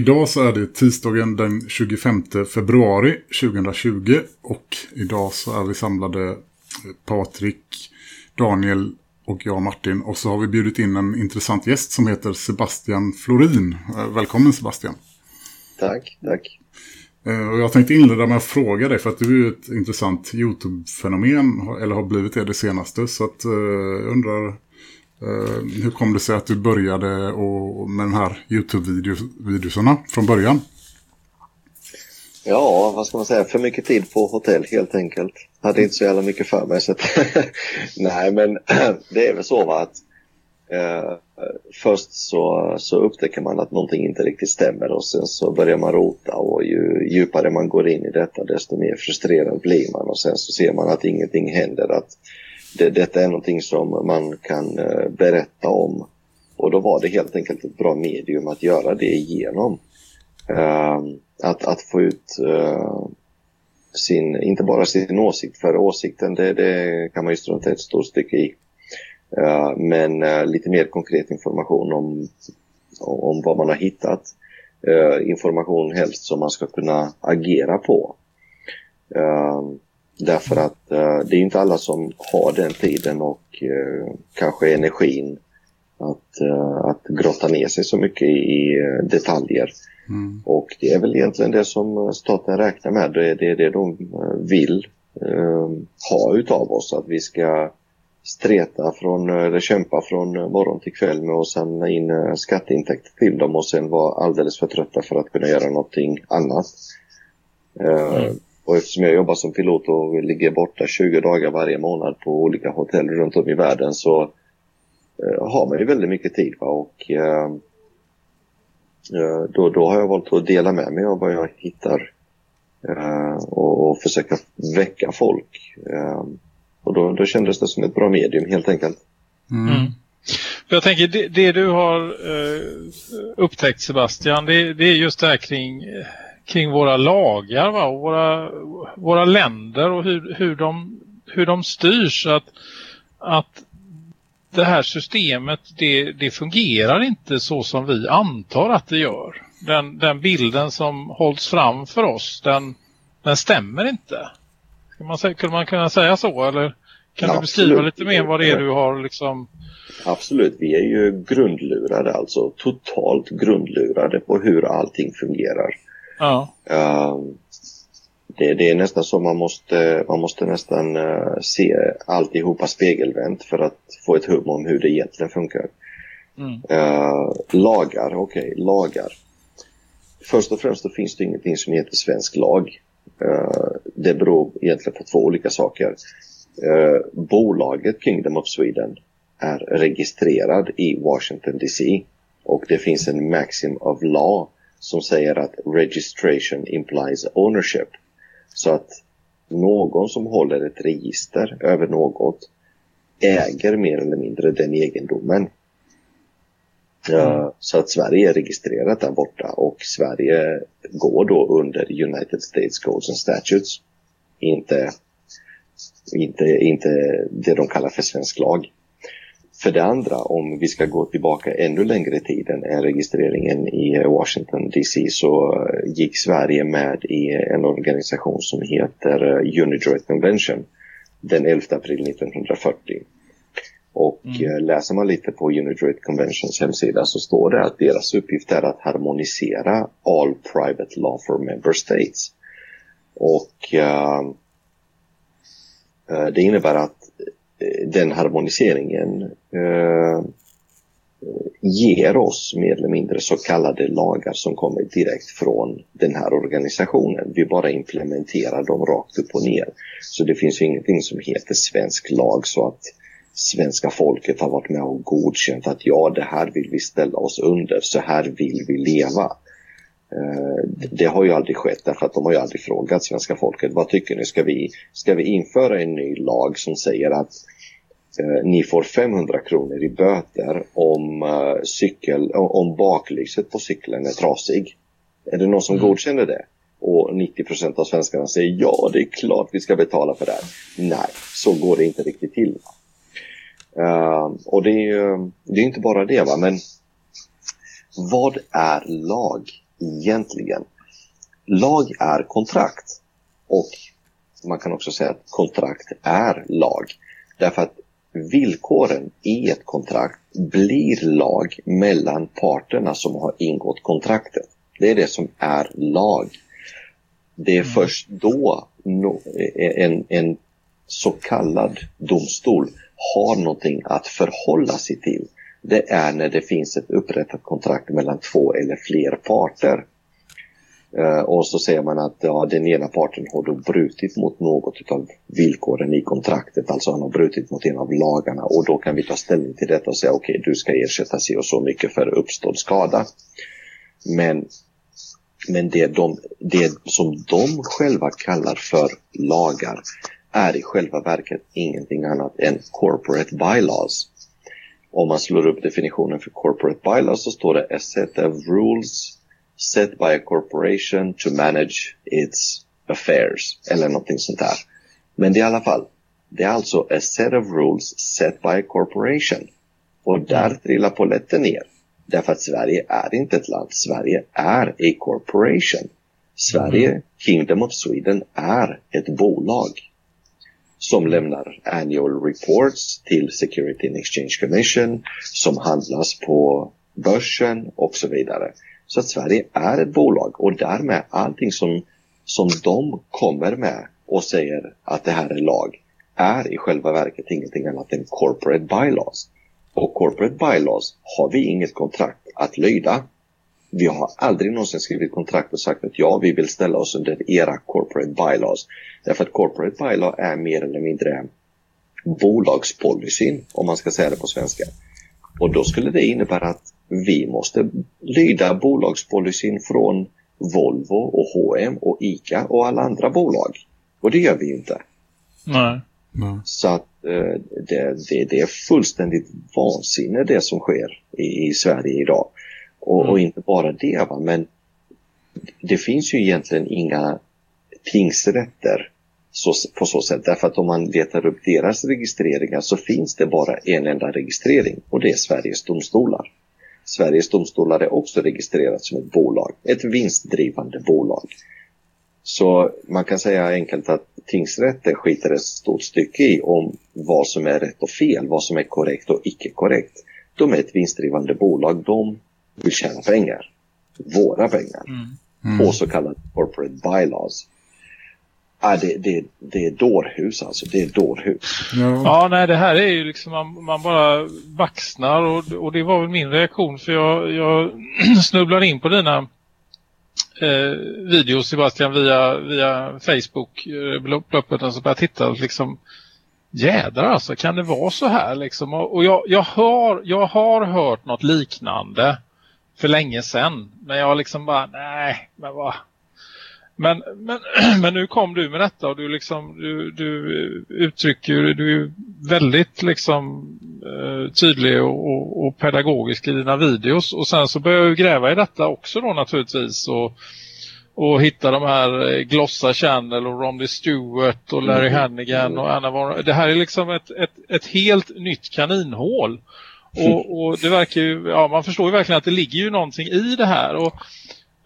Idag så är det tisdagen den 25 februari 2020 och idag så är vi samlade Patrik, Daniel och jag Martin och så har vi bjudit in en intressant gäst som heter Sebastian Florin. Eh, Välkommen Sebastian. Tack, tack. Eh, Och jag tänkte inleda med att fråga dig för att du är ett intressant YouTube-fenomen eller har blivit det det senaste så att eh, jag undrar Eh, hur kom det sig att du började och, med de här YouTube-videorna från början? Ja, vad ska man säga? För mycket tid på hotell helt enkelt. Hade inte så jävla mycket för mig. Så att Nej, men det är väl så va att eh, först så, så upptäcker man att någonting inte riktigt stämmer och sen så börjar man rota och ju djupare man går in i detta desto mer frustrerad blir man och sen så ser man att ingenting händer. Att det, detta är någonting som man kan eh, berätta om och då var det helt enkelt ett bra medium att göra det igenom. Ehm, att, att få ut eh, sin, inte bara sin åsikt, för åsikten det, det kan man ju strunta ett stort stycke i. Ehm, men eh, lite mer konkret information om, om vad man har hittat. Information helst som man ska kunna agera på. Ehm, Eh, därför att eh, det är inte alla som har den tiden och eh, kanske energin att, eh, att grotta ner sig så mycket i eh, detaljer. Mm. Och det är väl egentligen det som staten räknar med. Det är det, det de eh, vill eh, ha utav oss. Att vi ska streta från, eller kämpa från morgon till kväll med att samla in eh, skatteintäkter till dem och sen vara alldeles för trötta för att kunna göra någonting annat. Eh, Och eftersom jag jobbar som pilot och ligger borta 20 dagar varje månad på olika hotell runt om i världen så eh, har man ju väldigt mycket tid. Va? Och eh, eh, då, då har jag valt att dela med mig av vad jag hittar eh, och, och försöka väcka folk. Eh, och då, då kändes det som ett bra medium helt enkelt. Mm. Mm. Jag tänker, det, det du har eh, upptäckt Sebastian, det, det är just det här kring, kring våra lagar va? och våra, våra länder och hur, hur, de, hur de styrs. Att, att det här systemet, det, det fungerar inte så som vi antar att det gör. Den, den bilden som hålls fram för oss, den, den stämmer inte. Ska man, skulle man kunna säga så eller kan Ja, du beskriva absolut. lite mer vad det är du har liksom Absolut, vi är ju grundlurade alltså. Totalt grundlurade på hur allting fungerar. Ja, Eh, det, det är nästan så man måste, man måste nästan eh, se alltihopa spegelvänt för att få ett hum om hur det egentligen funkar. mm. Eh, lagar, okej, lagar. Först och främst finns det ingenting som heter svensk lag. Eh, det beror egentligen på två olika saker. Eh, bolaget Kingdom of Sweden är registrerad i Washington DC och det finns en maxim of law som säger att registration implies ownership. Så att någon som håller ett register över något äger mer eller mindre den egendomen. Eh, Så att Sverige är registrerat där borta och Sverige går då under United States Codes and Statutes. Inte, inte, inte det de kallar för svensk lag. För det andra, om vi ska gå tillbaka ännu längre i tiden än registreringen i Washington DC så eh, gick Sverige med i en organisation som heter eh, Unidroit Convention den 11 april 1940. Och eh, läser man lite på Unidroit Conventions hemsida så står det att deras uppgift är att harmonisera all private law for member states. Och eh, det innebär att den harmoniseringen eh, ger oss mer eller mindre så kallade lagar som kommer direkt från den här organisationen. Vi bara implementerar dem rakt upp och ner. Så det finns ju ingenting som heter svensk lag så att svenska folket har varit med och godkänt att ja, det här vill vi ställa oss under, så här vill vi leva. Eh, det har ju aldrig skett därför att de har ju aldrig frågat svenska folket vad tycker ni, ska vi, ska vi införa en ny lag som säger att eh, ni får 500 kronor i böter om, eh, cykel, om baklyset på cykeln är trasig. Är det någon som Mm. godkänner det? Och 90 procent av svenskarna säger ja, det är klart vi ska betala för det här. Nej, så går det inte riktigt till. Uh, och det är ju det är inte bara det, va? men vad är lag egentligen? Lag är kontrakt och man kan också säga att kontrakt är lag. Därför att villkoren i ett kontrakt blir lag mellan parterna som har ingått kontraktet. Det är det som är lag. Det är först då en, en så kallad domstol har någonting att förhålla sig till. Det är när det finns ett upprättat kontrakt mellan två eller fler parter. Eh, och så säger man att ja, den ena parten har då brutit mot något av villkoren i kontraktet, alltså han har brutit mot en av lagarna och då kan vi ta ställning till detta och säga okej, okay, du ska ersätta sig och så mycket för uppstådd skada. Men, men det, de, det som de själva kallar för lagar är i själva verket ingenting annat än corporate bylaws. Om man slår upp definitionen för corporate bylaws så står det a set of rules set by a corporation to manage its affairs eller någonting sånt där. Men det är i alla fall, det är alltså a set of rules set by a corporation. Och där trillar poletten ner. Därför att Sverige är inte ett land, Sverige är a corporation. Sverige, Kingdom of Sweden, är ett bolag som lämnar annual reports till Security and Exchange Commission, som handlas på börsen och så vidare. Så att Sverige är ett bolag och därmed allting som, som de kommer med och säger att det här är lag är i själva verket ingenting annat än corporate bylaws. Och corporate bylaws har vi inget kontrakt att lyda. Vi har aldrig någonsin skrivit kontrakt och sagt att ja, vi vill ställa oss under era corporate bylaws. Därför att corporate bylaw är mer eller mindre bolagspolicyn, om man ska säga det på svenska. Och då skulle det innebära att vi måste lyda bolagspolicyn från Volvo och H&M och ICA och alla andra bolag. Och det gör vi ju inte. Nej. Nej. Så att eh, det, det, det är fullständigt vansinne det som sker i, i Sverige idag. Och, och inte bara det, va? men det finns ju egentligen inga tingsrätter så, på så sätt. Därför att om man letar upp deras registreringar så finns det bara en enda registrering och det är Sveriges domstolar. Sveriges domstolar är också registrerat som ett bolag, ett vinstdrivande bolag. Så man kan säga enkelt att tingsrätten skiter ett stort stycke i om vad som är rätt och fel, vad som är korrekt och icke korrekt. De är ett vinstdrivande bolag, de vill tjäna pengar. Våra pengar. Mm. På så kallade corporate bylaws. Ah, det, det, det är dårhus alltså, det är dårhus. Ja. Ja, nej det här är ju liksom, man, man bara vaxnar och, och det var väl min reaktion för jag, jag snubblar in på dina eh, videos Sebastian via, via Facebook eh, bloppet och så börjar jag titta och liksom jädrar alltså, kan det vara så här liksom? Och, och jag, jag, hör, jag har hört något liknande för länge sedan, men jag liksom bara, nej, men vad, men, men, men nu kom du med detta och du, liksom, du, du uttrycker du är väldigt liksom, eh, tydlig och, och, och pedagogisk i dina videos. Och sen så börjar jag gräva i detta också då naturligtvis. Och, och hitta de här eh, Glossa Channel och Rondy Stewart och Larry Hannigan och Anna Warren. Det här är liksom ett, ett, ett helt nytt kaninhål. Och, och det verkar ju, ja man förstår ju verkligen att det ligger ju någonting i det här. Och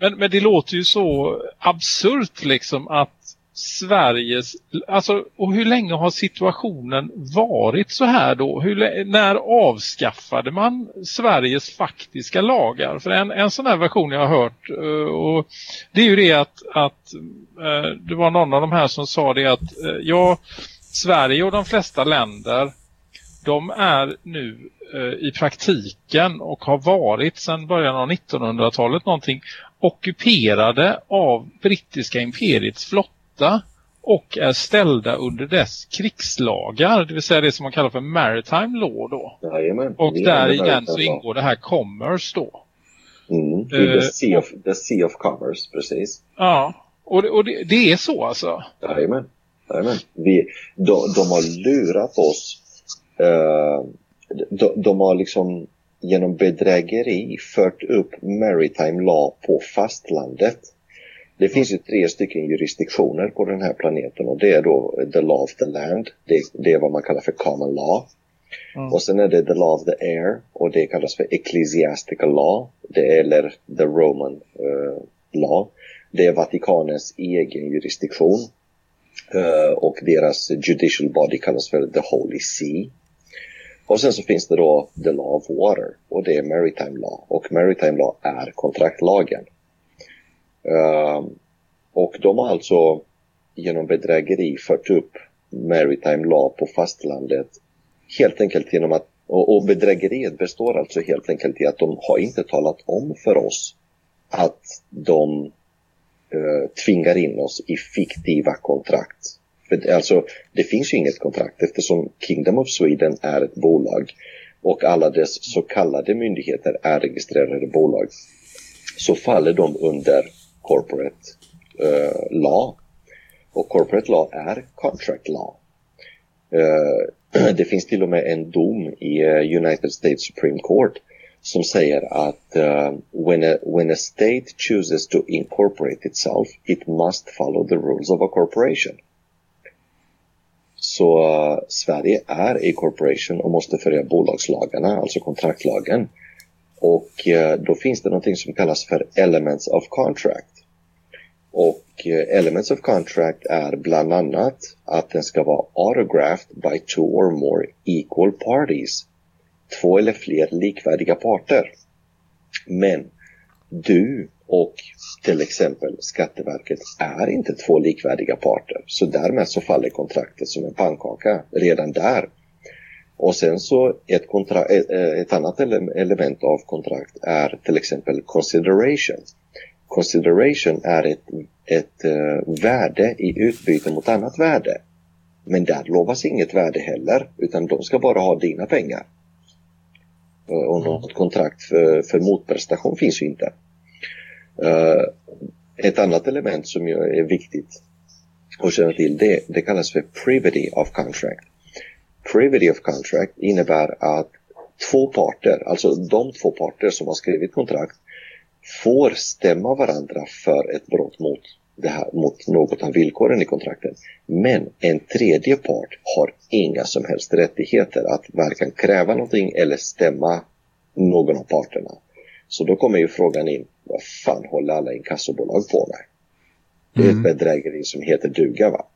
men, men det låter ju så absurt liksom att Sveriges, alltså och hur länge har situationen varit så här då? Hur, när avskaffade man Sveriges faktiska lagar? För en, en sån här version jag har hört eh, och det är ju det att, att eh, det var någon av de här som sa det att eh, ja, Sverige och de flesta länder de är nu eh, i praktiken och har varit sedan början av 1900-talet någonting ockuperade av brittiska imperiets flotta och är ställda under dess krigslagar, det vill säga det som man kallar för maritime law då. Jajamän. Och där igen så bra. ingår det här commerce då. Mm. Eh, the, sea of, the Sea of Commerce, precis. Ja, och, det, och det, det är så alltså. Jajamän. Jajamän. Vi, de, de har lurat oss. Eh, de, de har liksom genom bedrägeri fört upp maritime law på fastlandet. Det finns ju tre stycken jurisdiktioner på den här planeten och det är då the law of the land. Det, det är vad man kallar för common law. Mm. Och sen är det the law of the air och det kallas för ecclesiastical law. Det är, eller the Roman eh, law. Det är Vatikanens egen jurisdiktion. Eh, och deras judicial body kallas för the Holy See. Och sen så finns det då the law of water och det är maritime law. Och maritime law är kontraktlagen. Um, ehm, och de har alltså genom bedrägeri fört upp maritime law på fastlandet helt enkelt genom att och, och bedrägeriet består alltså helt enkelt i att de har inte talat om för oss att de eh, tvingar in oss i fiktiva kontrakt. För det, alltså, det finns ju inget kontrakt eftersom Kingdom of Sweden är ett bolag och alla dess så kallade myndigheter är registrerade bolag. Så faller de under corporate uh, law. Och corporate law är contract law. Uh, det finns till och med en dom i eh, United States Supreme Court som säger att uh, when, a, when a state chooses to incorporate itself it must follow the rules of a corporation. Så uh, Sverige är a corporation och måste följa bolagslagarna, alltså kontraktlagen. Och uh, då finns det någonting som kallas för elements of contract. Och uh, elements of contract är bland annat att den ska vara autographed by two or more equal parties. Två eller fler likvärdiga parter. Men du och till exempel Skatteverket är inte två likvärdiga parter. Så därmed så faller kontraktet som en pannkaka redan där. Och sen så ett, kontra- eh, eh, ett, annat ele- element av kontrakt är till exempel consideration. Consideration är ett, ett eh, värde i utbyte mot annat värde. Men där lovas inget värde heller utan de ska bara ha dina pengar. Och något kontrakt för, för motprestation finns ju inte. Eh, ett annat element som ju är viktigt att känna till det, det kallas för privity of contract. Privity of contract innebär att två parter, alltså de två parter som har skrivit kontrakt får stämma varandra för ett brott mot, det här, mot något av villkoren i kontraktet. Men en tredje part har inga som helst rättigheter att varken kräva någonting eller stämma någon av parterna. Så då kommer ju frågan in, vad fan håller alla inkassobolag på med? Det är ett bedrägeri som heter duga va?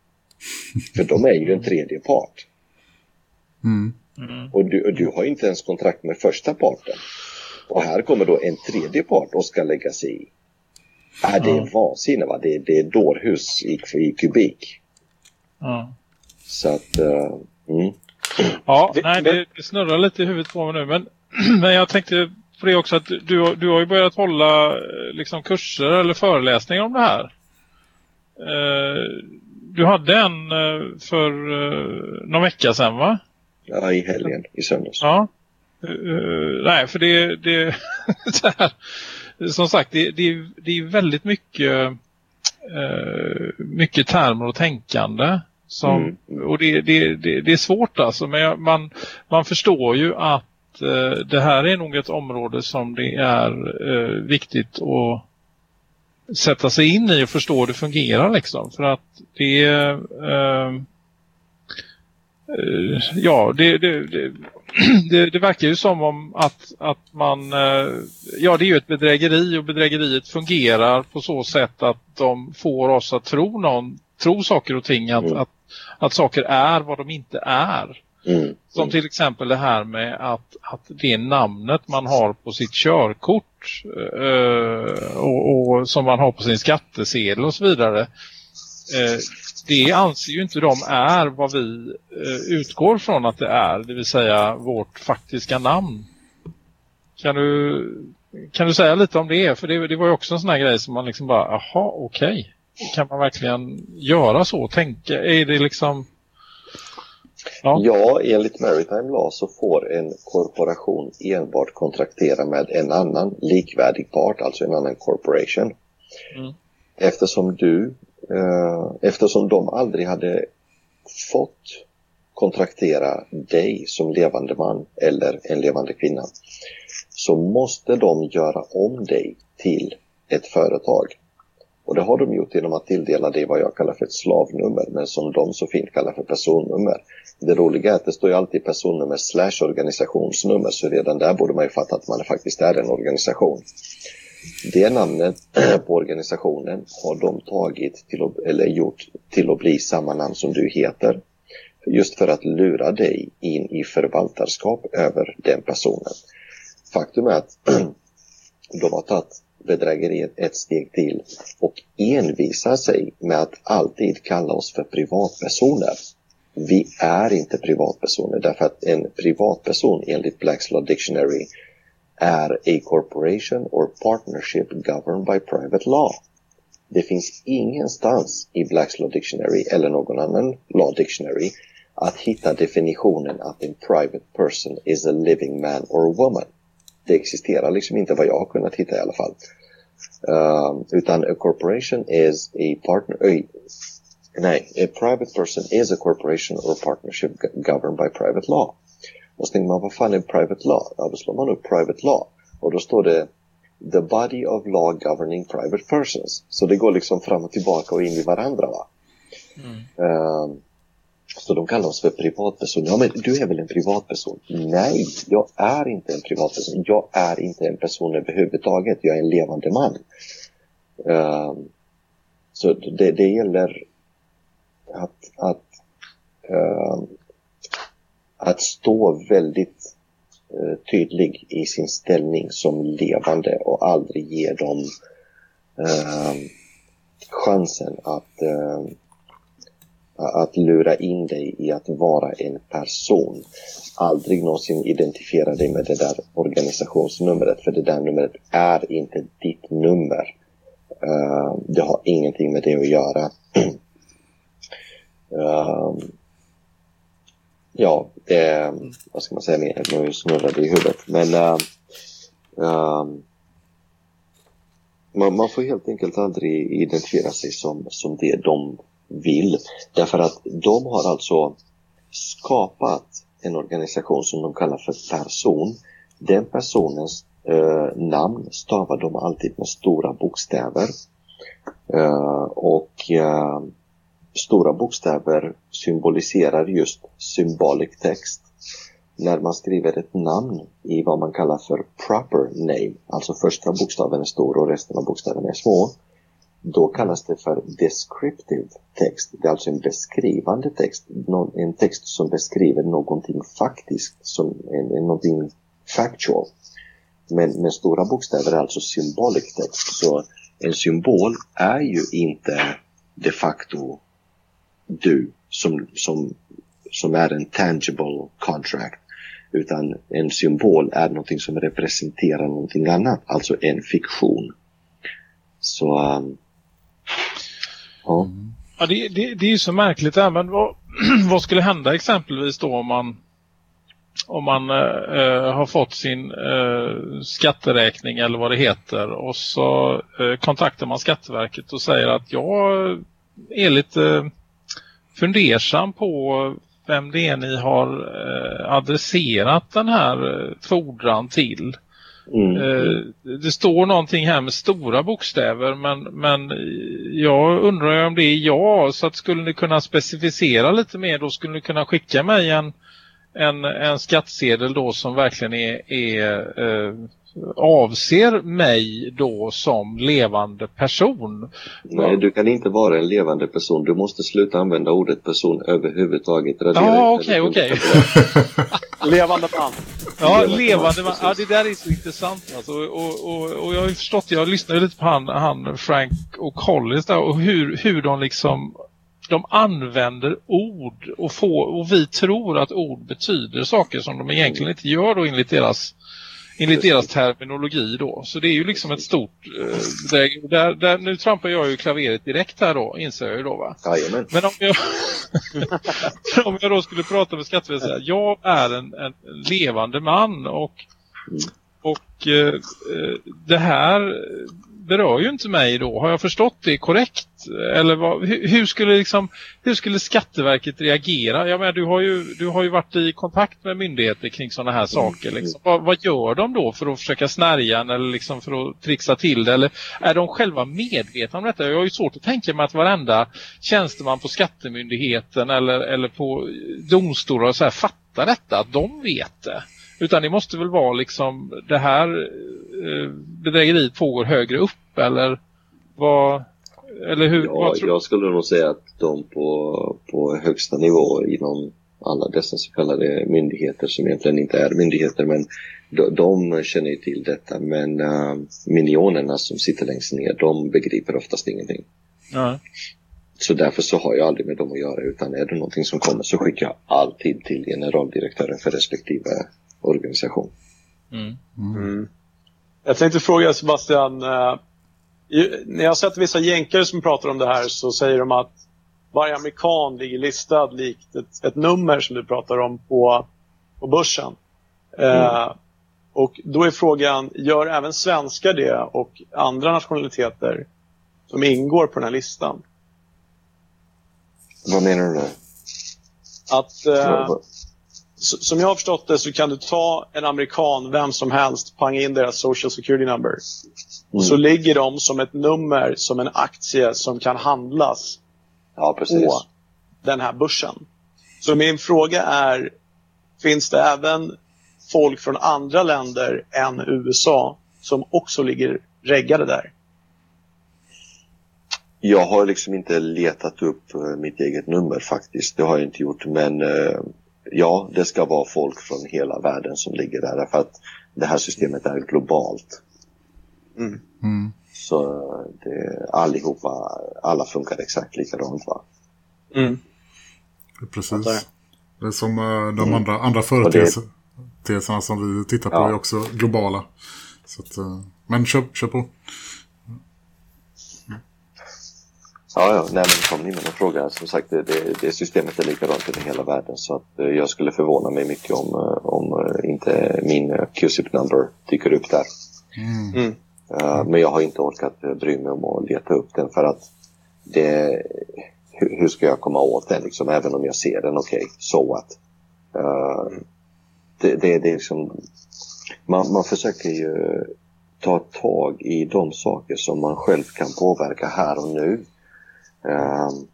För de är ju en tredje part. Mm. Och du, och du har inte ens kontrakt med första parten. Och här kommer då en tredje part och ska lägga sig i. Äh, det är vansinne va? Det, det är dårhus i, i kubik. Ja. Så att, eh, mm. Ja, nej, det, det snurrar lite i huvudet på mig nu. Men, men jag tänkte på det också att du, du har ju börjat hålla eh, liksom, kurser eller föreläsningar om det här. Eh, du hade en eh, för någon vecka sedan va? ja, i helgen, i söndags. Ja. Eh, nej, för det, det, så här, som sagt, det, det, det är väldigt mycket, mycket termer och tänkande. Som, Och det, det, det, det är svårt alltså, men man, man förstår ju att eh, det här är nog ett område som det är eh, viktigt att sätta sig in i och förstå hur det fungerar liksom. För att det är eh, Eh, ja, det, det, det, det, det verkar ju som om att, att man, eh, ja det är ju ett bedrägeri och bedrägeriet fungerar på så sätt att de får oss att tro, någon, tro saker och ting, att, Mm. att, att saker är vad de inte är. Mm. Som till exempel det här med att, att det namnet man har på sitt körkort eh, och, och som man har på sin skattesedel och så vidare. eh, det anser ju inte de är vad vi eh, utgår från att det är, det vill säga vårt faktiska namn. Kan du, kan du säga lite om det? För det, det var ju också en sån här grej som man liksom bara, aha, okej. Okay. Kan man verkligen göra så? Tänka, är det liksom... Ja. ja, enligt Maritime Law så får en korporation enbart kontraktera med en annan likvärdig part, alltså en annan corporation. Mm. Eftersom du, eh, eftersom de aldrig hade fått kontraktera dig som levande man eller en levande kvinna så måste de göra om dig till ett företag. Och det har de gjort genom att tilldela dig vad jag kallar för ett slavnummer, men som de så fint kallar för personnummer. Det roliga är att det står ju alltid personnummer slash organisationsnummer, så redan där borde man ju fatta att man faktiskt är en organisation. Det namnet på organisationen har de tagit till att, eller gjort till att bli samma namn som du heter. Just för att lura dig in i förvaltarskap över den personen. Faktum är att de har tagit bedrägeriet ett steg till och envisar sig med att alltid kalla oss för privatpersoner. Vi är inte privatpersoner därför att en privatperson enligt Black's Law Dictionary är a corporation or partnership governed by private law. Det finns ingenstans i Black's Law Dictionary eller någon annan Law Dictionary att hitta definitionen att en private person is a living man or woman det existerar liksom inte vad jag har kunnat hitta i alla fall. Uh, utan a corporation is a partner, uh, nej, a private person is a corporation or partnership governed by private law. Och så tänker man, vad fan är private law? Ja, då slår man upp private law och då står det the body of law governing private persons. Så det går liksom fram och tillbaka och in i varandra. Va? Mm. Uh, så de kallar oss för privatpersoner. Ja, men du är väl en privatperson? Nej, jag är inte en privatperson. Jag är inte en person överhuvudtaget. Jag är en levande man. Uh, så det, det gäller att, att, uh, att stå väldigt uh, tydlig i sin ställning som levande och aldrig ge dem ehm, chansen att att lura in dig i att vara en person. Aldrig någonsin identifiera dig med det där organisationsnumret för det där numret är inte ditt nummer. Uh, det har ingenting med det att göra. uh, ja, det, vad ska man säga mer? Nu snurrar det i huvudet. Men uh, man, man, får helt enkelt aldrig identifiera sig som, som det de vill. Därför att de har alltså skapat en organisation som de kallar för person. Den personens eh, namn stavar de alltid med stora bokstäver. Eh, och eh, stora bokstäver symboliserar just symbolic text. När man skriver ett namn i vad man kallar för proper name, alltså första bokstaven är stor och resten av bokstäverna är små, då kallas det för descriptive text. Det är alltså en beskrivande text. En text som beskriver någonting faktiskt, som en, en, någonting factual. Men med stora bokstäver är alltså symbolic text. Så en symbol är ju inte de facto du som, som, som är en tangible contract. Utan en symbol är någonting som representerar någonting annat, alltså en fiktion. Så um, Ja, ja det, det, det är ju så märkligt här, men vad, vad skulle hända exempelvis då om man om man eh, eh, har fått sin eh, skatteräkning eller vad det heter och så eh, kontaktar man Skatteverket och säger att jag är lite eh, fundersam på vem det är ni har eh, adresserat den här eh, fordran till. Mm. Eh, det står någonting här med stora bokstäver men, men jag undrar om det är jag så att skulle ni kunna specificera lite mer då skulle ni kunna skicka mig en, en, en skattsedel då som verkligen är, är eh, avser mig då som levande person. Nej, du kan inte vara en levande person. Du måste sluta använda ordet person överhuvudtaget. Ja, okej, okej. Levande man. Ja, Levande man. Ja, det där är så intressant. Alltså. Och, och, och jag har ju förstått, jag lyssnade lite på han, han Frank och Collins där och hur, hur de liksom de använder ord och, få, och vi tror att ord betyder saker som de egentligen inte gör då enligt deras enligt deras terminologi då. Så det är ju liksom ett stort eh, där, där, Nu trampar jag ju klaveret direkt här då, inser jag ju då va. Jajamän. Men om jag, om jag då skulle prata med säga jag är en, en levande man och, och eh, eh, det här berör ju inte mig då. Har jag förstått det korrekt? Eller vad, hur, hur skulle liksom hur skulle Skatteverket reagera? Jag menar, du har ju du har ju varit i kontakt med myndigheter kring sådana här saker liksom. vad, vad gör de då för att försöka snärja en eller liksom för att trixa till det eller är de själva medvetna om detta? Jag har ju svårt att tänka mig att varenda tjänsteman på skattemyndigheten eller, eller på domstolar och så här fattar detta, att de vet det. Utan det måste väl vara liksom det här eh, bedrägeriet pågår högre upp eller vad eller hur Ja, jag skulle nog säga att de på, på högsta nivå inom alla dessa så kallade myndigheter som egentligen inte är myndigheter men de, de känner ju till detta men uh, miljonerna som sitter längst ner de begriper oftast ingenting. Ja. Så därför så har jag aldrig med dem att göra utan är det någonting som kommer så skickar jag alltid till generaldirektören för respektive organisation. Mm. Mm. Jag tänkte fråga Sebastian. Eh, ju- när jag har sett vissa jänkare som pratar om det här så säger de att varje amerikan ligger listad likt ett, ett nummer som du pratar om på, på börsen. Eh, och då är frågan, gör även svenskar det och andra nationaliteter som ingår på den här listan? Vad menar du där? Att, eh, som jag har förstått det så kan du ta en amerikan, vem som helst, panga in deras social security number. Och så Mm. ligger de som ett nummer, som en aktie som kan handlas Ja, precis. på den här börsen. Så min fråga är, finns det även folk från andra länder än USA som också ligger reggade där? Jag har liksom inte letat upp eh, mitt eget nummer faktiskt. Det har jag inte gjort. Men eh, ja, det ska vara folk från hela världen som ligger där. Därför att det här systemet är globalt. Mm. Så eh, det, allihopa, alla funkar exakt likadant va. Mm. Precis. Det är som eh, de andra, andra företeelser- företeelserna som vi tittar på Ja. är också globala. Så att, eh, men kör, kör på. Ja, ja, nej men kom ni med en fråga. Som sagt, det, det, det systemet är likadant över hela världen. Så att eh, jag skulle förvåna mig mycket om, eh, om eh, inte min eh, QSIP number dyker upp där. Mm. Mm. Eh, Men jag har inte orkat bry mig om att leta upp den för att det, hur, hur ska jag komma åt den liksom, även om jag ser den, okej, so what? Eh, det, det, det är liksom, man, man försöker ju ta tag i de saker som man själv kan påverka här och nu. Ehm,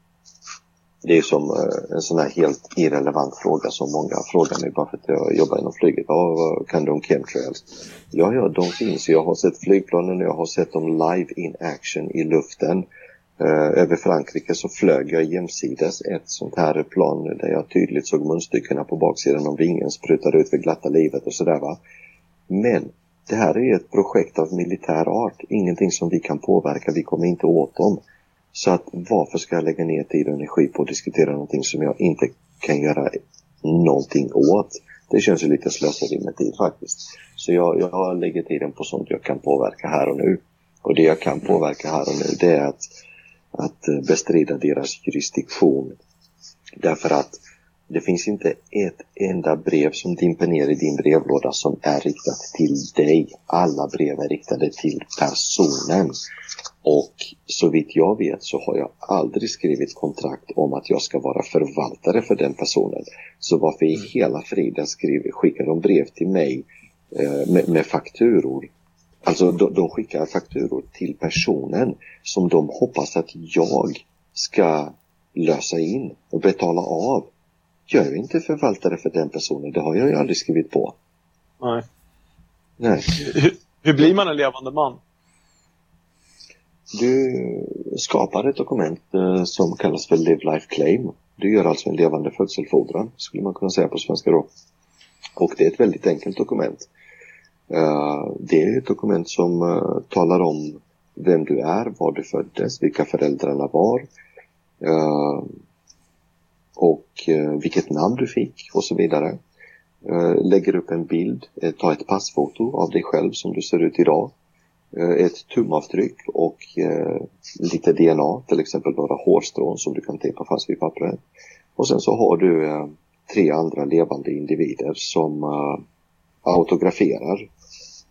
det är som eh, en sån här helt irrelevant fråga som många frågar mig bara för att jag jobbar inom flyget. Ja, kan du om chemtrails? Ja, ja, de finns. Jag har sett flygplanen och jag har sett dem live in action i luften. Eh, över Frankrike så flög jag jämsides ett sånt här plan där jag tydligt såg munstyckena på baksidan av vingen sprutade ut för glatta livet och sådär va. Men det här är ju ett projekt av militär art. Ingenting som vi kan påverka. Vi kommer inte åt dem. Så att varför ska jag lägga ner tid och energi på att diskutera någonting som jag inte kan göra någonting åt? Det känns ju lite slöseri med tid faktiskt. Så jag, jag lägger tiden på sånt jag kan påverka här och nu. Och det jag kan påverka här och nu det är att, att eh, bestrida deras jurisdiktion. Därför att det finns inte ett enda brev som dimper ner i din brevlåda som är riktat till dig. Alla brev är riktade till personen. Och så vitt jag vet så har jag aldrig skrivit kontrakt om att jag ska vara förvaltare för den personen. Så varför i hela friden skriver, skickar de brev till mig eh, med, med fakturor? Alltså de, de skickar fakturor till personen som de hoppas att jag ska lösa in och betala av. Jag är inte förvaltare för den personen, det har jag ju aldrig skrivit på. Nej. Nej. Hur, hur blir man en levande man? Du skapar ett dokument eh, som kallas för Live Life Claim. Du gör alltså en levande födselfordran, skulle man kunna säga på svenska då. Och det är ett väldigt enkelt dokument. Eh, det är ett dokument som eh, talar om vem du är, var du föddes, vilka föräldrarna var och vilket namn du fick och så vidare. Lägger upp en bild, ta ett passfoto av dig själv som du ser ut idag. Eh, ett tumavtryck och eh, lite DNA, till exempel några hårstrån som du kan tejpa fast vid pappret. Och sen så har du eh, tre andra levande individer som autograferar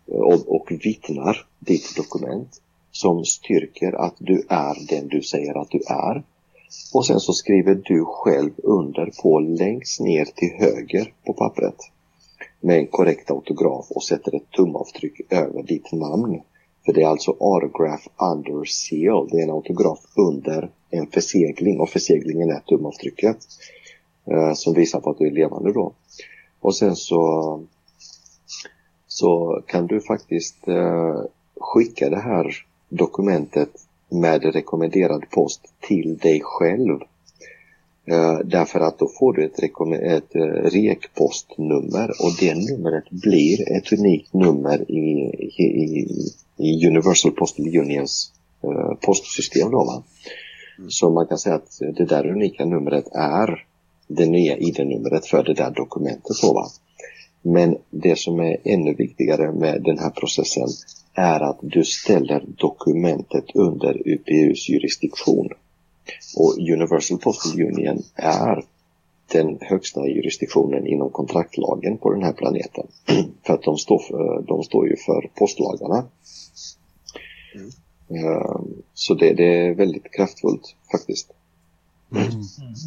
och, och vittnar ditt dokument som styrker att du är den du säger att du är. Och sen så skriver du själv under på längst ner till höger på pappret med en korrekt autograf och sätter ett tumavtryck över ditt namn. För det är alltså autograph under seal. Det är en autograf under en försegling och förseglingen är tumavtrycket eh, som visar på att du är levande då. Och sen så så kan du faktiskt eh, skicka det här dokumentet med rekommenderad post till dig själv. Eh, därför att då får du ett, ett eh, rekpostnummer och det numret blir ett unikt nummer i, i, i Universal Postal Unions eh, postsystem. Då, va? Mm. Så man kan säga att det där unika numret är det nya ID-numret för det där dokumentet. Då, va? Men det som är ännu viktigare med den här processen är att du ställer dokumentet under UPUs jurisdiktion. Och Universal Postal Union är den högsta jurisdiktionen inom kontraktlagen på den här planeten. för att de står, för, de står ju för postlagarna. Mm. Ehm, så det, det, är väldigt kraftfullt faktiskt. Mm.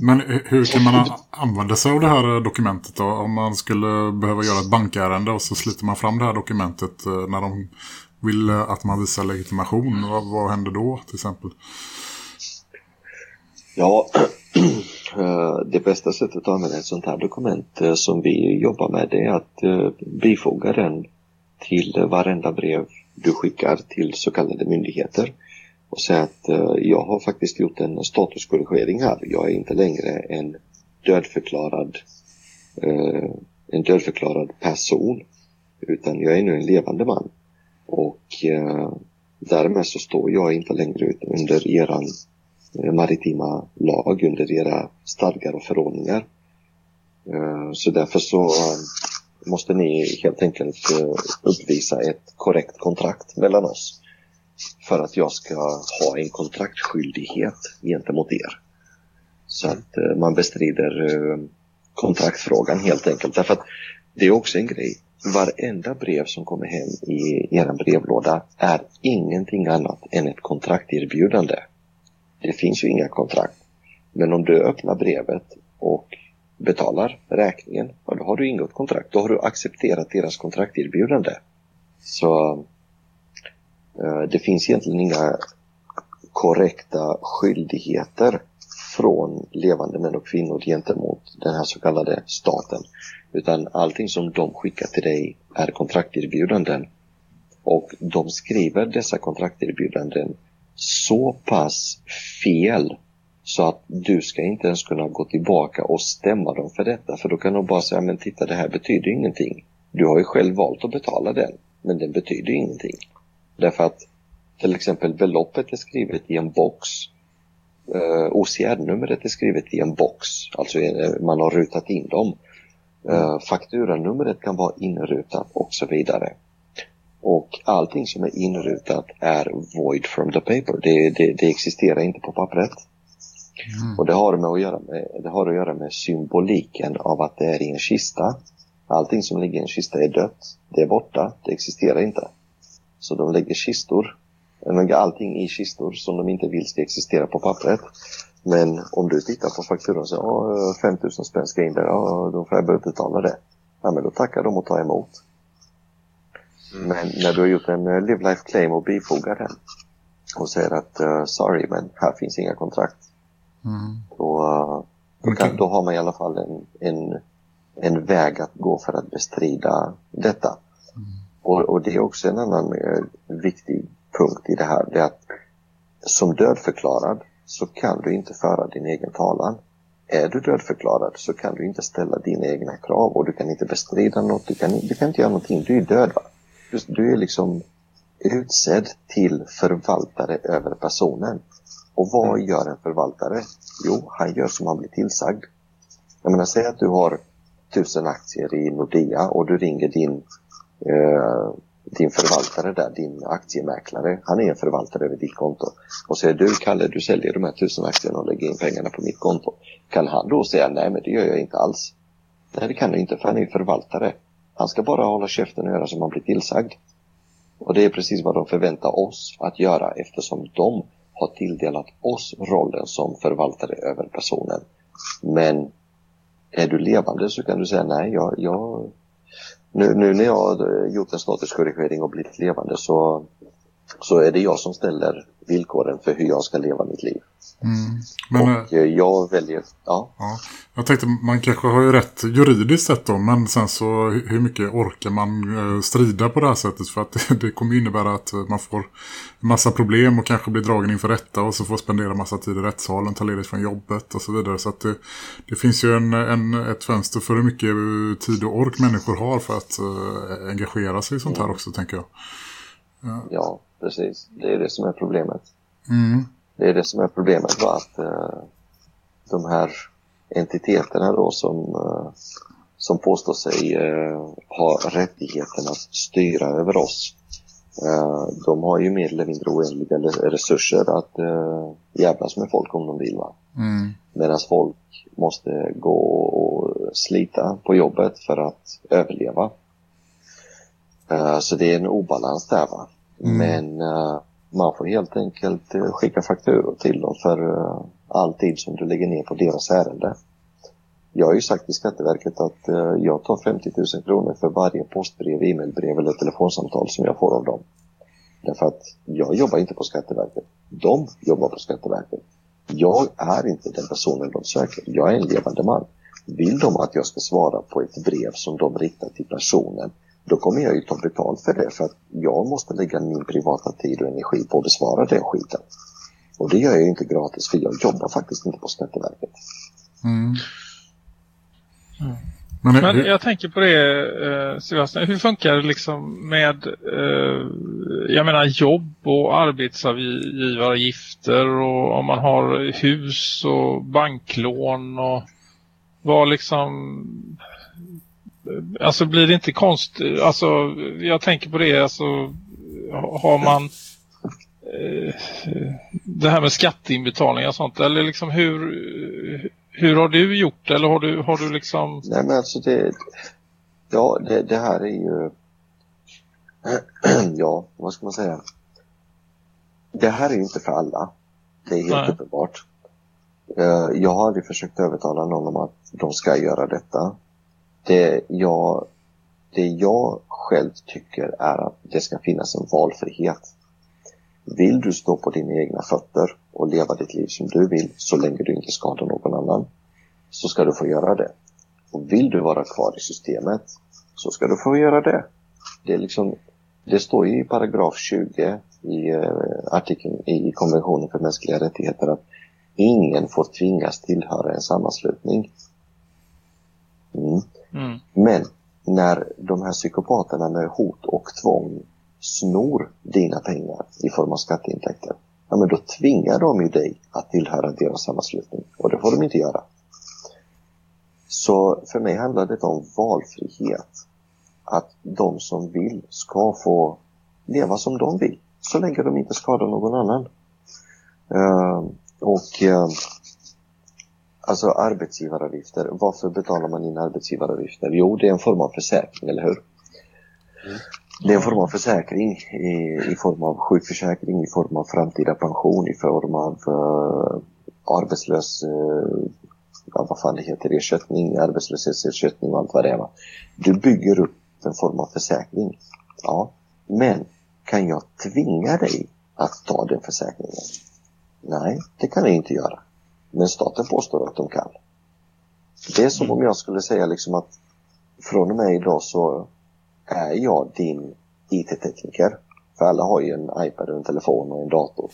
Men hur kan man använda sig av det här dokumentet då? Om man skulle behöva göra ett bankärende och så sliter man fram det här dokumentet eh, när de vill att man visar legitimation. Vad, vad händer då till exempel? Ja, eh, det bästa sättet att använda ett sånt här dokument eh, som vi jobbar med det är att eh, bifoga den till varenda brev du skickar till så kallade myndigheter och säga att jag har faktiskt gjort en statuskorrigering här. Jag är inte längre en dödförklarad, en dödförklarad person utan jag är nu en levande man. Och eh, därmed så står jag inte längre under eran maritima lag, under era stadgar och förordningar. Eh, så därför så eh, måste ni helt enkelt uppvisa ett korrekt kontrakt mellan oss för att jag ska ha en kontraktskyldighet gentemot er. Så att eh, man bestrider eh, kontraktfrågan helt enkelt. Därför att det är också en grej. Varenda brev som kommer hem i er brevlåda är ingenting annat än ett kontrakterbjudande. Det finns ju inga kontrakt. Men om du öppnar brevet och betalar räkningen, ja, då har du ingått kontrakt. Då har du accepterat deras kontrakterbjudande. Så eh, det finns egentligen inga korrekta skyldigheter från levande män och kvinnor gentemot den här så kallade staten. Utan allting som de skickar till dig är kontrakterbjudanden. Och de skriver dessa kontrakterbjudanden så pass fel så att du ska inte ens kunna gå tillbaka och stämma dem för detta. För då kan de bara säga, men titta det här betyder ingenting. Du har ju själv valt att betala den, men den betyder ingenting. Därför att till exempel beloppet är skrivet i en box. Eh, OCR-numret är skrivet i en box, alltså eh, man har rutat in dem. Eh, fakturanumret kan vara inrutat och så vidare. Och allting som är inrutat är void from the paper. Det, det, det existerar inte på pappret. Mm. Och det har, med att göra med, det har att göra med symboliken av att det är i en kista. Allting som ligger i en kista är dött. Det är borta. Det existerar inte. Så de lägger kistor, de lägger allting i kistor som de inte vill ska existera på pappret. Men om du tittar på fakturan och säger 5000 spänn ska in där, ja, då får jag börja betala det. Ja, men då tackar de och tar emot. Mm. Men när du har gjort en uh, Live Life Claim och bifogar den och säger att uh, sorry, men här finns inga kontrakt. Mm. Då, uh, då, kan, då, har man i alla fall en, en, en väg att gå för att bestrida detta. Och, och, det är också en annan eh, viktig punkt i det här. Det är att som dödförklarad så kan du inte föra din egen talan. är du dödförklarad så kan du inte ställa dina egna krav och du kan inte bestrida något. Du kan, du kan inte göra någonting. Du är död. Va? Du, du är liksom utsedd till förvaltare över personen. Och vad gör en förvaltare? Jo, han gör som han blir tillsagd. Jag menar, säg att du har tusen aktier i Nordea och du ringer din, eh, din förvaltare där, din aktiemäklare. Han är en förvaltare över ditt konto. Och säger du Kalle, du säljer de här tusen aktierna och lägger in pengarna på mitt konto. Kan han då säga nej men det gör jag inte alls? Nej det kan han inte för han är förvaltare. Han ska bara hålla käften och göra som han blir tillsagd. Och det är precis vad de förväntar oss att göra eftersom de har tilldelat oss rollen som förvaltare över personen. Men är du levande så kan du säga nej, jag, jag nu, nu när jag har gjort en statuskorrigering och blivit levande så, så är det jag som ställer villkoren för hur jag ska leva mitt liv. Mm. Men, och eh, jag väljer, ja. ja. Jag tänkte man kanske har ju rätt juridiskt sett då, men sen så hur mycket orkar man eh, strida på det här sättet för att det kommer innebära att man får massa problem och kanske blir dragen inför rätta och så får spendera massa tid i rättssalen, ta ledigt från jobbet och så vidare. Så att det, det finns ju en, en, ett fönster för hur mycket tid och ork människor har för att uh, engagera sig i sånt här också, tänker jag. Ja. ja, precis. Det är det som är problemet. Mm. Det är det som är problemet var att uh, de här entiteterna då som, uh, som påstår sig uh, ha rättigheten att styra över oss de har ju mer eller mindre oändliga resurser att uh, jävlas med folk om de vill. Va? Mm. Medan folk måste gå och slita på jobbet för att överleva. Så det är en obalans där. Va? Mm. Men uh, man får helt enkelt eh, skicka fakturor till dem för eh, all tid som du lägger ner på deras ärende. Jag har ju sagt till Skatteverket att uh, jag tar 50 000 kronor för varje postbrev, e-mailbrev eller telefonsamtal som jag får av dem. Därför att jag jobbar inte på Skatteverket. De jobbar på Skatteverket. Jag är inte den personen de söker. Jag är en levande man. Vill de att jag ska svara på ett brev som de riktar till personen, då kommer jag ju ta betalt för det för att jag måste lägga min privata tid och energi på att besvara den skiten. Och det gör jag ju inte gratis för jag jobbar faktiskt inte på Skatteverket. Mm. Mm. Men, Men jag tänker på det eh, Sebastian, hur funkar det liksom med eh, jag menar jobb och arbetsgivaravgifter och om man har hus och banklån och vad liksom alltså blir det inte konst alltså jag tänker på det alltså har man eh, det här med skatteinbetalningar och sånt eller liksom hur hur har du gjort eller har du, har du liksom... Nej men alltså det, ja det, det här är ju, ja vad ska man säga? Det här är inte för alla. Det är helt Nej. uppenbart. Eh, jag har aldrig försökt övertala någon om att de ska göra detta. Det jag, det jag själv tycker är att det ska finnas en valfrihet. Vill du stå på dina egna fötter och leva ditt liv som du vill så länge du inte skadar någon annan så ska du få göra det. Och vill du vara kvar i systemet så ska du få göra det. Det, är liksom, det står ju i paragraf 20 i eh, artikeln i konventionen för mänskliga rättigheter att ingen får tvingas tillhöra en sammanslutning. Mm. Mm. Men när de här psykopaterna med hot och tvång snor dina pengar i form av skatteintäkter, ja men då tvingar de ju dig att tillhöra deras sammanslutning och det får de inte göra. Så för mig handlar det om valfrihet. Att de som vill ska få leva som de vill, så länge de inte skadar någon annan. Uh, och uh, alltså arbetsgivaravgifter, varför betalar man in arbetsgivaravgifter? Jo, det är en form av försäkring, eller hur? Mm. Det är en form av försäkring i, i form av sjukförsäkring, i form av framtida pension, i form av uh, arbetslös uh, ja, vad fan det heter, ersättning, arbetslöshetsersättning och allt vad det är. Va? Du bygger upp en form av försäkring. Ja, men kan jag tvinga dig att ta den försäkringen? Nej, det kan jag inte göra. Men staten påstår att de kan. Det är som om jag skulle säga liksom att från och med idag så är jag din IT-tekniker. För alla har ju en iPad, en telefon och en dator.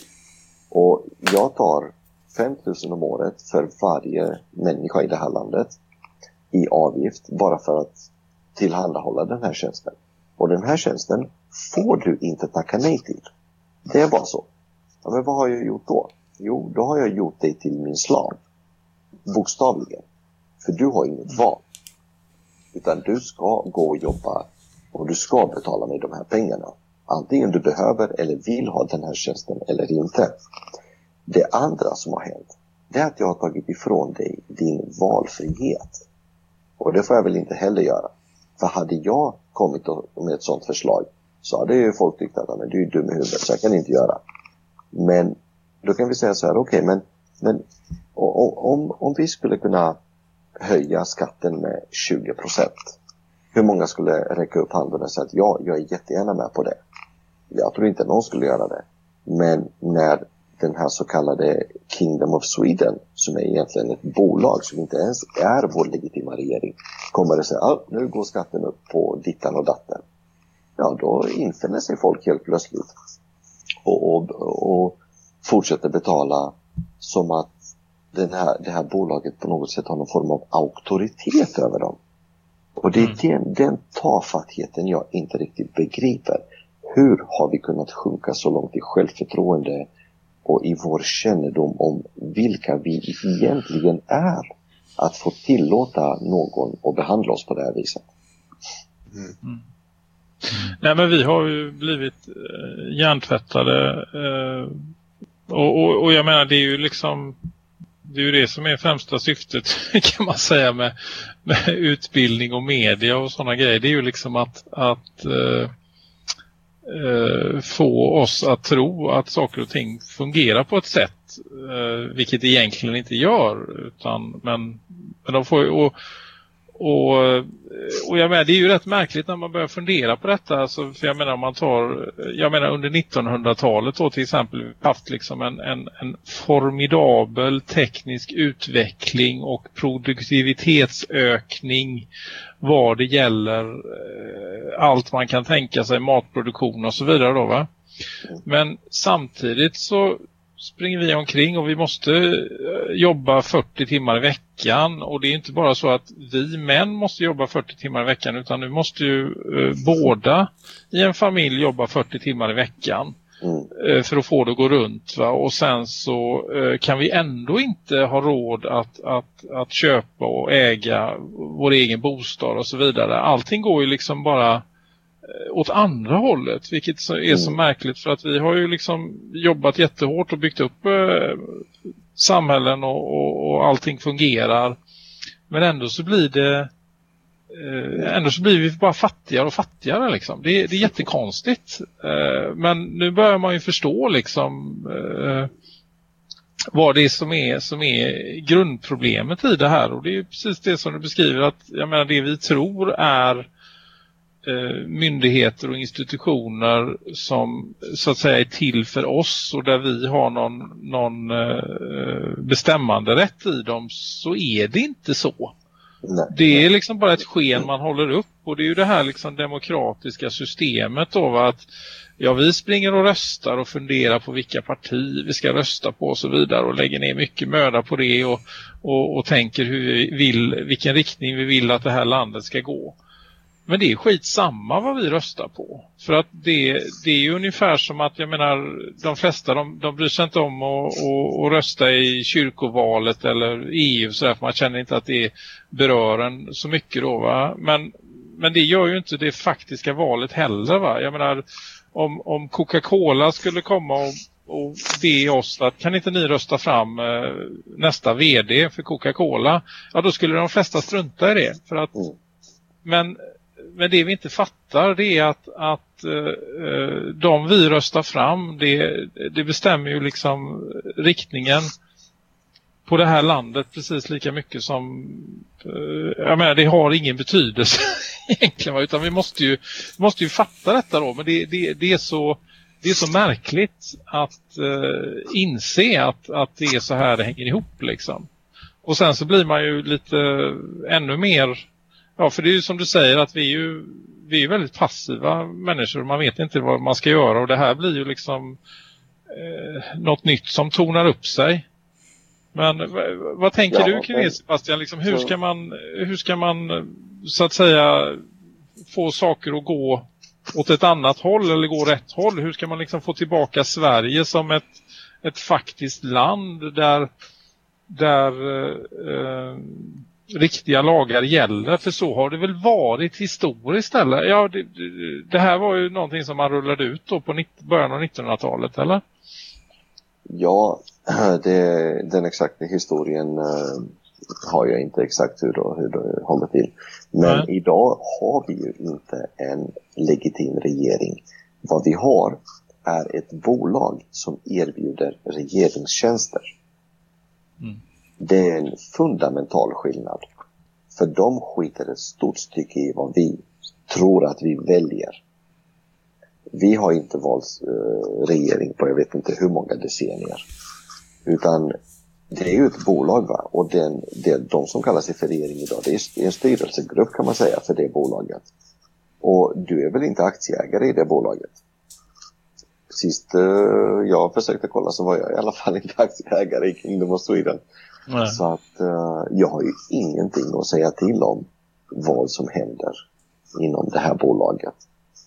Och jag tar 5 000 om året för varje människa i det här landet i avgift bara för att tillhandahålla den här tjänsten. Och den här tjänsten får du inte tacka nej till. Det är bara så. Ja, men vad har jag gjort då? Jo, då har jag gjort dig till min slav. Bokstavligen. För du har inget val. Utan du ska gå och jobba och du ska betala mig de här pengarna. Antingen du behöver eller vill ha den här tjänsten eller inte. Det andra som har hänt, det är att jag har tagit ifrån dig din valfrihet. Och det får jag väl inte heller göra. För hade jag kommit med ett sådant förslag så hade ju folk tyckt att men du är dum i huvudet så jag kan inte göra. Men då kan vi säga så här, okej okay, men, men om, om vi skulle kunna höja skatten med 20 procent. Hur många skulle räcka upp handen och säga att ja, jag är jättegärna med på det. Jag tror inte någon skulle göra det. Men när den här så kallade Kingdom of Sweden, som är egentligen ett bolag som inte ens är vår legitima regering, kommer att säga att ah, nu går skatten upp på dittan och datten. Ja, då infinner sig folk helt plötsligt och, och, och fortsätter betala som att den här, det här bolaget på något sätt har någon form av auktoritet över dem. Och det är mm. den, den tafattheten jag inte riktigt begriper. Hur har vi kunnat sjunka så långt i självförtroende och i vår kännedom om vilka vi egentligen är? Att få tillåta någon att behandla oss på det här viset. Mm. Mm. Nej men vi har ju blivit eh, hjärntvättade eh, och, och, och jag menar det är ju liksom det är ju det som är främsta syftet kan man säga med, med utbildning och media och sådana grejer. Det är ju liksom att, att eh, eh, få oss att tro att saker och ting fungerar på ett sätt eh, vilket det egentligen inte gör utan men, men de får ju, och, och, och jag menar, det är ju rätt märkligt när man börjar fundera på detta. Alltså, för jag menar, man tar, jag menar under 1900-talet då till exempel haft liksom en, en, en formidabel teknisk utveckling och produktivitetsökning vad det gäller eh, allt man kan tänka sig, matproduktion och så vidare då va. Men samtidigt så springer vi omkring och vi måste eh, jobba 40 timmar i veckan och det är inte bara så att vi män måste jobba 40 timmar i veckan utan nu måste ju eh, båda i en familj jobba 40 timmar i veckan mm. eh, för att få det att gå runt va? och sen så eh, kan vi ändå inte ha råd att, att, att köpa och äga vår egen bostad och så vidare. Allting går ju liksom bara åt andra hållet vilket är så mm. märkligt för att vi har ju liksom jobbat jättehårt och byggt upp eh, samhällen och, och, och allting fungerar men ändå så blir det eh, ändå så blir vi bara fattigare och fattigare liksom. Det, det är jättekonstigt eh, men nu börjar man ju förstå liksom eh, vad det är som är som är grundproblemet i det här och det är precis det som du beskriver att jag menar det vi tror är Eh, myndigheter och institutioner som så att säga är till för oss och där vi har någon, någon eh, bestämmande rätt i dem så är det inte så. Nej. Det är liksom bara ett sken man håller upp och det är ju det här liksom demokratiska systemet då att ja vi springer och röstar och funderar på vilka partier vi ska rösta på och så vidare och lägger ner mycket möda på det och, och, och tänker hur vi vill, vilken riktning vi vill att det här landet ska gå. Men det är skitsamma vad vi röstar på. För att det, det är ju ungefär som att, jag menar, de flesta de, de bryr sig inte om att, att, att rösta i kyrkovalet eller EU så där, för man känner inte att det berör en så mycket då va. Men, men det gör ju inte det faktiska valet heller va. Jag menar, om, om Coca-Cola skulle komma och, och be oss att kan inte ni rösta fram eh, nästa vd för Coca-Cola? Ja då skulle de flesta strunta i det. För att, mm. men men det vi inte fattar det är att, att eh, eh, de vi röstar fram det, det bestämmer ju liksom riktningen på det här landet precis lika mycket som eh, jag menar det har ingen betydelse egentligen utan vi måste ju, måste ju fatta detta då men det, det, det är så det är så märkligt att eh, inse att, att det är så här det hänger ihop liksom. Och sen så blir man ju lite ännu mer Ja, för det är ju som du säger att vi är ju vi är väldigt passiva människor. Man vet inte vad man ska göra och det här blir ju liksom eh, något nytt som tonar upp sig. Men v- vad tänker Ja, du kring det Sebastian? Liksom, hur, ska man, hur ska man eh, så att säga få saker att gå åt ett annat håll eller gå rätt håll? Hur ska man liksom få tillbaka Sverige som ett, ett faktiskt land där, där eh, eh, riktiga lagar gäller? För så har det väl varit historiskt eller? Ja, det, det- här var ju någonting som man rullade ut då på början av 1900-talet eller? Ja, det, den exakta historien eh, har jag inte exakt hur, då, hur det gått till. Men Nej. idag har vi ju inte en legitim regering. Vad vi har är ett bolag som erbjuder regeringstjänster. Mm. Det är en fundamental skillnad. För de skiter ett stort stycke i vad vi tror att vi väljer. Vi har inte valt eh, regering på jag vet inte hur många decennier. Utan det är ju ett bolag va? och den, det, de som kallar sig för regering idag det är en styrelsegrupp kan man säga för det bolaget. Och du är väl inte aktieägare i det bolaget? Sist eh, jag försökte kolla så var jag i alla fall inte aktieägare i Kingdom of Sweden. Nej. Så att eh, jag har ju ingenting att säga till om vad som händer inom det här bolaget.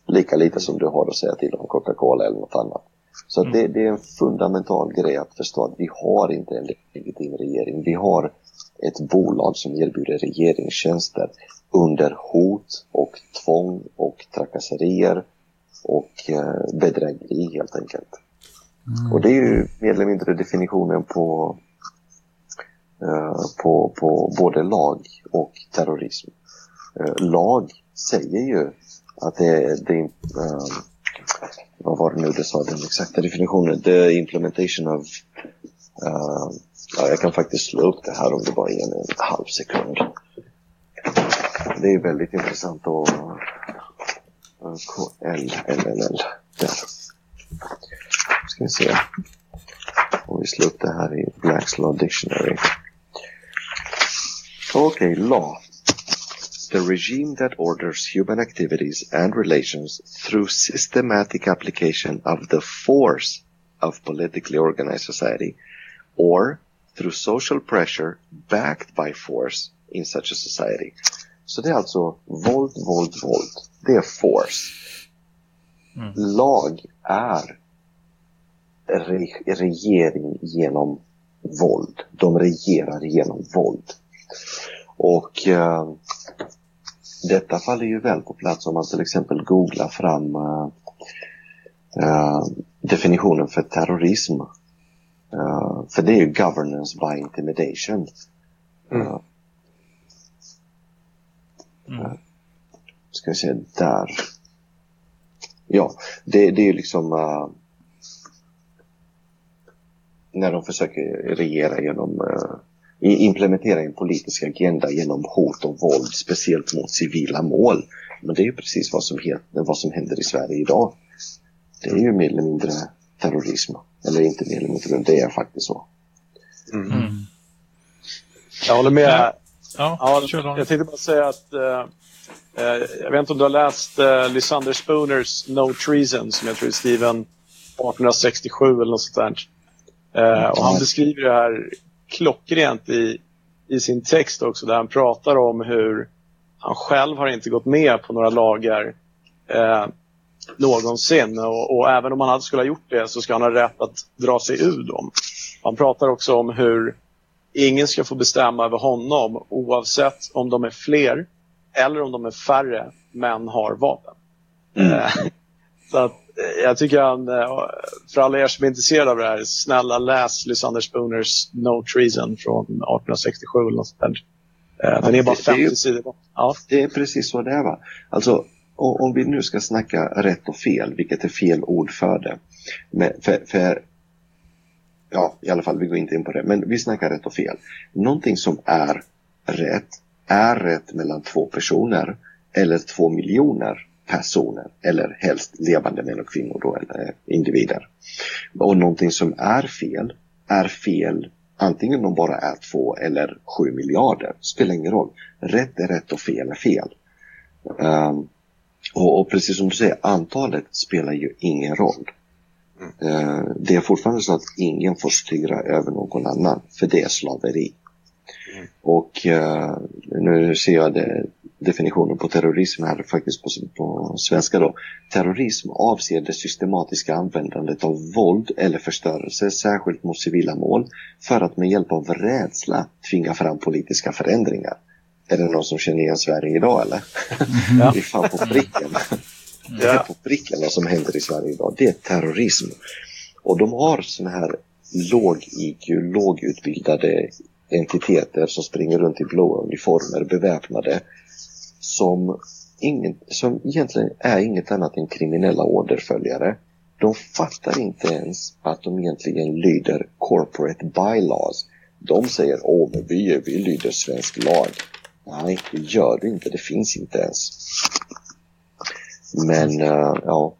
Lika lite som du har att säga till om Coca-Cola eller något annat. Så att det, det är en fundamental grej att förstå att vi har inte en legitim regering. Vi har ett bolag som erbjuder regeringstjänster under hot och tvång och trakasserier och eh, bedrägeri helt enkelt. Och det är ju mer eller mindre definitionen på, Eh, på, på både lag och terrorism. Eh, lag säger ju att det är det, eh, vad var det nu det sa den exakta definitionen? The implementation of eh, ja, jag kan faktiskt slå upp det här om det bara ger mig en halv sekund. Det är väldigt intressant att eh, KLLLL där. Ska vi se. Om vi slår upp det här i Black's Law Dictionary. Okej, law. The regime that orders human activities and relations through systematic application of the force of politically organized society or through social pressure backed by force in such a society. Så det är alltså våld, våld, våld. Det är force. Mm. Lag är re- regering genom våld. De regerar genom våld. Och eh, detta faller ju väl på plats om man till exempel googlar fram eh, eh, definitionen för terrorism. Eh, för det är ju governance by intimidation. Mm. Mm. ska vi se där. Ja, det, det är ju liksom eh, när de försöker regera genom uh, implementera en politisk agenda genom hot och våld, speciellt mot civila mål. Men det är ju precis vad som, vad som händer i Sverige idag. Det är ju mer eller mindre terrorism. Eller inte mer eller mindre, det är faktiskt så. Mm. Mm. Jag håller med. Ja. Ja, jag tänkte bara säga att eh, jag vet inte om du har läst eh, Lysander Spooners No Treason som jag tror är skriven 1867 eller något sånt där. Eh, och han beskriver det här klockrent i, i sin text också där han pratar om hur han själv har inte gått med på några lagar eh, någonsin och, och även om han hade skulle ha gjort det så ska han ha rätt att dra sig ur dem. Han pratar också om hur ingen ska få bestämma över honom oavsett om de är fler eller om de är färre men har vapen. Eh, Så att, jag tycker han, eh, för alla er som är intresserade av det här, snälla läs Lysander Spooners No Treason från 1867 eller något sånt där. Eh, Den är bara Det är 50 sidor. Ja. Det är precis så det är va. Alltså, om vi nu ska snacka rätt och fel, vilket är fel ord för det. Men för, för, ja, i alla fall, vi går inte in på det. Men vi snackar rätt och fel. Någonting som är rätt, är rätt mellan två personer eller två miljoner personer eller helst levande män och kvinnor då, eller individer. Och någonting som är fel, är fel antingen de bara är två eller sju miljarder. Spelar ingen roll. Rätt är rätt och fel är fel. Ehm, och, och precis som du säger, antalet spelar ju ingen roll. Eh, Det är fortfarande så att ingen får styra över någon annan, för det är slaveri. Och eh, nu ser jag det, definitionen på terrorism här faktiskt på, på svenska då. Terrorism avser det systematiska användandet av våld eller förstörelse, särskilt mot civila mål, för att med hjälp av rädsla tvinga fram politiska förändringar. Är det någon som känner igen Sverige idag eller? Ja. Det är fan på pricken. Det är på pricken vad som händer i Sverige idag. Det är terrorism. Och de har såna här låg-IQ, lågutbildade entiteter som springer runt i blåa uniformer, beväpnade, som, ingen, som egentligen är inget annat än kriminella orderföljare. De fattar inte ens att de egentligen lyder corporate bylaws. De säger åh, men vi, vi lyder svensk lag. Nej, det gör du inte. Det finns inte ens. Men uh, ja,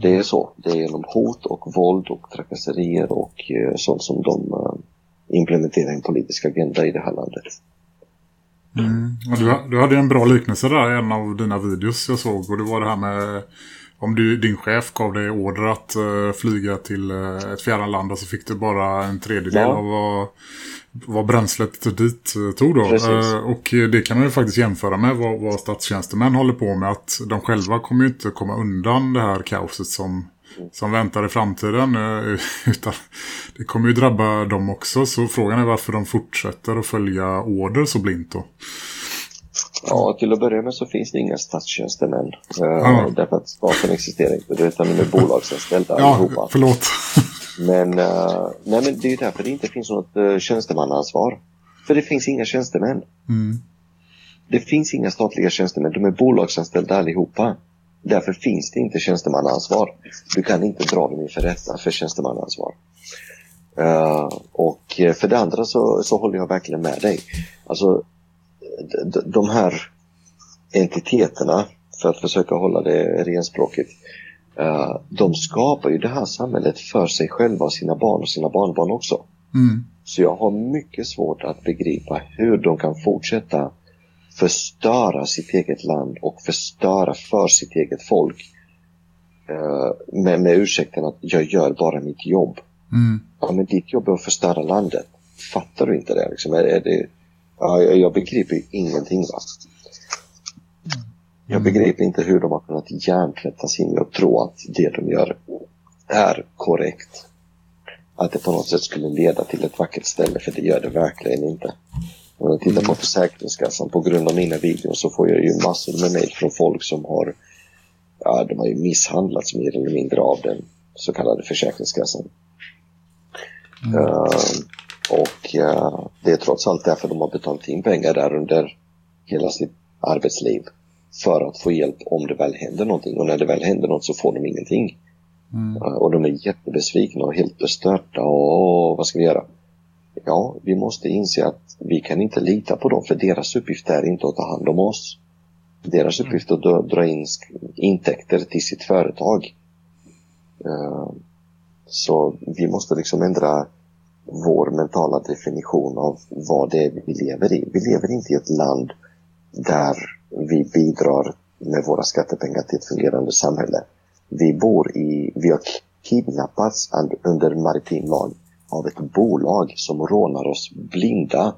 det är så. Det är genom hot och våld och trakasserier och uh, sånt som de eh, implementerar en politisk agenda i det här landet. Mm. Du, du hade en bra liknelse där i en av dina videos jag såg. Och det var det här med om du, din chef gav dig order att eh, flyga till eh, ett fjärran land och så fick du bara en tredjedel Ja. av vad, vad bränslet dit eh, tog då. Och det kan man ju faktiskt jämföra med vad, vad statstjänstemän håller på med. Att de själva kommer ju inte komma undan det här kaoset som, som väntar i framtiden. eh, Utan det kommer ju drabba dem också. Så frågan är varför de fortsätter att följa order så blint då. Ja, till att börja med så finns det inga statstjänstemän. Eh, Ja. Därför att staten existerar inte, utan de är bolagsanställda Ja, allihopa. förlåt. Men, eh, nej, men det är ju därför det inte finns något uh, tjänstemannaansvar. För det finns inga tjänstemän. Mm. Det finns inga statliga tjänstemän, de är bolagsanställda allihopa. Därför finns det inte tjänstemannaansvar. Du kan inte dra dem inför rätta för tjänstemannaansvar. Eh, och eh, för det andra så, så håller jag verkligen med dig. Alltså, de här entiteterna, för att försöka hålla det renspråkigt, eh, de skapar ju det här samhället för sig själva och sina barn och sina barnbarn också. Mm. Så jag har mycket svårt att begripa hur de kan fortsätta förstöra sitt eget land och förstöra för sitt eget folk. Eh, med, med ursäkten att jag gör bara mitt jobb. Mm. Ja, men ditt jobb är att förstöra landet. Fattar du inte det? Liksom, är, är det ja, jag, begriper ingenting. Va? Jag begriper inte hur de har kunnat hjärntvättas in i att tro att det de gör är korrekt. Att det på något sätt skulle leda till ett vackert ställe, för det gör det verkligen inte. Om jag tittar på Försäkringskassan, på grund av mina videos så får jag ju massor med mejl från folk som har, ja, de har ju misshandlats mer eller mindre av den så kallade Försäkringskassan. Eh, och eh, det är trots allt därför de har betalat in pengar där under hela sitt arbetsliv. För att få hjälp om det väl händer någonting. Och när det väl händer något så får de ingenting. Mm. Eh, Och de är jättebesvikna och helt bestörta. Och åh, vad ska vi göra? Ja, vi måste inse att vi kan inte lita på dem för deras uppgift är inte att ta hand om oss. Deras uppgift är att dra- in intäkter till sitt företag. Eh, Så vi måste liksom ändra vår mentala definition av vad det är vi lever i. Vi lever inte i ett land där vi bidrar med våra skattepengar till ett fungerande samhälle. Vi bor i, vi har kidnappats under maritim lag av ett bolag som rånar oss blinda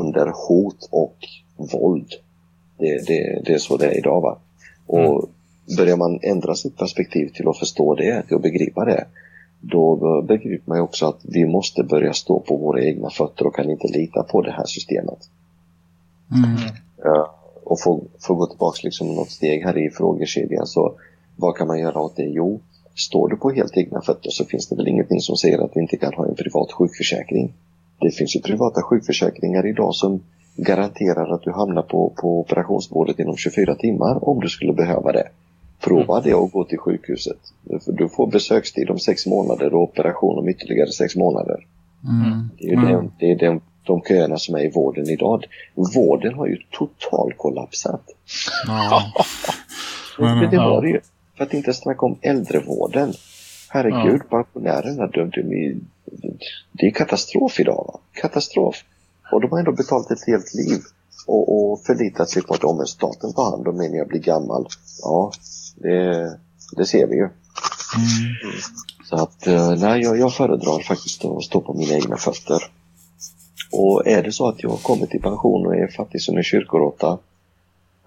under hot och våld. Det, det, det är så det är idag va. Och börjar man ändra sitt perspektiv till att förstå det, till att begripa det, då begriper man ju också att vi måste börja stå på våra egna fötter och kan inte lita på det här systemet. Mm. Eh, och få, få gå tillbaka liksom något steg här i frågekedjan så vad kan man göra åt det? Jo, står du på helt egna fötter så finns det väl ingenting som säger att vi inte kan ha en privat sjukförsäkring. Det finns ju privata sjukförsäkringar idag som garanterar att du hamnar på, på operationsbordet inom 24 timmar om du skulle behöva det. Prova det och gå till sjukhuset. Du- får besökstid om sex månader och operation om ytterligare sex månader. Mm. Det är ju den, det är den, de köerna som är i vården idag. Vården har ju totalt kollapsat. Ja. Det, det har det ju. För att inte snacka om äldrevården. Herregud, pensionärerna, de, de, det är katastrof idag. Va? Katastrof. Och de har ändå betalat ett helt liv och, och förlitat sig på att om en staten tar hand om mig när jag blir gammal. Ja, det, det ser vi ju. Så att, eh, nej, jag, jag föredrar faktiskt att stå på mina egna fötter. Och är det så att jag kommer till pension och är fattig som en kyrkoråtta,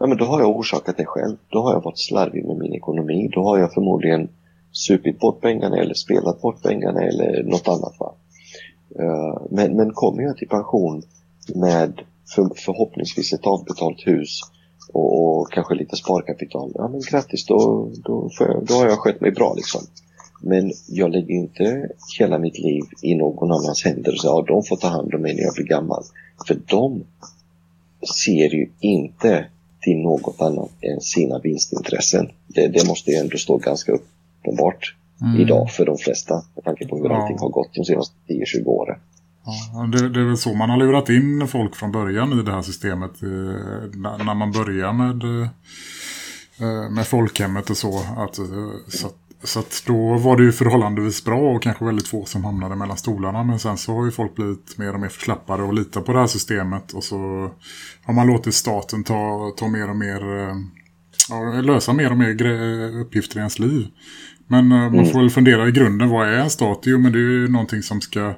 ja men då har jag orsakat det själv. Då har jag varit slarvig med min ekonomi. Då har jag förmodligen supit bort pengarna eller spelat bort pengarna eller något annat. Va? Eh, men, men kommer jag till pension med för, förhoppningsvis ett avbetalt hus och, och kanske lite sparkapital, ja men grattis, då, då, jag, då har jag skött mig bra liksom. Men jag lägger inte hela mitt liv i någon annans händer och säger ja, de får ta hand om mig när jag blir gammal. För de ser ju inte till något annat än sina vinstintressen. Det, det måste ju ändå stå ganska uppenbart idag för de flesta med tanke på hur Ja. allting har gått de senaste 10-20 åren. Ja, det, det är väl så man har lurat in folk från början i det här systemet. eh, När, man börjar med, eh, med folkhemmet och så. Att, eh, så, att, så att då var det ju förhållandevis bra och kanske väldigt få som hamnade mellan stolarna. Men sen så har ju folk blivit mer och mer förslappade och litar på det här systemet. Och så har man låtit staten ta, ta mer och mer, eh, ja, lösa mer och mer uppgifter i ens liv. Men eh, man får väl fundera i grunden, vad är en stat? Jo, men det är ju någonting som ska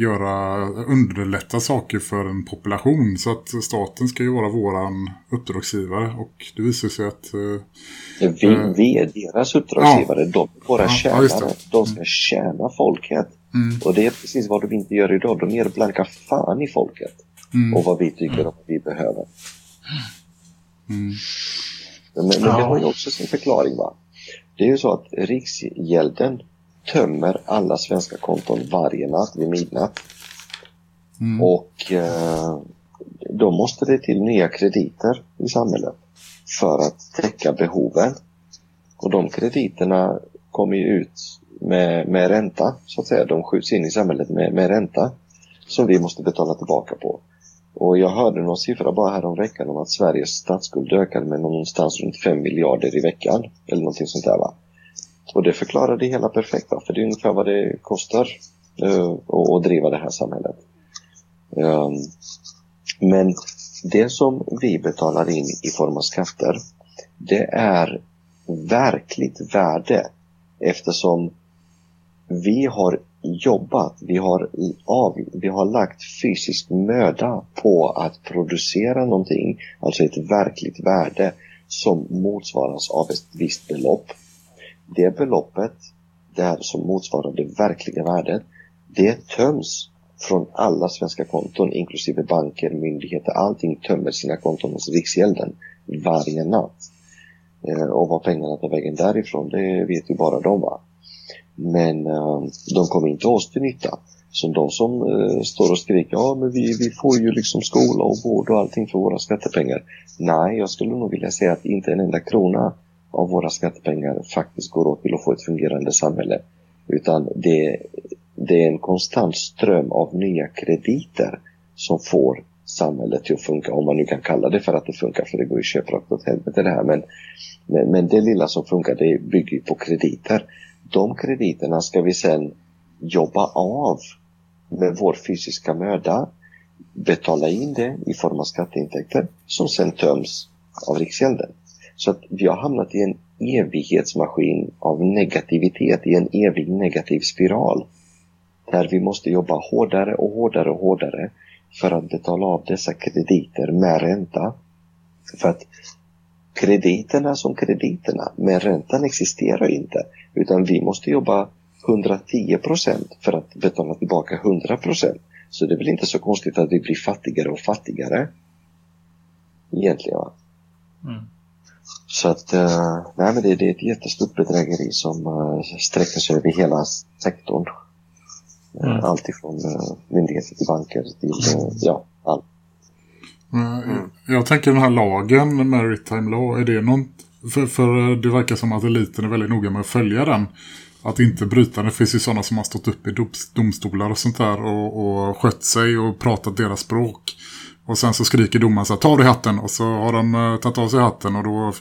göra, underlätta saker för en population. Så att staten ska ju vara våran uppdragsgivare. Och det visar sig att eh, Vi, Eh. vi är deras uppdragsgivare, de är våra Ja, ja, tjänare. De ska tjäna folket. Mm. Och det är precis vad de inte gör idag. De ger blanka fan i folket. Mm. Och vad vi tycker vad vi behöver. Mm. Men, men Ja. det har ju också sin förklaring va. Det är ju så att Riksgälden tömmer alla svenska konton varje natt vid midnatt. Mm. Och eh, då måste det till nya krediter i samhället för att täcka behoven. Och de krediterna kommer ju ut med, med ränta, så att säga. De skjuts in i samhället med, med ränta som vi måste betala tillbaka på. Och jag hörde någon siffra bara här om veckan om att Sveriges statsskuld ökade med någonstans runt 5 miljarder i veckan. Eller någonting sånt där va. Och det förklarar det hela perfekt va? för det är ungefär vad det kostar uh, att, att driva det här samhället. Um, men det som vi betalar in i form av skatter, det är verkligt värde eftersom vi har jobbat, vi har, av, vi har lagt fysisk möda på att producera någonting, alltså ett verkligt värde som motsvaras av ett visst belopp. Det beloppet, det här som motsvarar det verkliga värdet, det töms från alla svenska konton, inklusive banker, myndigheter, allting tömmer sina konton hos Riksgälden varje natt. Eh, och vad pengarna tar vägen därifrån, det vet ju bara de va. Men eh, de kommer inte oss till nytta. Så de som eh, står och skriker, ja men vi, vi får ju liksom skola och vård och allting för våra skattepengar. Nej, jag skulle nog vilja säga att inte en enda krona av våra skattepengar faktiskt går åt till att få ett fungerande samhälle. Utan det, det är en konstant ström av nya krediter som får samhället till att funka, om man nu kan kalla det för att det funkar, för det går ju köprakt åt helvete det här. Men, men, men det lilla som funkar, det bygger ju på krediter. De krediterna ska vi sen jobba av med vår fysiska möda, betala in det i form av skatteintäkter som sen töms av Riksgälden. Så att vi har hamnat i en evighetsmaskin av negativitet, i en evig negativ spiral. Där vi måste jobba hårdare och hårdare och hårdare för att betala av dessa krediter med ränta. För att krediterna som krediterna, men räntan existerar inte. Utan vi måste jobba 110 procent för att betala tillbaka 100 procent. Så det är väl inte så konstigt att vi blir fattigare och fattigare. Egentligen va. Mm. Så att, eh, nej men det, det är ett jättestort bedrägeri som uh, sträcker sig över hela sektorn. Eh, Mm. Allt ifrån myndigheter till banker till, eh, ja, allt. Men Jag tänker den här lagen, Maritime Law, är det något... För, för det verkar som att eliten är väldigt noga med att följa den. Att inte bryta. Det finns ju sådana som har stått upp i doms- domstolar och sånt där och, och skött sig och pratat deras språk. Och sen så skriker domaren så här, ta dig hatten. Och så har de eh, tagit av sig hatten och då,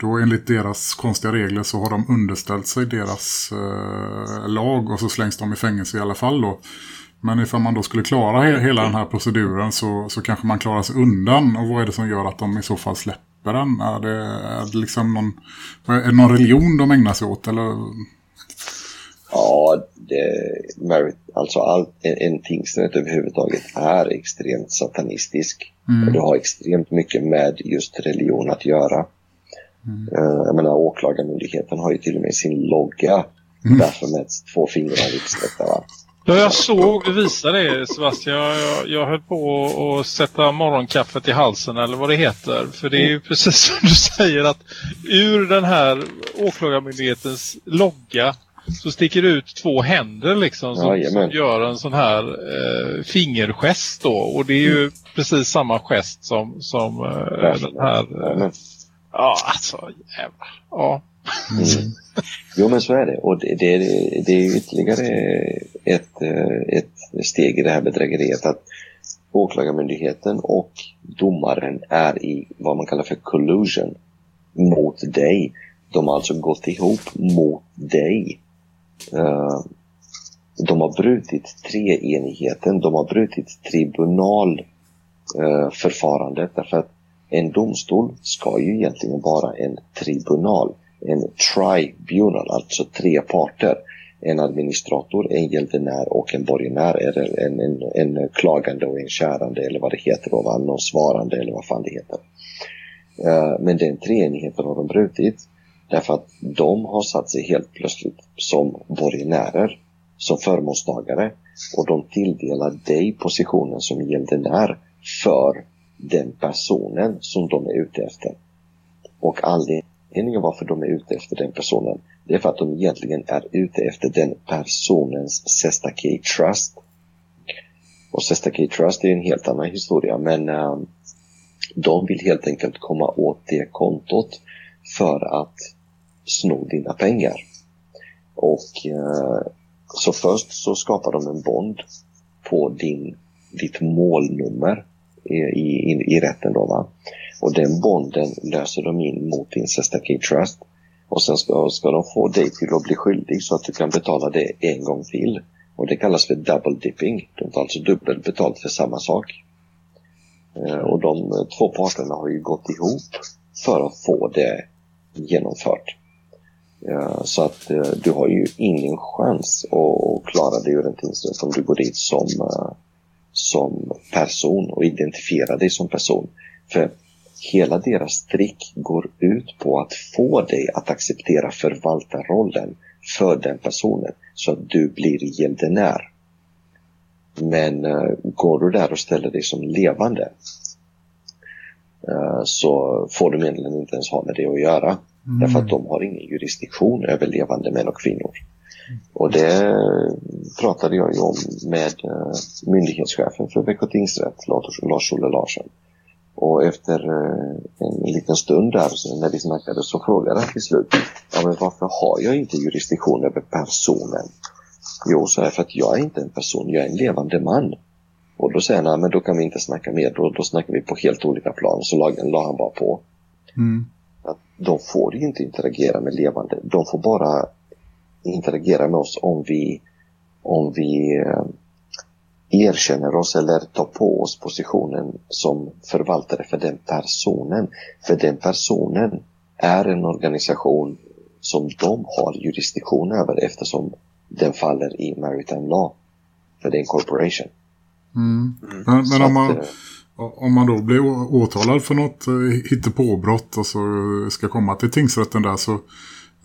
då enligt deras konstiga regler så har de underställt sig deras eh, lag och så slängs de i fängelse i alla fall då. Men ifall man då skulle klara he hela den här proceduren så, så kanske man klarar sig undan. Och vad är det som gör att de i så fall släpper den? Är det, är det liksom någon, är det någon religion de ägnar sig åt? Eller Ja, det, merit, alltså allt, en, en tingsrätt överhuvudtaget är extremt satanistisk. Mm. Och det har extremt mycket med just religion att göra. Mm. Eh, jag menar, åklagarmyndigheten har ju till och med sin logga. Mm. Därför med två fingrar utsträckta. Va? Ja, jag såg du visade det Sebastian. Jag, jag, jag höll på att- att sätta morgonkaffet i halsen eller vad det heter. För det är ju precis som du säger att ur den här åklagarmyndighetens logga så sticker det ut två händer liksom som, som gör en sån här eh, fingergest då. Och det är ju precis samma gest som, som eh, den här... Eh, ja, alltså jävlar. Ja. Mm. Jo men så är det och det, det, det är ytterligare ett, eh, ett steg i det här bedrägeriet att åklagarmyndigheten och domaren är i vad man kallar för collusion mot dig. De har alltså gått ihop mot dig. Eh, de har brutit treenigheten, de har brutit tribunalförfarandet därför att en domstol ska ju egentligen vara en tribunal, en tribunal, alltså tre parter. En administrator, en gäldenär och en borgenär, eller en, en, en klagande och en kärande eller vad det heter då, va? någon svarande eller vad fan det heter. Eh, men den treenigheten har de brutit därför att de har satt sig helt plötsligt som borgenärer, som förmånstagare och de tilldelar dig positionen som gäldenär för den personen som de är ute efter. Och anledningen varför de är ute efter den personen det är för att de egentligen är ute efter den personens Sestakey Trust. Och Sestakey Trust är en helt annan historia men um, de vill helt enkelt komma åt det kontot för att sno dina pengar. Och eh, så först så skapar de en bond på din, ditt målnummer i, i, i rätten då va. Och den bonden löser de in mot din Sestakey Trust. Och sen ska, ska de få dig till att bli skyldig så att du kan betala det en gång till. Och det kallas för double dipping. De tar alltså dubbelt betalt för samma sak. Eh, och de två parterna har ju gått ihop för att få det genomfört. Eh, så att eh, du har ju ingen chans att klara dig ur en tingsrätt om du går dit som, eh, som person och identifierar dig som person. För hela deras trick går ut på att få dig att acceptera förvaltarrollen för den personen så att du blir gäldenär. Men går du där och ställer dig som levande så får du medlen inte ens ha med det att göra. Därför att de har ingen jurisdiktion över levande män och kvinnor. Och det pratade jag ju om med eh, myndighetschefen för Växjö tingsrätt, Lars- Lars-Olle Larsson. Och efter eh, en liten stund där när vi snackade så frågade han till slut, ja men varför har jag inte jurisdiktion över personen? Jo, så är det för att jag är inte en person, jag är en levande man. Och då säger han, "Ja, men då kan vi inte snacka mer, då, då snackar vi på helt olika plan. Så la han bara på Mm. De får ju inte interagera med levande. De får bara interagera med oss om vi, om vi eh, erkänner oss eller tar på oss positionen som förvaltare för den personen. För den personen är en organisation som de har jurisdiktion över eftersom den faller i maritime law. För det är en corporation. Mm. Men, Så men om, man, eh, om man då blir åtalad för något eh, hittepåbrott och så eh, ska komma till tingsrätten där så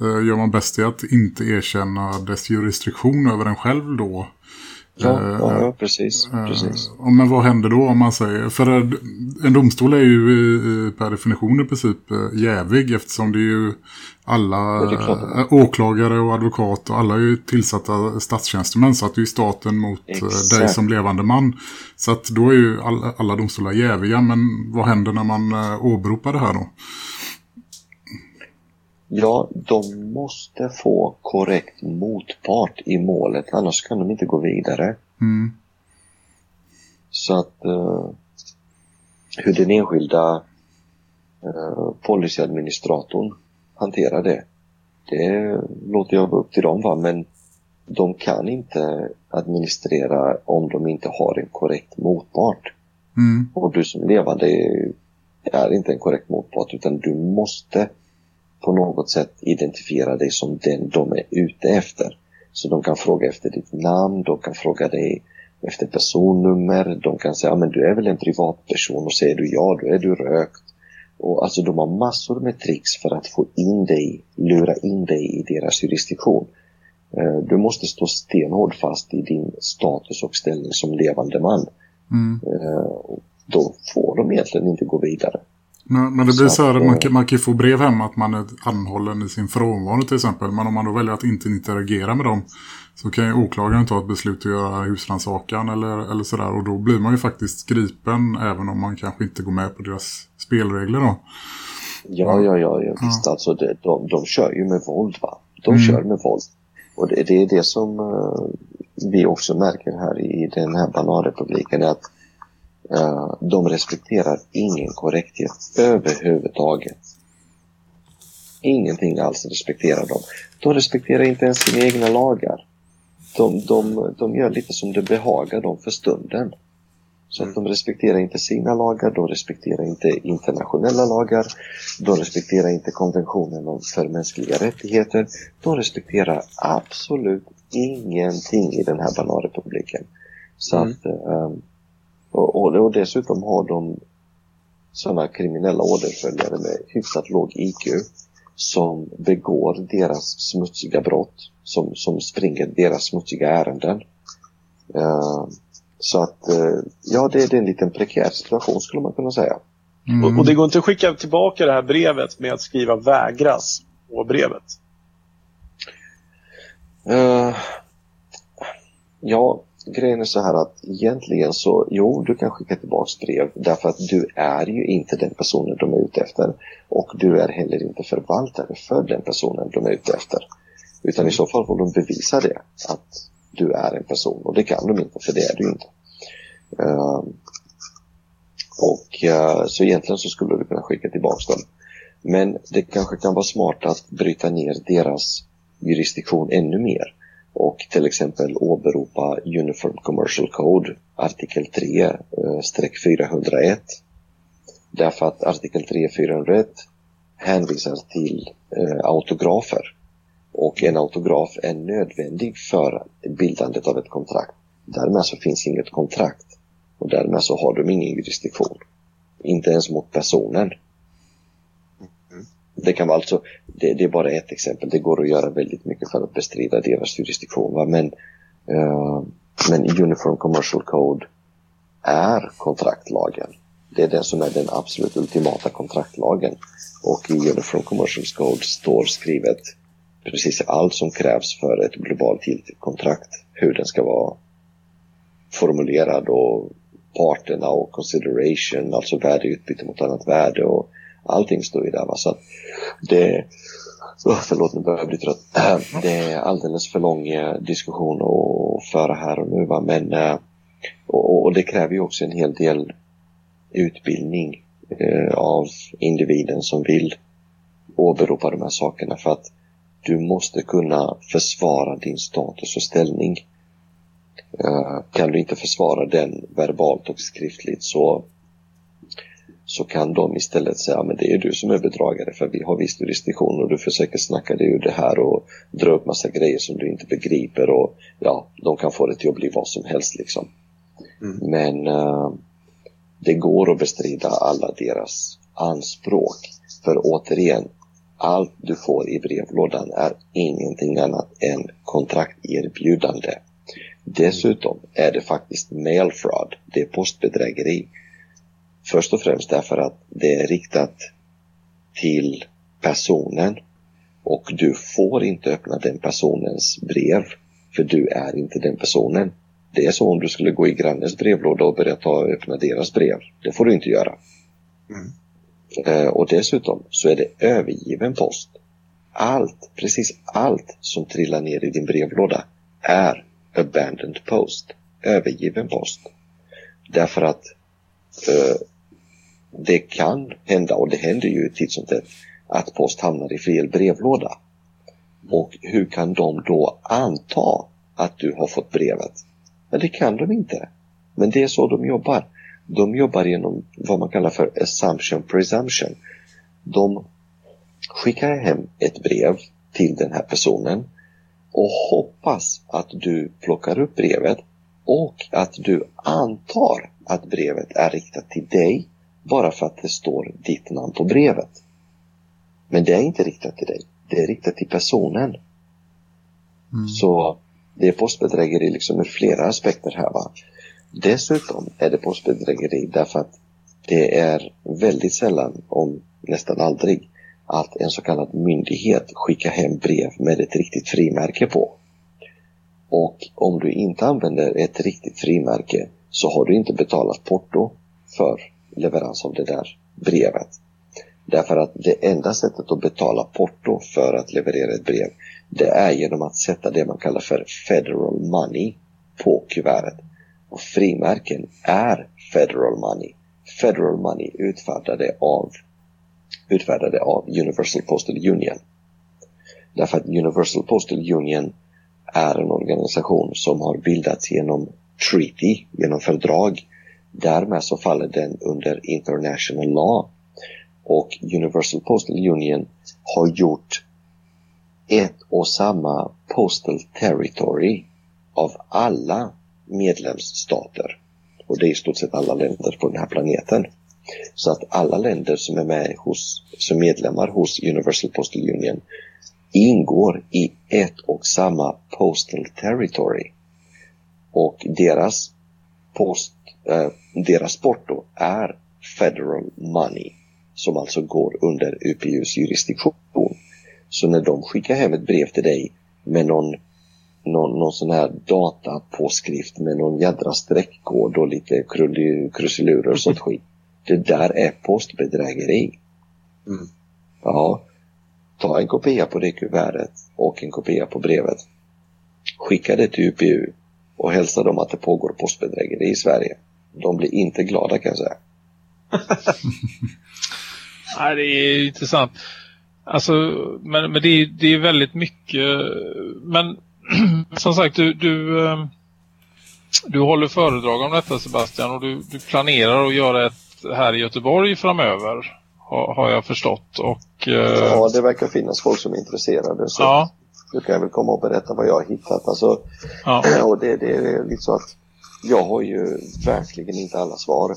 eh, gör man bäst i att inte erkänna dess jurisdiktion över en själv då. Ja, Eh, ja, ja precis. Eh, precis. Men vad händer då om man säger... För eh, en domstol är ju eh, per definition i princip eh, jävig eftersom det är ju alla det eh, åklagare och advokat och alla är ju tillsatta statstjänstemän så att det är ju staten mot eh, Exakt. dig som levande man. Så att då är ju alla, alla domstolar jäviga men vad händer när man eh, åberopar det här då? Ja, de måste få korrekt motpart i målet, annars kan de inte gå vidare. Mm. Så att eh, hur den enskilda eh, policyadministratorn hanterar det, det låter jag upp till dem. Va? Men de kan inte administrera om de inte har en korrekt motpart. Mm. Och du som levande är, är inte en korrekt motpart utan du måste på något sätt identifiera dig som den de är ute efter. Så de kan fråga efter ditt namn, de kan fråga dig efter personnummer, de kan säga, men du är väl en privatperson och säger du ja, då är du rökt. Och alltså de har massor med tricks för att få in dig, lura in dig i deras jurisdiktion. Eh, Du måste stå stenhård fast i din status och ställning som levande man. Mm. Eh, Då får de egentligen inte gå vidare. Men, men det blir Så så här, att, man, eh, kan, man kan få brev hem att man är anhållen i sin frånvaro till exempel. Men om man då väljer att inte interagera med dem så kan ju åklagaren ta ett beslut att göra husrannsakan eller, eller sådär. Och då blir man ju faktiskt gripen även om man kanske inte går med på deras spelregler då. Ja, ja, ja, ja visst. Alltså det, de, de kör ju med våld va. De Mm. kör med våld. Och det, det är det som eh, vi också märker här i den här bananrepubliken att eh, de respekterar ingen korrekthet överhuvudtaget. Ingenting alls respekterar de. De respekterar inte ens sina egna lagar. De, de, de gör lite som det behagar dem för stunden. Så att de respekterar inte sina lagar, de respekterar inte internationella lagar, de respekterar inte konventionen om för mänskliga rättigheter. De respekterar absolut ingenting i den här bananrepubliken. Så Mm. att, ehm, och, och, och dessutom har de sådana kriminella åderföljare med hyfsat låg IQ som begår deras smutsiga brott, som, som springer deras smutsiga ärenden. Ehm, så att, eh, ja det, det är en liten prekär situation skulle man kunna säga. Mm. Och, och det går inte att skicka tillbaka det här brevet med att skriva vägras på brevet. Eh, ja, grejen är så här att egentligen så, jo, du kan skicka tillbaks brev därför att du är ju inte den personen de är ute efter. Och du är heller inte förvaltare för den personen de är ute efter. Utan i så fall får de bevisa det, att du är en person. Och det kan de inte, för det är du inte. Ehm, eh, och uh, så egentligen så skulle du kunna skicka tillbaks dem. Men det kanske kan vara smart att bryta ner deras jurisdiktion ännu mer och till exempel åberopa Uniform Commercial Code artikel 3 eh, streck 401 därför att artikel 3 401 hänvisar till eh, autografer och en autograf är nödvändig för bildandet av ett kontrakt. Därmed så finns inget kontrakt och därmed så har de ingen jurisdiktion. Inte ens mot personen. Det kan vara alltså, det, det är bara ett exempel. Det går att göra väldigt mycket för att bestrida deras jurisdiktion. Va? Men, uh, men Uniform Commercial Code är kontraktlagen. Det är den som är den absolut ultimata kontraktlagen. Och i Uniform Commercial Code står skrivet precis allt som krävs för ett globalt giltigt kontrakt. Hur den ska vara formulerad och parterna och consideration, alltså värdeutbyte mot annat värde och allting står ju där. Va? Så att det, oh, förlåt nu börjar jag bli trött. Det är alldeles för lång eh, diskussion att föra här och nu. Va? Men, eh, och, och det kräver ju också en hel del utbildning eh, av individen som vill åberopa de här sakerna för att du måste kunna försvara din status och ställning. Eh, kan du inte försvara den verbalt och skriftligt så så kan de istället säga men det är du som är bedragare för vi har viss jurisdiktion och du försöker snacka dig ur det här och dra upp massa grejer som du inte begriper och ja, de kan få det till att bli vad som helst liksom. Mm. Men eh, det går att bestrida alla deras anspråk. För återigen, allt du får i brevlådan är ingenting annat än kontrakterbjudande. Dessutom är det faktiskt mail fraud, det är postbedrägeri. Först och främst därför att det är riktat till personen och du får inte öppna den personens brev för du är inte den personen. Det är så om du skulle gå i grannens brevlåda och börja ta och öppna deras brev. Det får du inte göra. Mm. Eh, och dessutom så är det övergiven post. Allt, precis allt som trillar ner i din brevlåda är abandoned post. Övergiven post. Därför att eh, det kan hända, och det händer ju titt som tätt, att post hamnar i fel brevlåda. Och hur kan de då anta att du har fått brevet? Ja, det kan de inte. Men det är så de jobbar. De jobbar genom vad man kallar för assumption presumption. De skickar hem ett brev till den här personen och hoppas att du plockar upp brevet och att du antar att brevet är riktat till dig bara för att det står ditt namn på brevet. Men det är inte riktat till dig. Det är riktat till personen. Mm. Så det är postbedrägeri liksom ur flera aspekter här. Va? Dessutom är det postbedrägeri därför att det är väldigt sällan, om nästan aldrig, att en så kallad myndighet skickar hem brev med ett riktigt frimärke på. Och om du inte använder ett riktigt frimärke så har du inte betalat porto för leverans av det där brevet. Därför att det enda sättet att betala porto för att leverera ett brev det är genom att sätta det man kallar för federal money på kuvertet. Och frimärken är federal money. Federal money utfärdade av, utfärdade av Universal Postal Union. Därför att Universal Postal Union är en organisation som har bildats genom treaty, genom fördrag. Därmed så faller den under international law. Och Universal Postal Union har gjort ett och samma postal territory av alla medlemsstater. Och det är i stort sett alla länder på den här planeten. Så att alla länder som är med hos, som medlemmar hos Universal Postal Union ingår i ett och samma postal territory. Och deras post, eh, deras porto är federal money som alltså går under UPUs jurisdiktion. Så när de skickar hem ett brev till dig med någon, någon, någon sån här datapåskrift med någon jädra streckkod och lite krusilurer och sånt skit. Det där är postbedrägeri. Mm. Ja, ta en kopia på det kuvertet och en kopia på brevet. Skicka det till UPU och hälsa dem att det pågår postbedrägeri i Sverige. De blir inte glada kan jag säga. Nej, det är intressant. Alltså, men, men det, är, det är väldigt mycket. Men som sagt, du, du, eh, du håller föredrag om detta Sebastian och du, du planerar att göra ett här i Göteborg framöver har, jag förstått. Och, eh, Ja, det verkar finnas folk som är intresserade. Så ja, du kan väl komma och berätta vad jag har hittat. Alltså, ja, och det, det är lite så att jag har ju verkligen inte alla svar.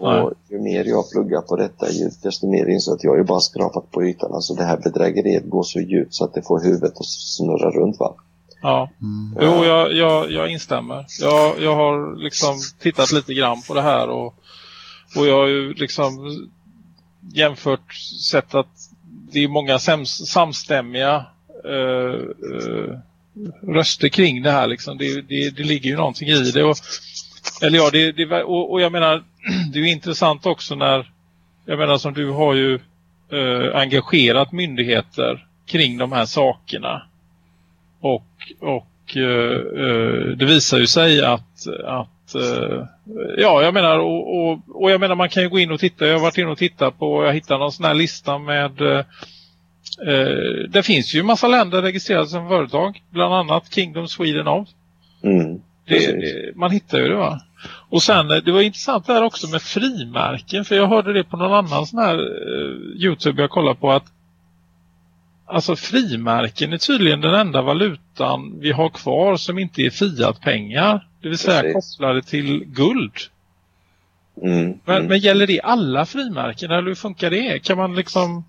Nej. Och ju mer jag pluggar på detta, ju, desto mer inser jag att jag har ju bara skrapat på ytan. Alltså det här bedrägeriet går så djupt så att det får huvudet att snurra runt va. ja. Mm. Jo, jag, jag, jag instämmer. Jag, jag har liksom tittat lite grann på det här och, och jag har ju liksom jämfört sett att det är många sams, samstämmiga eh, eh, röster kring det här. Liksom. Det, det, det ligger ju någonting i det. Och, eller ja, det, det, och, och jag menar, det är ju intressant också när, jag menar som du har ju eh, engagerat myndigheter kring de här sakerna. Och, och eh, eh, det visar ju sig att, att eh, ja, jag menar och, och, och jag menar man kan ju gå in och titta. Jag har varit inne och tittat på, jag hittade någon sån här lista med eh, eh, det finns ju en massa länder registrerade som företag, bland annat Kingdom Sweden of. Mm. Det, det, man hittar ju det va. Och sen, eh, det var intressant där också med frimärken. För jag hörde det på någon annan sån här eh, Youtube jag kollade på att Alltså frimärken är tydligen den enda valutan vi har kvar som inte är fiatpengar. Det vill säga Precis. kopplade till guld. Mm. Men, mm. men gäller det alla frimärken eller hur funkar det? Kan man liksom...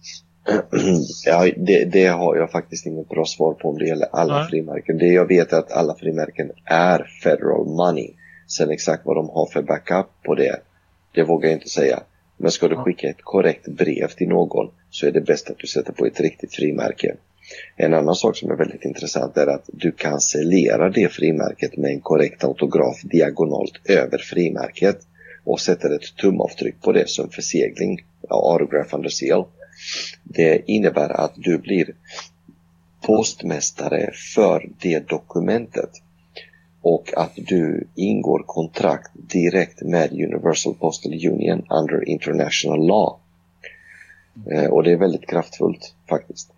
Ja, det, det har jag faktiskt inget bra svar på om det gäller alla Nej. frimärken. Det jag vet är att alla frimärken är federal money. Sen exakt vad de har för backup på det, det vågar jag inte säga. Men ska du skicka ett korrekt brev till någon så är det bäst att du sätter på ett riktigt frimärke. En annan sak som är väldigt intressant är att du cancellerar det frimärket med en korrekt autograf diagonalt över frimärket och sätter ett tumavtryck på det som försegling, autograph under seal. Det innebär att du blir postmästare för det dokumentet och att du ingår kontrakt direkt med Universal Postal Union under international law. Eh, och det är väldigt kraftfullt faktiskt.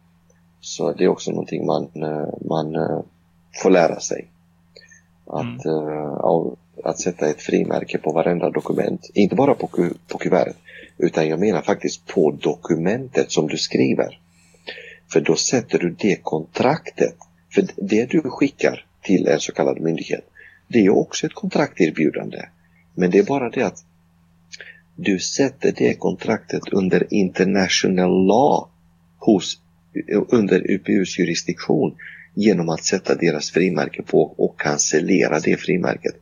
Så det är också någonting man, eh, man eh, får lära sig. Att, ja, att sätta ett frimärke på varenda dokument, inte bara på, ku- på kuvertet, utan jag menar faktiskt på dokumentet som du skriver. För då sätter du det kontraktet För det du skickar till en så kallad myndighet, det är också ett kontrakterbjudande. Men det är bara det att du sätter det kontraktet under international law hos, under UPUs jurisdiktion genom att sätta deras frimärke på och cancellera det frimärket.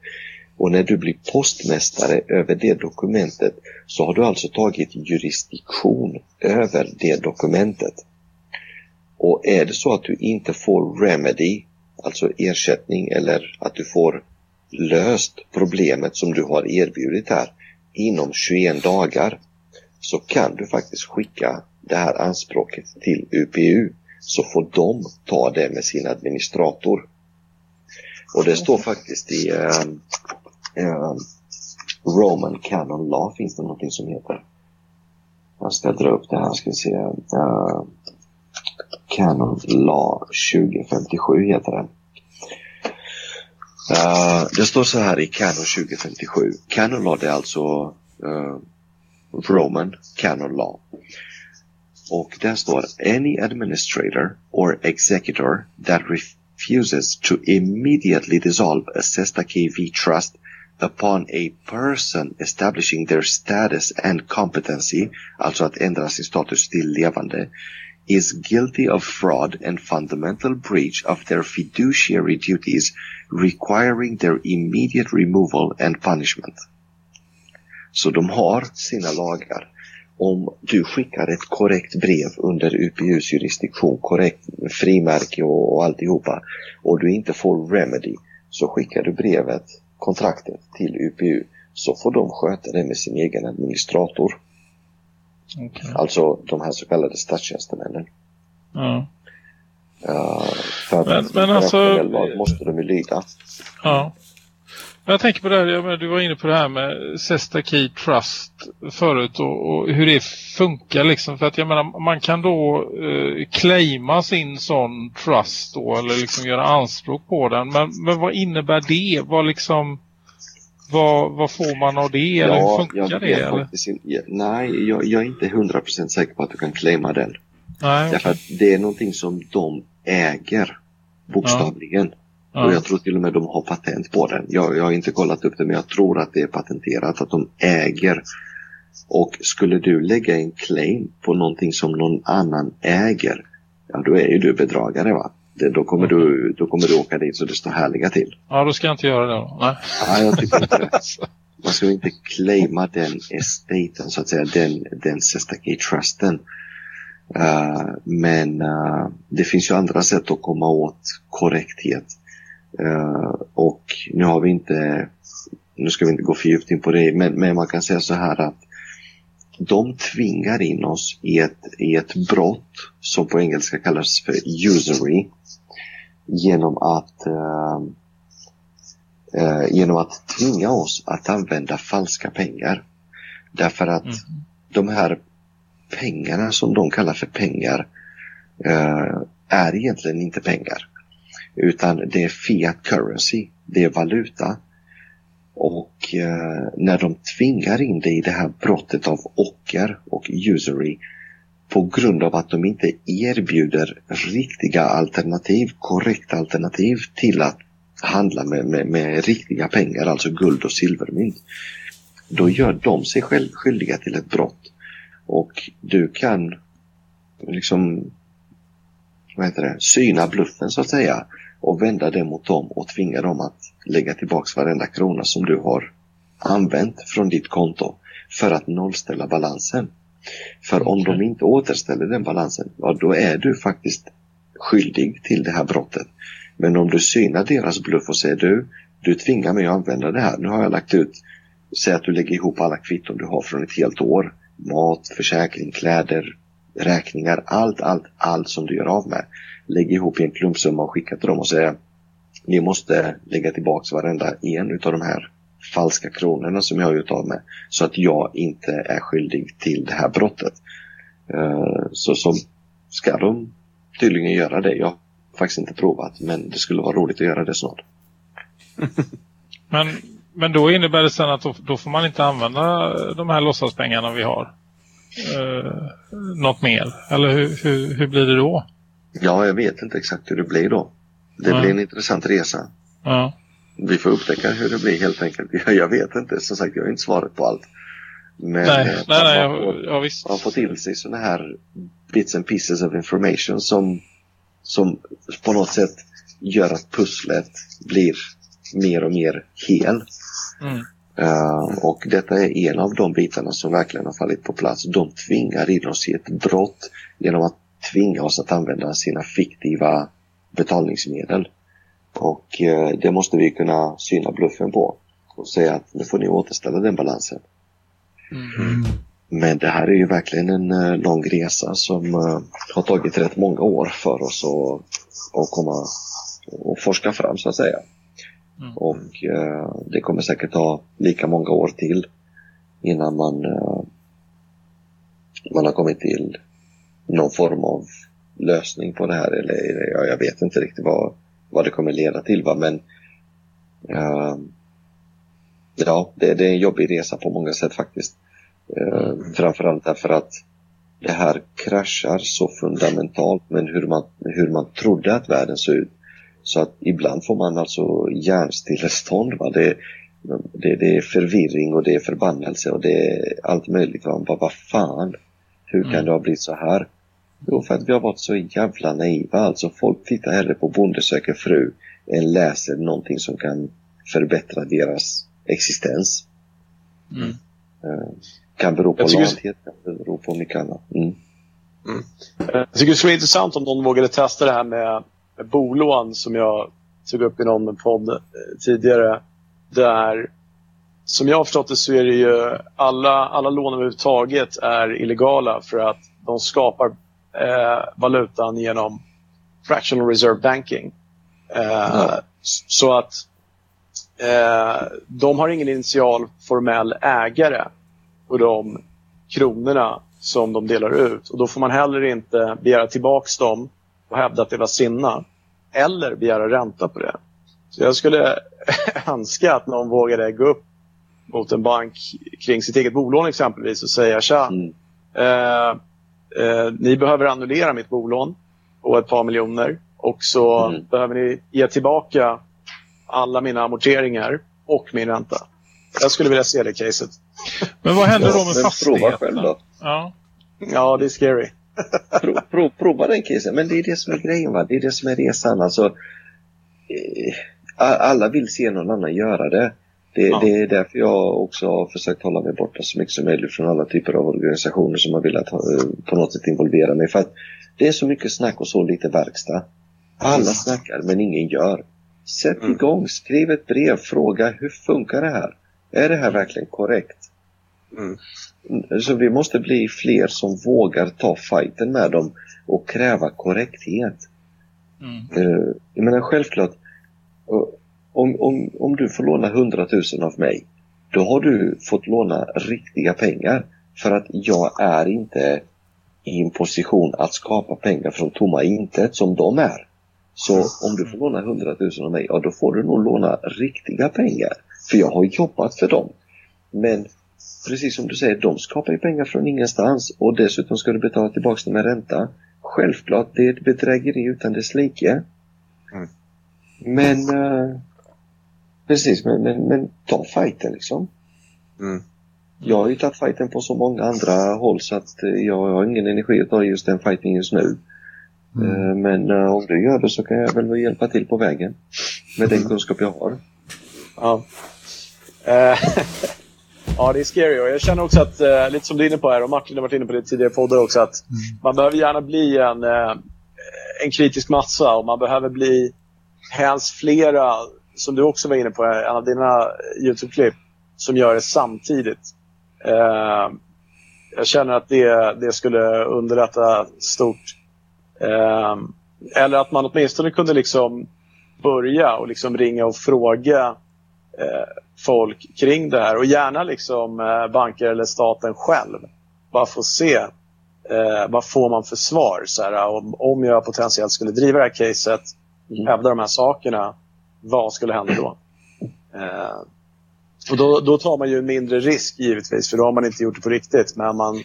Och när du blir postmästare över det dokumentet så har du alltså tagit jurisdiktion över det dokumentet. Och är det så att du inte får remedy, alltså ersättning eller att du får löst problemet som du har erbjudit här inom 21 dagar så kan du faktiskt skicka det här anspråket till UPU så får de ta det med sin administrator. Och det står faktiskt i eh, eh, Roman Canon Law finns det någonting som heter. Jag ska dra upp det här, ska se. Uh, Canon Law 2057 heter den. Uh, det står så här i Canon 2057. Canon Law det är alltså uh, Roman Canon Law. Och där står Any administrator or executor that refuses to immediately dissolve a Sesta KV trust upon a person establishing their status and competency, alltså att ändra sin status till levande, is guilty of fraud and fundamental breach of their fiduciary duties requiring their immediate removal and punishment. Så de har sina lagar. Om du skickar ett korrekt brev under UPUs jurisdiktion, korrekt frimärke och, och alltihopa och du inte får remedy så skickar du brevet, kontraktet till UPU så får de sköta det med sin egen administrator. Okej. Alltså de här så kallade statstjänstemännen. Ja. Uh, för att Men- men för alltså- måste de ju lyda. Ja. Jag tänker på det här, jag menar, du var inne på det här med Sesta Key Trust förut och, och hur det funkar liksom. För att jag menar, man kan då eh, claima sin sån trust då eller liksom göra anspråk på den. Men, men vad innebär det? Vad liksom, vad, vad får man av det? eller hur funkar det? Eller? inte. ja, Nej, jag, jag är inte 100% säker på att du kan claima den. Nej, Därför att det är någonting som de äger, bokstavligen. Och Ja. jag tror till och med de har patent på den. Jag, jag har inte kollat upp det men jag tror att det är patenterat, att de äger. Och skulle du lägga en claim på någonting som någon annan äger, ja då är ju du bedragare va. Det, då, kommer du, då kommer du åka dit så det står härliga till. ja, då ska jag inte göra det då. Nej. Nej, jag tycker inte det. Man ska inte claima den estaten så att säga, den, den Sestaki trusten. Uh, men uh, det finns ju andra sätt att komma åt korrekthet. Uh, och nu har vi inte, nu ska vi inte gå för djupt in på det, men, men man kan säga så här att de tvingar in oss i ett, i ett brott som på engelska kallas för usury genom att eh, eh, genom att tvinga oss att använda falska pengar. Därför att Mm. de här pengarna som de kallar för pengar eh, är egentligen inte pengar. Utan det är fiat currency, det är valuta. Och eh, när de tvingar in dig i det här brottet av ocker och usury på grund av att de inte erbjuder riktiga alternativ, korrekta alternativ till att handla med, med, med riktiga pengar, alltså guld och silvermynt. Då gör de sig själv skyldiga till ett brott. Och du kan liksom vad heter det, syna bluffen så att säga och vända det mot dem och tvinga dem att lägga tillbaks varenda krona som du har använt från ditt konto för att nollställa balansen. För om de inte återställer den balansen, ja då är du faktiskt skyldig till det här brottet. Men om du synar deras bluff och säger du, du tvingar mig att använda det här. Nu har jag lagt ut, säg att du lägger ihop alla kvitton du har från ett helt år. Mat, försäkring, kläder, räkningar, allt, allt, allt som du gör av med. Lägg ihop i en klumpsumma och skicka till dem och säga ni måste lägga tillbaks varenda en utav de här falska kronorna som jag har gjort av med så att jag inte är skyldig till det här brottet. Eh, så, så ska de tydligen göra det. Jag har faktiskt inte provat men det skulle vara roligt att göra det snart. Men, men då innebär det sen att då, då får man inte använda de här låtsaspengarna vi har. Eh, något mer? Eller hur, hur, hur blir det då? Ja, jag vet inte exakt hur det blir då. Det Ja. blir en intressant resa. Ja. Vi får upptäcka hur det blir helt enkelt. Jag, jag vet inte, som sagt jag har inte svaret på allt. Men Nej, eh, nej, nej, man, får, ja visst. man får till sig sådana här bits and pieces of information som, som på något sätt gör att pusslet blir mer och mer hel. Mm. Eh, och detta är en av de bitarna som verkligen har fallit på plats. De tvingar in oss i ett brott genom att tvinga oss att använda sina fiktiva betalningsmedel. Och eh, det måste vi kunna syna bluffen på och säga att nu får ni återställa den balansen. Mm. Men det här är ju verkligen en eh, lång resa som har tagit rätt många år för oss att, att komma och forska fram så att säga. Mm. Och eh, det kommer säkert ta lika många år till innan man, eh, man har kommit till någon form av lösning på det här. Eller ja, jag vet inte riktigt vad, vad det kommer leda till. Va? Men eh, ja, det, det är en jobbig resa på många sätt faktiskt. Eh, framförallt därför att det här kraschar så fundamentalt med hur man, hur man trodde att världen såg ut. Så att ibland får man alltså hjärnstillestånd. Va? Det, det, det är förvirring och det är förbannelse och det är allt möjligt. Va? Man bara, vad fan? Hur kan Mm. det ha blivit så här? Jo, för att vi har varit så jävla naiva. Alltså folk tittar hellre på Bonde söker fru än läser någonting som kan förbättra deras existens. Mm. Eh, kan bero på tycker- lathet, kan bero på mycket annat. Mm. Jag tycker det skulle vara intressant om någon vågade testa det här med bolån som jag tog upp i någon podd eh, tidigare. Där, som jag har förstått det så är det ju alla, alla lån överhuvudtaget är illegala för att de skapar eh, valutan genom fractional reserve banking. Eh, s- Så att eh, de har ingen initial formell ägare på de kronorna som de delar ut. Och då får man heller inte begära tillbaks dem och hävda att det var sina. Eller begära ränta på det. Så jag skulle önska att någon vågade gå upp mot en bank kring sitt eget bolån exempelvis och säga tja, Mm. eh, eh, ni behöver annullera mitt bolån på ett par miljoner och så Mm. behöver ni ge tillbaka alla mina amorteringar och min ränta. Jag skulle vilja se det caset. Men vad händer då Ja, med men prova själv då. Ja. Ja, det är scary. Pro, pro, prova den casen. Men det är det som är grejen. Va? Det är det som är resan. Alltså, eh, alla vill se någon annan göra det. Det, Ja. det är därför jag också har försökt hålla mig borta så mycket som möjligt från alla typer av organisationer som har velat eh, på något sätt involvera mig. För att det är så mycket snack och så lite verkstad. Alla snackar men ingen gör. Sätt Mm. igång, skriv ett brev, fråga hur funkar det här? Är det här verkligen korrekt? Mm. Så vi måste bli fler som vågar ta fighten med dem och kräva korrekthet. Mm. Eh, jag menar självklart, om, om, om du får låna 100 000 av mig, då har du fått låna riktiga pengar. För att jag är inte i en position att skapa pengar från tomma intet som de är. Så om du får låna 100 000 av mig, ja då får du nog låna riktiga pengar. För jag har jobbat för dem. Men precis som du säger, de skapar ju pengar från ingenstans och dessutom ska du betala tillbaka dem med ränta. Självklart, det är ett bedrägeri utan dess like. Mm. Men eh, precis, men, men, men ta fighten liksom. Mm. Jag har ju tagit fighten på så många andra håll så att eh, jag har ingen energi att ta just den fighten just nu. Eh, Men eh, om du gör det så kan jag väl hjälpa till på vägen. Med den kunskap jag har. Ja. ja, det är scary. Och jag känner också att, eh, lite som du är inne på här, och Martin har varit inne på det tidigare i poddar också, att man behöver gärna bli en, eh, en kritisk massa och man behöver bli helst flera, som du också var inne på, en av dina YouTube-klipp, som gör det samtidigt. Eh, jag känner att det, det skulle underlätta stort. Eh, eller att man åtminstone kunde liksom börja och liksom ringa och fråga folk kring det här. Och gärna liksom eh, banker eller staten själv. Bara få se eh, vad får man för svar. Så här, om, om jag potentiellt skulle driva det här caset, Mm. hävda de här sakerna, vad skulle hända då? Eh, och då, då tar man ju mindre risk givetvis, för då har man inte gjort det på riktigt. Men man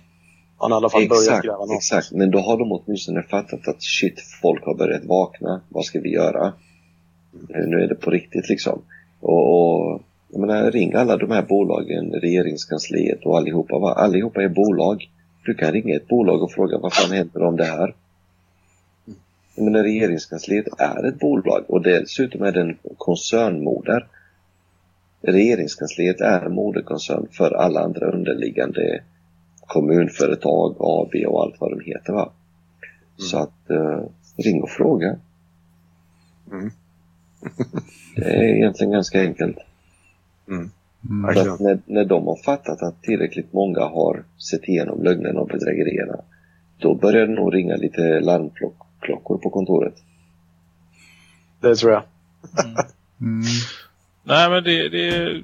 har i alla fall börjat Exakt, gräva något. exakt. Men då har de åtminstone fattat att shit, folk har börjat vakna. Vad ska vi göra? Nu, nu är det på riktigt liksom. Och, och jag menar, ring alla de här bolagen, regeringskansliet och allihopa. Va? Allihopa är bolag. Du kan ringa ett bolag och fråga vad fan händer om det här? Menar, regeringskansliet är ett bolag och dessutom är det en koncernmoder. Regeringskansliet är moderkoncern för alla andra underliggande kommunföretag, AB och allt vad de heter. Va? Så att eh, ring och fråga. Mm. Det är egentligen ganska enkelt. Mm. Mm. När, när de har fattat att tillräckligt många har sett igenom lögnerna och bedrägerierna, då börjar det nog ringa lite larmklockor på kontoret. Det tror jag. Mm. Nej men det, det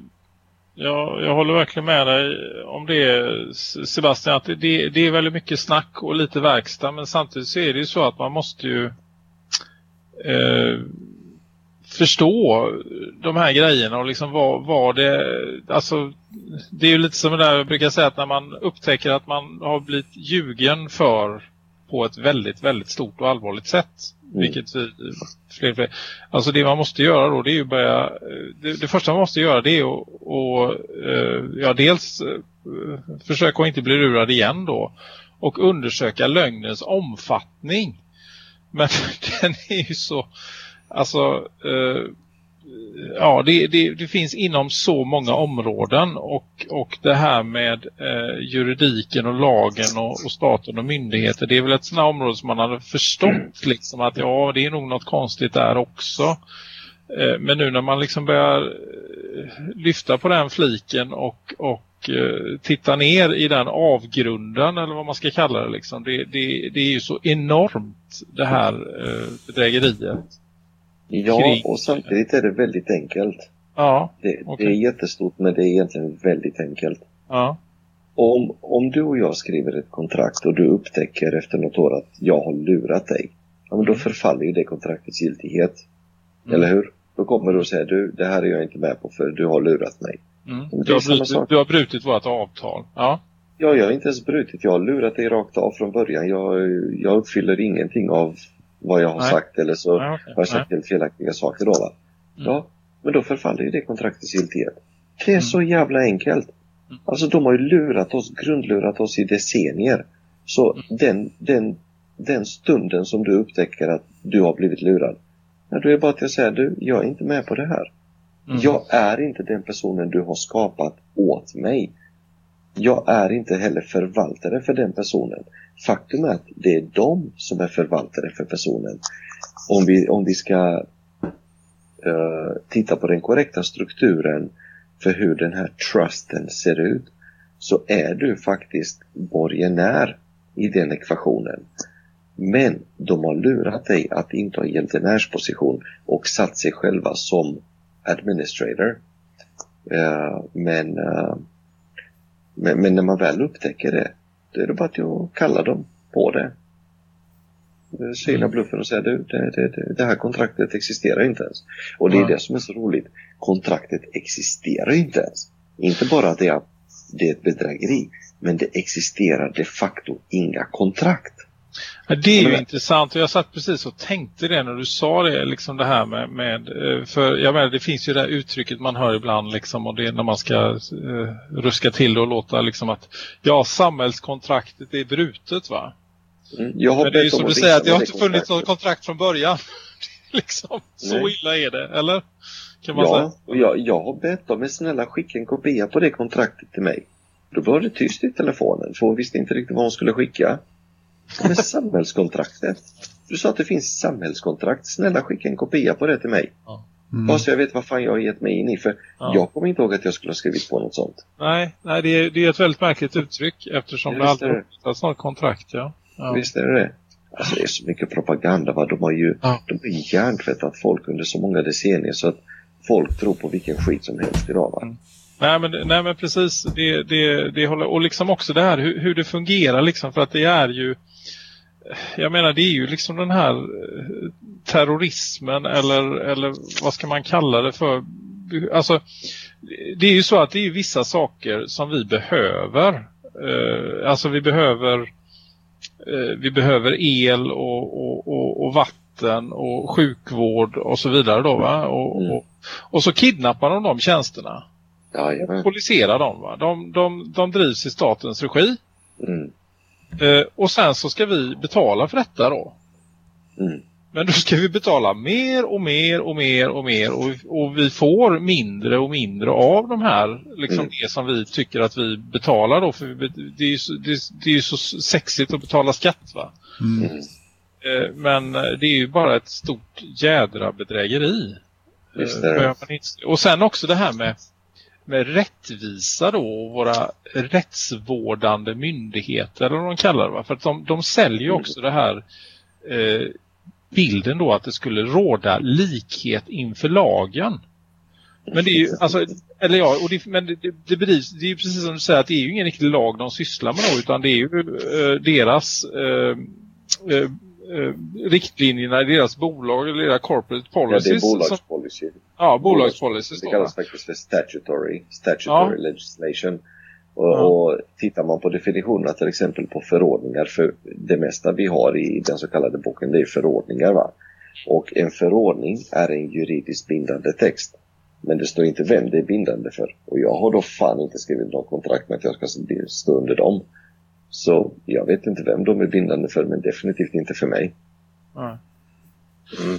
jag, jag håller verkligen med dig om det Sebastian att det, det är väldigt mycket snack och lite verkstad men samtidigt så är det ju så att man måste ju eh, förstå de här grejerna och liksom vad, vad det alltså det är ju lite som det där jag brukar säga att när man upptäcker att man har blivit ljugen för på ett väldigt, väldigt stort och allvarligt sätt. Vilket vi, fler, fler. Alltså det man måste göra då det är ju börja, det, det första man måste göra det är att och, eh, ja, dels eh, försöka att inte bli lurad igen då och undersöka lögnens omfattning. Men den är ju så alltså eh, ja det, det, det finns inom så många områden och, och det här med eh, juridiken och lagen och, och staten och myndigheter det är väl ett sådant område som man hade förstått liksom att ja det är nog något konstigt där också. Eh, men nu när man liksom börjar eh, lyfta på den fliken och, och eh, titta ner i den avgrunden eller vad man ska kalla det liksom det, det, det är ju så enormt det här eh, bedrägeriet Ja, och samtidigt är det väldigt enkelt. ja, Det, Okej. det är jättestort men det är egentligen väldigt enkelt. ja Om, om du och jag skriver ett kontrakt och du upptäcker efter något år att jag har lurat dig, ja, men då förfaller ju det kontraktets giltighet. Mm. Eller hur? Då kommer du och säger du, det här är jag inte med på för du har lurat mig. Mm. Du, har brutit, du har brutit vårt avtal. Ja. Ja, jag har inte ens brutit. Jag har lurat dig rakt av från början. Jag, jag uppfyller ingenting av vad jag har Nej. sagt eller så Nej, okej. har jag sagt helt felaktiga saker då va? Mm. Ja, men då förfaller ju det kontraktets giltighet. Det är Mm. så jävla enkelt. Mm. Alltså de har ju lurat oss, grundlurat oss i decennier. Så Mm. den, den, den stunden som du upptäcker att du har blivit lurad. Ja, då är det bara att jag säger du, jag är inte med på det här. Mm. Jag är inte den personen du har skapat åt mig. Jag är inte heller förvaltare för den personen. Faktum är att det är de som är förvaltare för personen. Om vi, om vi ska uh, titta på den korrekta strukturen för hur den här trusten ser ut så är du faktiskt borgenär i den ekvationen. Men de har lurat dig att inta gäldenärsposition och satt sig själva som administrator. Uh, men, uh, men, men när man väl upptäcker det, då är det bara att kalla dem på det. Syna Mm. bluffen och säga du, det, det, det, det här kontraktet existerar inte ens. Och det är det som är så roligt. Kontraktet existerar inte ens. Inte bara att det är, det är ett bedrägeri, men det existerar de facto inga kontrakt. Ja, Det är ju intressant och jag satt precis och tänkte det när du sa det, liksom det här med, med eh, för jag menar det finns ju det här uttrycket man hör ibland liksom och det är när man ska eh, ruska till och låta liksom att ja, samhällskontraktet är brutet va? Mm. Men det är ju som du säger att det har inte funnits något kontrakt från början. liksom, så Nej. illa är det, eller? Kan man säga? Ja, och jag, jag har bett dem, men snälla skicka en kopia på det kontraktet till mig. Då var det tyst i telefonen, för hon visste inte riktigt vad hon skulle skicka. Men samhällskontraktet. Du sa att det finns samhällskontrakt. Snälla skicka en kopia på det till mig. Mm. Bara så jag vet vad fan jag har gett mig in i. För Ja. jag kommer inte ihåg att jag skulle ha skrivit på något sånt. Nej, nej det, är, det är ett väldigt märkligt uttryck eftersom Ja, det aldrig har något kontrakt. Ja. Ja. Visst är det det? Alltså det är så mycket propaganda. Va? De har ju Ja. de har hjärntvättat folk under så många decennier så att folk tror på vilken skit som helst idag. Va? Mm. Nej men, nej men precis, det, det, det håller, och liksom också det här hur, hur det fungerar liksom för att det är ju jag menar det är ju liksom den här eh, terrorismen eller, eller vad ska man kalla det för alltså det är ju så att det är vissa saker som vi behöver eh, alltså vi behöver eh, vi behöver el och, och, och, och vatten och sjukvård och så vidare då va? Och, Mm. och, och så kidnappar de de tjänsterna. Jajamän. Poliserar dem va? De, de, de drivs i statens regi. Mm. Eh, och sen så ska vi betala för detta då. Mm. Men då ska vi betala mer och mer och mer och mer och, och vi får mindre och mindre av de här, liksom Mm. det som vi tycker att vi betalar då. För vi, det är ju så, det, det är ju så sexigt att betala skatt va. Mm. Mm. Eh, Men eh, det är ju bara ett stort jädra bedrägeri. Eh. Och sen också det här med, med rättvisa då och våra rättsvårdande myndigheter eller vad de kallar det va? För att de, de säljer ju Mm. också det här eh, bilden då att det skulle råda likhet inför lagen. Men det är ju, alltså, eller ja, och det, men det, det, det, bedrivs, det är ju precis som du säger att det är ju ingen riktig lag de sysslar med då, utan det är ju eh, deras eh, eh eh, riktlinjerna i deras bolag eller deras corporate Ja, det är policies. som, bolagspolicy. ja, bolagspolicies. Det kallas faktiskt för statutory, statutory legislation. Och, Ja. och tittar man på definitionerna till exempel på förordningar, för det mesta vi har i den så kallade boken det är förordningar va. Och en förordning är en juridiskt bindande text. Men det står inte vem det är bindande för. Och jag har då fan inte skrivit någon kontrakt med att jag ska stå under dem. Så jag vet inte vem de är bindande för, men definitivt inte för mig. Mm.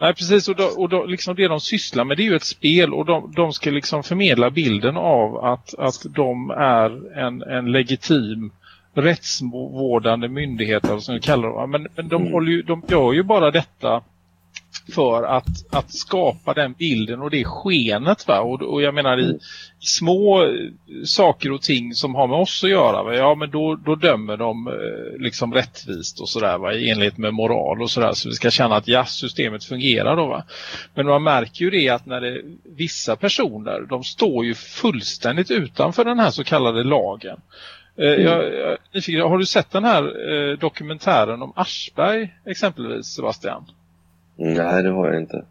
Nej, precis. Och, då, och då, liksom det de sysslar med det är ju ett spel och de, de ska liksom förmedla bilden av att, att de är en, en legitim rättsvårdande myndighet eller som vi kallar va. Men, men de, Mm. håller ju, de gör ju bara detta för att, att skapa den bilden och det skenet. Va? Och, och jag menar i, Mm. små saker och ting som har med oss att göra. Va? Ja men då, då dömer de eh, liksom rättvist och sådär i enlighet med moral och sådär. Så vi ska känna att ja, systemet fungerar då va. Men man märker ju det att när det vissa personer, de står ju fullständigt utanför den här så kallade lagen. Eh, Mm. Jag, jag, har du sett den här eh, dokumentären om Aschberg exempelvis Sebastian? Nej, det har jag inte.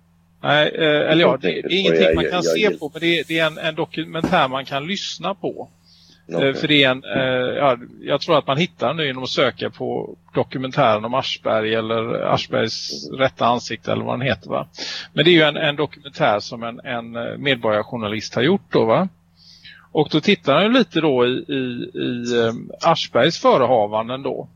Nej, eh, eller ja, det, det är Jag- ingenting man jag- kan jag- se på, men det är, det är en, en dokumentär man kan lyssna på. Eh, Okej. För det är en, eh, ja, jag tror att man hittar den nu genom att söka på dokumentären om Aschberg eller Aschbergs rätta ansikte eller vad den heter va. Men det är ju en, en dokumentär som en, en eh, medborgarjournalist har gjort då va. Och då tittar han ju lite då i, i, i eh, Aschbergs förehavanden då.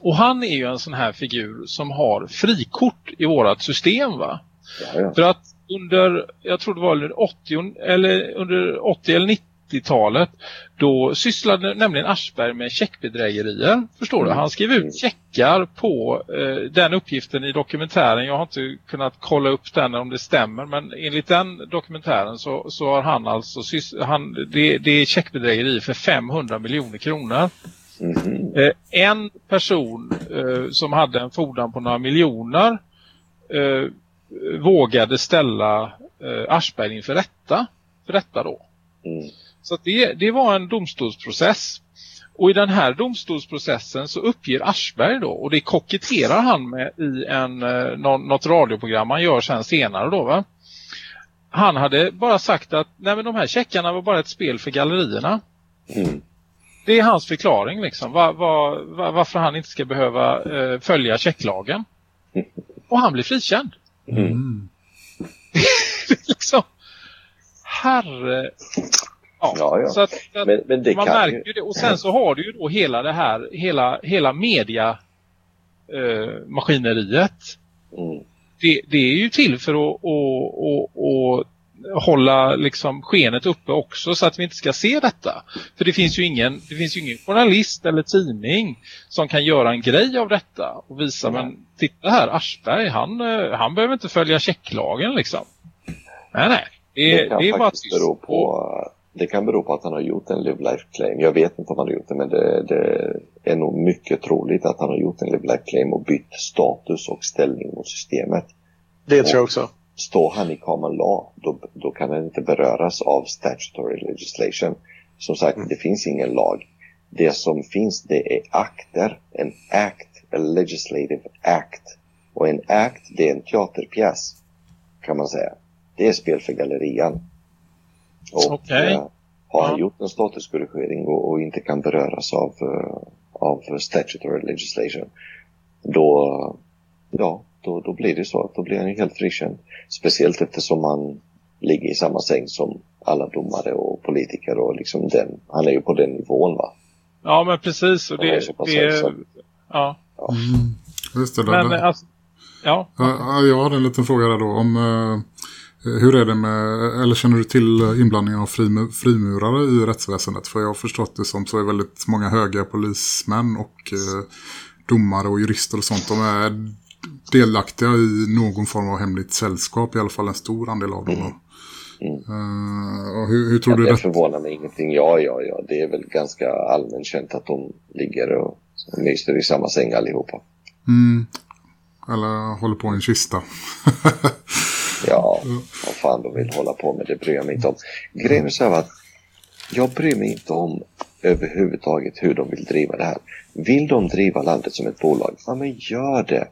Och han är ju en sån här figur som har frikort i vårat system va. Ja, ja. För att under, jag tror det var under 80, eller, under 80 eller 90-talet då sysslade nämligen Aschberg med checkbedrägerier. Förstår du? Mm. Han skrev ut checkar på eh, den uppgiften i dokumentären. Jag har inte kunnat kolla upp den om det stämmer men enligt den dokumentären så, så har han alltså han, det, det är checkbedrägerier för 500 miljoner kronor. Eh, en person eh, som hade en fordran på några miljoner eh, vågade ställa eh, Aschberg inför rätta för detta då. Mm. Så det, det var en domstolsprocess. Och i den här domstolsprocessen så uppger Aschberg då, och det koketterar han med i en, eh, nå- något radioprogram han gör sen senare då va. Han hade bara sagt att nej men de här checkarna var bara ett spel för gallerierna. Mm. Det är hans förklaring liksom. Va, va, va, varför han inte ska behöva eh, följa checklagen. Och han blir frikänd. Mm. Mm. liksom. Herre. Ja, Ja, ja. Så att, att Men, men det man kan märker ju... ju det. Och sen så har du ju då hela det här, hela, hela media eh, maskineriet. Mm. Det, det är ju till för att, att, att, att hålla liksom skenet uppe också så att vi inte ska se detta. För det finns ju ingen, det finns ju ingen journalist eller tidning som kan göra en grej av detta och visa Nej. men titta här Aschberg han, eh, han behöver inte följa checklagen liksom. Nej nej. Det, Det kan det är bara bero på... Det kan bero på att han har gjort en live life claim. Jag vet inte om han har gjort det men det, det är nog mycket troligt att han har gjort en live life claim och bytt status och ställning mot systemet. Det tror jag också. Står han i common law då, då kan han inte beröras av statutory legislation. Som sagt, det finns ingen lag. Det som finns det är akter, en act, a legislative act. Och en act det är en teaterpjäs kan man säga. Det är spel för gallerian. Och Okej. eh, har han Ja. gjort en statuskorrigering och, och inte kan beröras av, eh, av statutory legislation då, ja, då, då blir det så att då blir han ju helt frikänd. Speciellt eftersom man ligger i samma säng som alla domare och politiker och liksom den, han är ju på den nivån va. Ja, men precis. Och Han är det, det, hälsam. ja. Mm. Just det, Men där. alltså, ja. Ja, Jag har en liten fråga där då. Om, eh, hur är det med, eller känner du till inblandningen av frimu- frimurare i rättsväsendet? För jag har förstått det som så är väldigt många höga polismän och eh, domare och jurister och sånt. De är delaktiga i någon form av hemligt sällskap, i alla fall en stor andel av dem. Mm. Eh, och hur, hur tror du det det? förvånar mig ingenting. Ja, ja, ja. Det är väl ganska allmänt känt att de ligger och myser i samma säng allihopa. Mm, eller håller på i en kista. Ja, vad fan de vill hålla på med, det bryr jag mig inte om. Grejen är så här att jag bryr mig inte om överhuvudtaget hur de vill driva det här. Vill de driva landet som ett bolag, ja men gör det.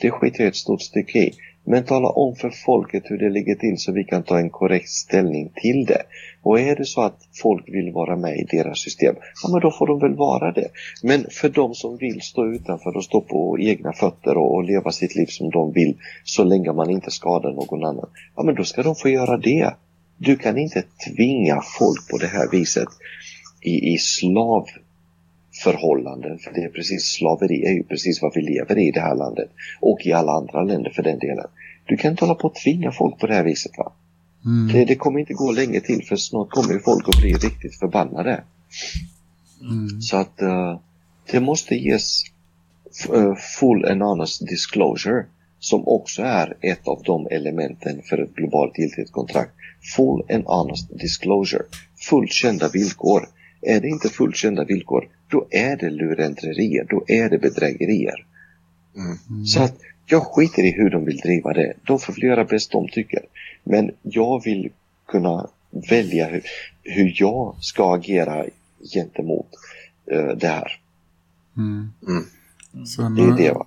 Det skiter jag ett stort stycke i. Men tala om för folket hur det ligger till så vi kan ta en korrekt ställning till det. Och är det så att folk vill vara med i deras system, ja men då får de väl vara det. Men för de som vill stå utanför och stå på egna fötter och, och leva sitt liv som de vill så länge man inte skadar någon annan, ja men då ska de få göra det. Du kan inte tvinga folk på det här viset i, i slavförhållanden, för det är precis, slaveri är ju precis vad vi lever i i det här landet och i alla andra länder för den delen. Du kan inte hålla på att tvinga folk på det här viset va. Mm. Det, det kommer inte gå länge till för snart kommer folk att bli riktigt förbannade. Mm. Så att eh, det måste ges eh, full and honest disclosure som också är ett av de elementen för ett globalt giltighetskontrakt. Full and honest disclosure. Fullt kända villkor. Är det inte fullt kända villkor, då är det lurendrerier, då är det bedrägerier. Så att jag skiter i hur de vill driva det. De får väl göra bäst de tycker. Men jag vill kunna välja hur, hur jag ska agera gentemot eh, det här. Mm. Mm. Sen, Det är eh, det va.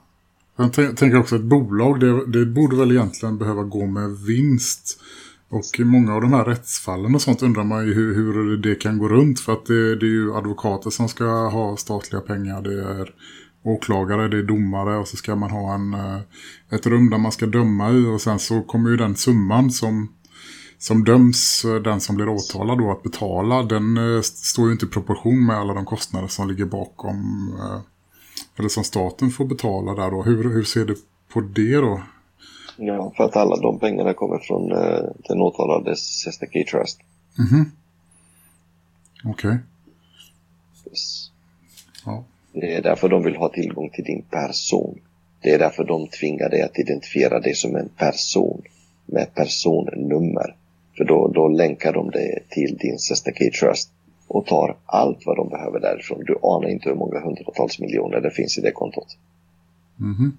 Jag tän- tänker också att ett bolag, det, det borde väl egentligen behöva gå med vinst. Och i många av de här rättsfallen och sånt undrar man ju hur, hur det kan gå runt. För att det, det är ju advokater som ska ha statliga pengar. Det är åklagare, det är domare och så ska man ha en, eh, ett rum där man ska döma i. Och sen så kommer ju den summan som, som döms, eh, den som blir åtalad då att betala. Den eh, står ju inte i proportion med alla de kostnader som ligger bakom. Eller som staten får betala där då. Hur, hur ser du på det då? Ja, för att alla de pengarna kommer från eh, den åtalades Sesta Key Trust. Mhm. Okej. Yes. Ja. Det är därför de vill ha tillgång till din person. Det är därför de tvingar dig att identifiera dig som en person med personnummer. För då, då länkar de dig till din Sesta Key Trust och tar allt vad de behöver därifrån. Du anar inte hur många hundratals miljoner det finns i det kontot. Mhm.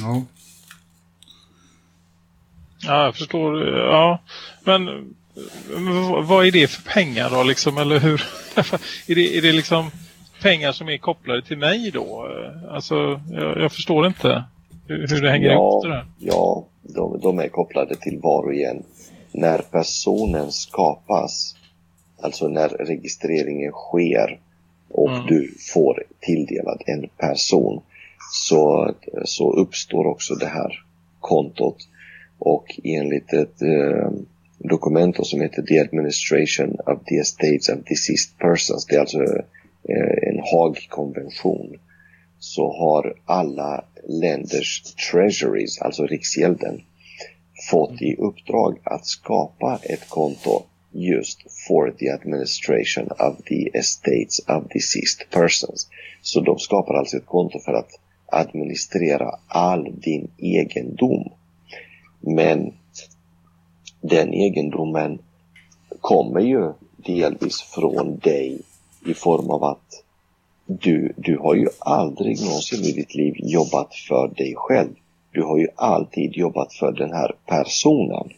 Ja. Ja, jag förstår. Ja, men vad- är det för pengar då liksom? Eller hur? är, det, är det liksom pengar som är kopplade till mig då? Alltså, jag, jag förstår inte hur, hur det hänger ihop det där. Ja, de, de är kopplade till var och en. När personen skapas, alltså när registreringen sker och Mm. du får tilldelad en person så, så uppstår också det här kontot. Och enligt ett eh, dokument som heter The Administration of the Estates of Deceased Persons, det är alltså eh, en Haagkonvention så har alla länders treasuries, alltså riksgälden, fått i uppdrag att skapa ett konto just for the administration of the estates of deceased persons. Så de skapar alltså ett konto för att administrera all din egendom. Men den egendomen kommer ju delvis från dig i form av att du, du har ju aldrig någonsin i ditt liv jobbat för dig själv. Du har ju alltid jobbat för den här personen.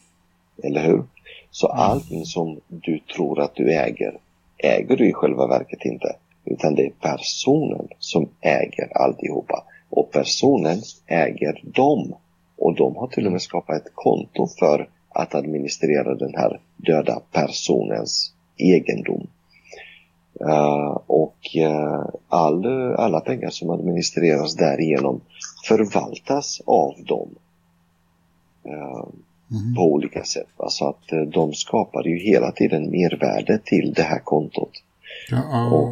Eller hur? Så allting som du tror att du äger, äger du i själva verket inte. Utan det är personen som äger alltihopa. Och personen äger dem. Och de har till och med skapat ett konto för att administrera den här döda personens egendom. Eh, och eh, all, alla pengar som administreras därigenom förvaltas av dem eh, Mhm. på olika sätt. va. Så att de skapar ju hela tiden mervärde till det här kontot. Ja, Och,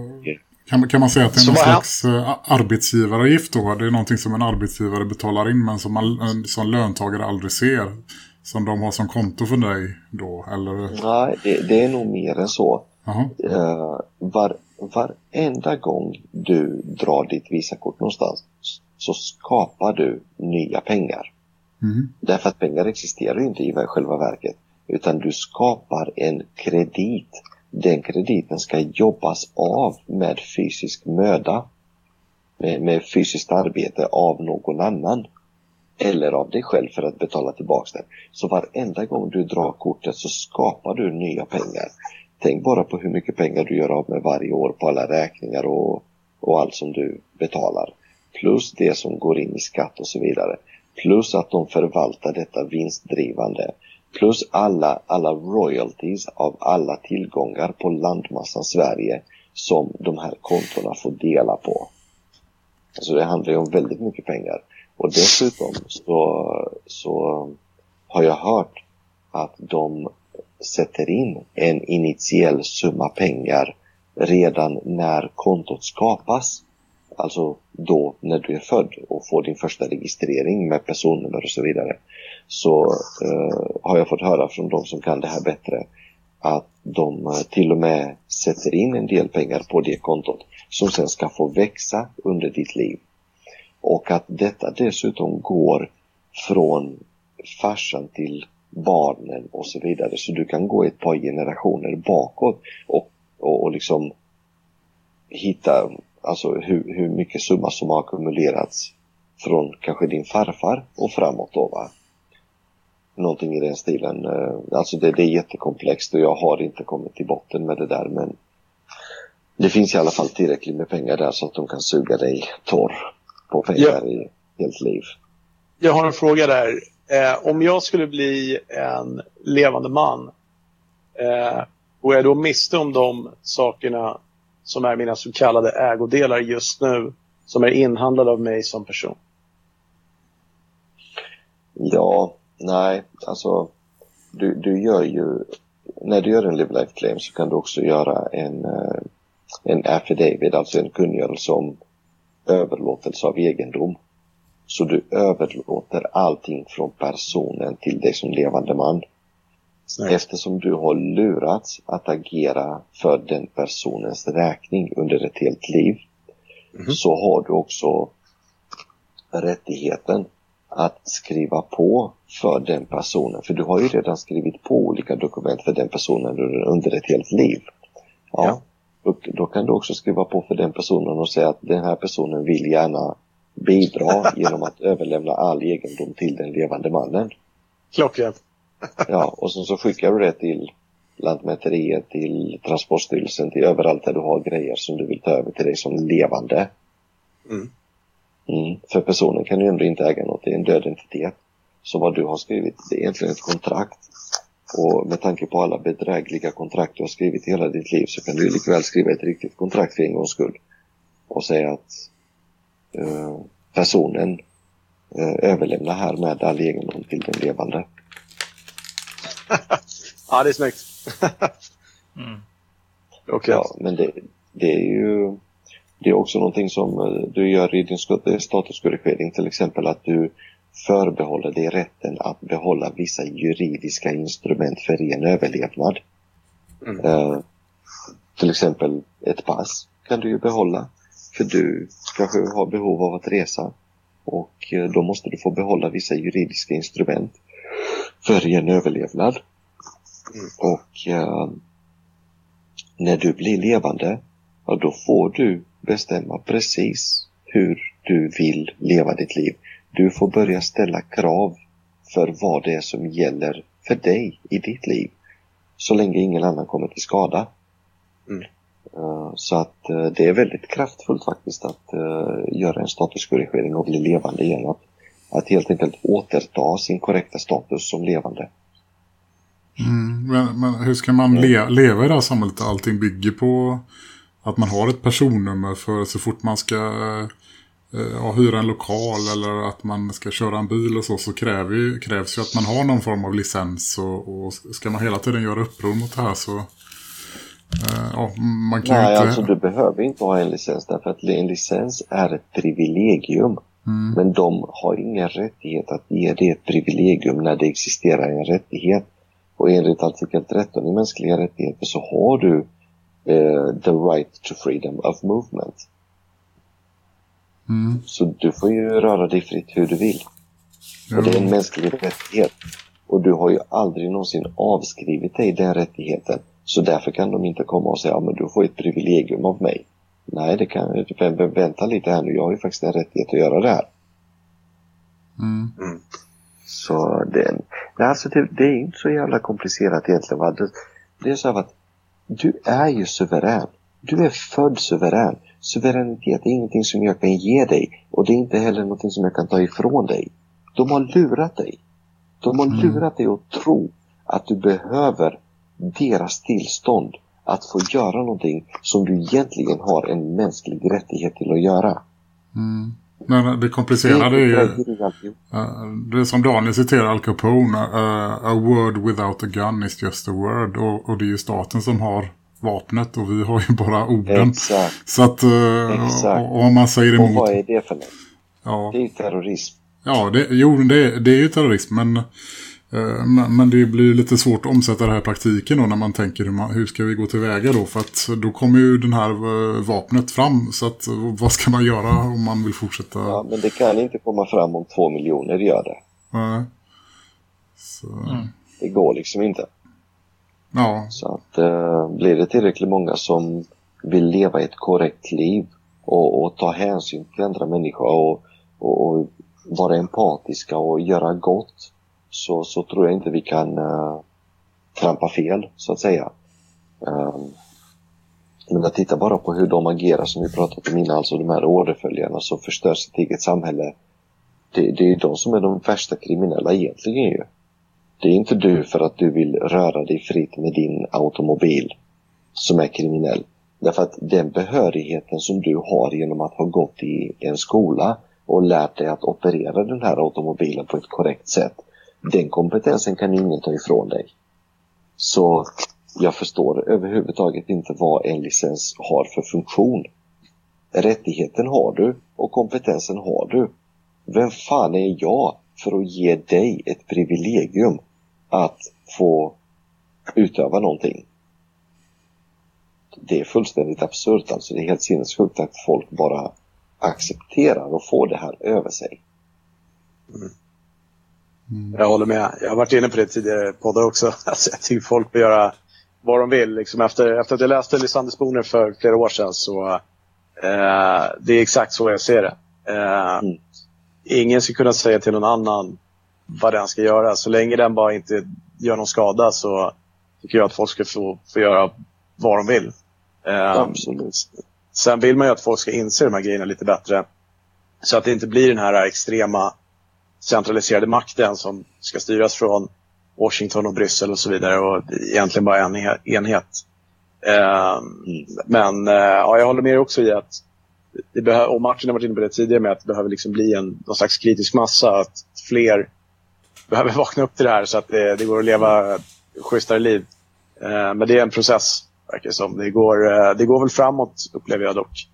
kan, man- kan man säga att det är någon slags uh, arbetsgivaravgift då? Det är någonting som en arbetsgivare betalar in men som, man, en- som löntagare aldrig ser. Som de har som konto för dig då? Eller? nej, det, det är nog mer än så. Eh, var, varenda gång du drar ditt Visakort någonstans så skapar du nya pengar. Mhm. Därför att pengar existerar ju inte i själva verket. Utan du skapar en kredit. Den krediten ska jobbas av med fysisk möda. Med, med fysiskt arbete av någon annan. Eller av dig själv för att betala tillbaks den. Så varenda gång du drar kortet så skapar du nya pengar. Tänk bara på hur mycket pengar du gör av med varje år på alla räkningar och, och allt som du betalar. Plus det som går in i skatt och så vidare. Plus att de förvaltar detta vinstdrivande. Plus alla, alla royalties av alla tillgångar på landmassan Sverige som de här kontona får dela på. Så det handlar ju om väldigt mycket pengar. Och dessutom så, så har jag hört att de sätter in en initiell summa pengar redan när kontot skapas. Alltså då när du är född och får din första registrering med personnummer och så vidare. Så eh, har jag fått höra från de som kan det här bättre att de eh, till och med sätter in en del pengar på det kontot som sen ska få växa under ditt liv. Och att detta dessutom går från farsan till barnen och så vidare. Så du kan gå ett par generationer bakåt och, och, och liksom hitta alltså hur, hur mycket summa som har ackumulerats från kanske din farfar och framåt då va. Någonting i den stilen. Eh, Alltså det, det är jättekomplext och jag har inte kommit till botten med det där men det finns i alla fall tillräckligt med pengar där så att de kan suga dig torr på pengar i helt liv. Jag har en fråga där. Eh, om jag skulle bli en levande man, eh, går jag då miste om de sakerna som är mina så kallade ägodelar just nu, som är inhandlade av mig som person? Ja, nej, alltså du, du gör ju, när du gör en live life claim så kan du också göra en, eh, en affidavit, alltså en kungörelse om överlåtelse av egendom. Så du överlåter allting från personen till dig som levande man. Eftersom du har lurats att agera för den personens räkning under ett helt liv Mhm. så har du också rättigheten att skriva på för den personen. För du har ju redan skrivit på olika dokument för den personen under, ett helt liv. Ja. Ja. Och då kan du också skriva på för den personen och säga att den här personen vill gärna bidra genom att överlämna all egendom till den levande mannen. Klockrent. Ja, och sen så skickar du det till Lantmäteriet, till Transportstyrelsen, till överallt där du har grejer som du vill ta över till dig som levande. Mm. Mm. För personen kan ju ändå inte äga något, det är en död entitet. Så vad du har skrivit, det är egentligen ett kontrakt. Och med tanke på alla bedrägliga kontrakt du har skrivit i hela ditt liv så kan du ju likväl skriva ett riktigt kontrakt för en gångs skull. Och säga att eh, personen eh, överlämnar här med all egendom till den levande. Ja, det är snyggt. Mm. Okej. Ja, men det, det är ju det är också någonting som eh, du gör i din sk- statuskorrigering till exempel att du förbehåller dig rätten att behålla vissa juridiska instrument för ren överlevnad. Mm. Eh, till exempel ett pass kan du ju behålla för du kanske har behov av att resa och eh, då måste du få behålla vissa juridiska instrument för ren överlevnad. Mm. Och eh, när du blir levande, ja, då får du bestämma precis hur du vill leva ditt liv. Du får börja ställa krav för vad det är som gäller för dig i ditt liv. Så länge ingen annan kommer till skada. Mm. Eh, Så att eh, det är väldigt kraftfullt faktiskt att eh, göra en statuskorrigering och bli levande igen. Att, att helt enkelt återta sin korrekta status som levande. Mm, men, men hur ska man le leva i det här samhället? Allting bygger på att man har ett personnummer för så fort man ska eh, ja, hyra en lokal eller att man ska köra en bil och så så kräver ju, krävs ju att man har någon form av licens och, och ska man hela tiden göra uppror mot det här så eh, ja, man kan Nej, inte... alltså du behöver inte ha en licens därför att en licens är ett privilegium. Mm. Men de har ingen rättighet att ge det ett privilegium när det existerar en rättighet. Och enligt artikel 13 i mänskliga rättigheter så har du eh, the right to freedom of movement. Mm. Så du får ju röra dig fritt hur du vill. Och det är en mänsklig rättighet. Och du har ju aldrig någonsin avskrivit dig den rättigheten. Så därför kan de inte komma och säga att du får ett privilegium av mig. Nej, det kan vä- vä- Vänta lite här nu, jag har ju faktiskt en rättighet att göra det här. Mm. Så det, nej, alltså det, det är inte så jävla komplicerat egentligen. Va? Det, det är så här att du är ju suverän. Du är född suverän. Suveränitet är ingenting som jag kan ge dig och det är inte heller någonting som jag kan ta ifrån dig. De har lurat dig. De har Mm. lurat dig att tro att du behöver deras tillstånd att få göra någonting som du egentligen har en mänsklig rättighet till att göra. Mm. Men det komplicerade är ju... det är som Daniel citerar Al Capone. Uh, a word without a gun is just a word. Och, och det är ju staten som har vapnet och vi har ju bara orden. Exakt. Så att uh, Exakt. och, och om man säger Och emot... vad är det för något? Ja, Det är ju terrorism. ja det, jo det, det är ju terrorism men, eh, men, men det blir lite svårt att omsätta det här i praktiken då när man tänker hur, man, hur ska vi gå tillväga då för att då kommer ju den här eh, vapnet fram så att eh, vad ska man göra om man vill fortsätta Ja, men det kan inte komma fram om två miljoner gör det. Nej. Så, Det går liksom inte. ja, Så att eh, blir det tillräckligt många som vill leva ett korrekt liv och, och ta hänsyn till andra människor och, och, och vara empatiska och göra gott så, så tror jag inte vi kan uh, trampa fel så att säga. Um, men att titta bara på hur de agerar som vi pratat om innan, alltså de här orderföljarna som förstör sitt eget samhälle. Det, det är ju de som är de värsta kriminella egentligen ju. Det är inte du för att du vill röra dig fritt med din automobil som är kriminell. Därför att den behörigheten som du har genom att ha gått i en skola och lärt dig att operera den här automobilen på ett korrekt sätt. Den kompetensen kan ingen ta ifrån dig. Så jag förstår överhuvudtaget inte vad en licens har för funktion. Rättigheten har du och kompetensen har du. Vem fan är jag för att ge dig ett privilegium att få utöva någonting? Det är fullständigt absurt alltså. Det är helt sinnessjukt att folk bara accepterar och får det här över sig. Mm. Jag håller med. Jag har varit inne på det tidigare poddar också. Alltså, jag tycker folk får göra vad de vill. Liksom efter, efter att jag läste Lysander Sponer för flera år sedan så eh, det är exakt så jag ser det. Eh, Mm. Ingen ska kunna säga till någon annan vad den ska göra. Så länge den bara inte gör någon skada så tycker jag att folk ska få, få göra vad de vill. Eh, Absolut. Sen vill man ju att folk ska inse de här grejerna lite bättre. Så att det inte blir den här extrema centraliserade makten som ska styras från Washington och Bryssel och så vidare och egentligen bara en enhet. Ehm, men eh, ja, jag håller med dig också i att det behöver, och Martin har varit inne på det tidigare med att det behöver liksom bli en någon slags kritisk massa. Att fler behöver vakna upp till det här så att det, det går att leva schysstare liv. Ehm, men det är en process, verkar det som. Det går, eh, det går väl framåt, upplever jag dock.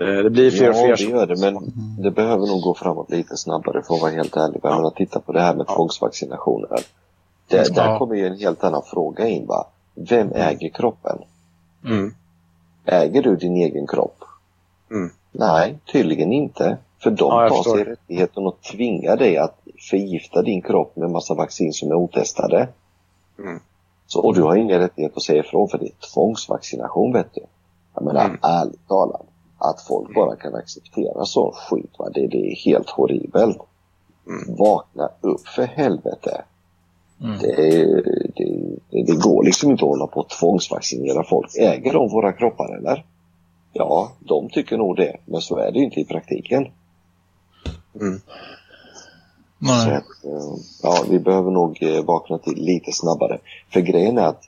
Eh, Det blir fler och Ja, fler det som- gör det, men det behöver nog gå framåt lite snabbare för att vara helt ärlig. Jag menar, titta på det här med Ja. tvångsvaccinationer. Det, där Ja. kommer ju en helt annan fråga in. Va? Vem äger kroppen? Mm. Äger du din egen kropp? Mm. Nej, tydligen inte. För de Ja, tar sig rättigheten att tvinga dig att förgifta din kropp med massa vaccin som är otestade. Mm. Så, och du har ingen rättighet att säga ifrån för det är tvångsvaccination vet du. Jag menar Mm. ärligt talat. Att folk bara kan acceptera sån skit va? Det, det är helt horribelt. Mm. Vakna upp för helvete. Mm. Det, det, det, går liksom inte att hålla på och tvångsvaccinera folk. Äger de våra kroppar eller? Ja, de tycker nog det. Men så är det ju inte i praktiken. Mm. Så att, eh, ja, vi behöver nog eh, vakna till lite snabbare. För grejen är att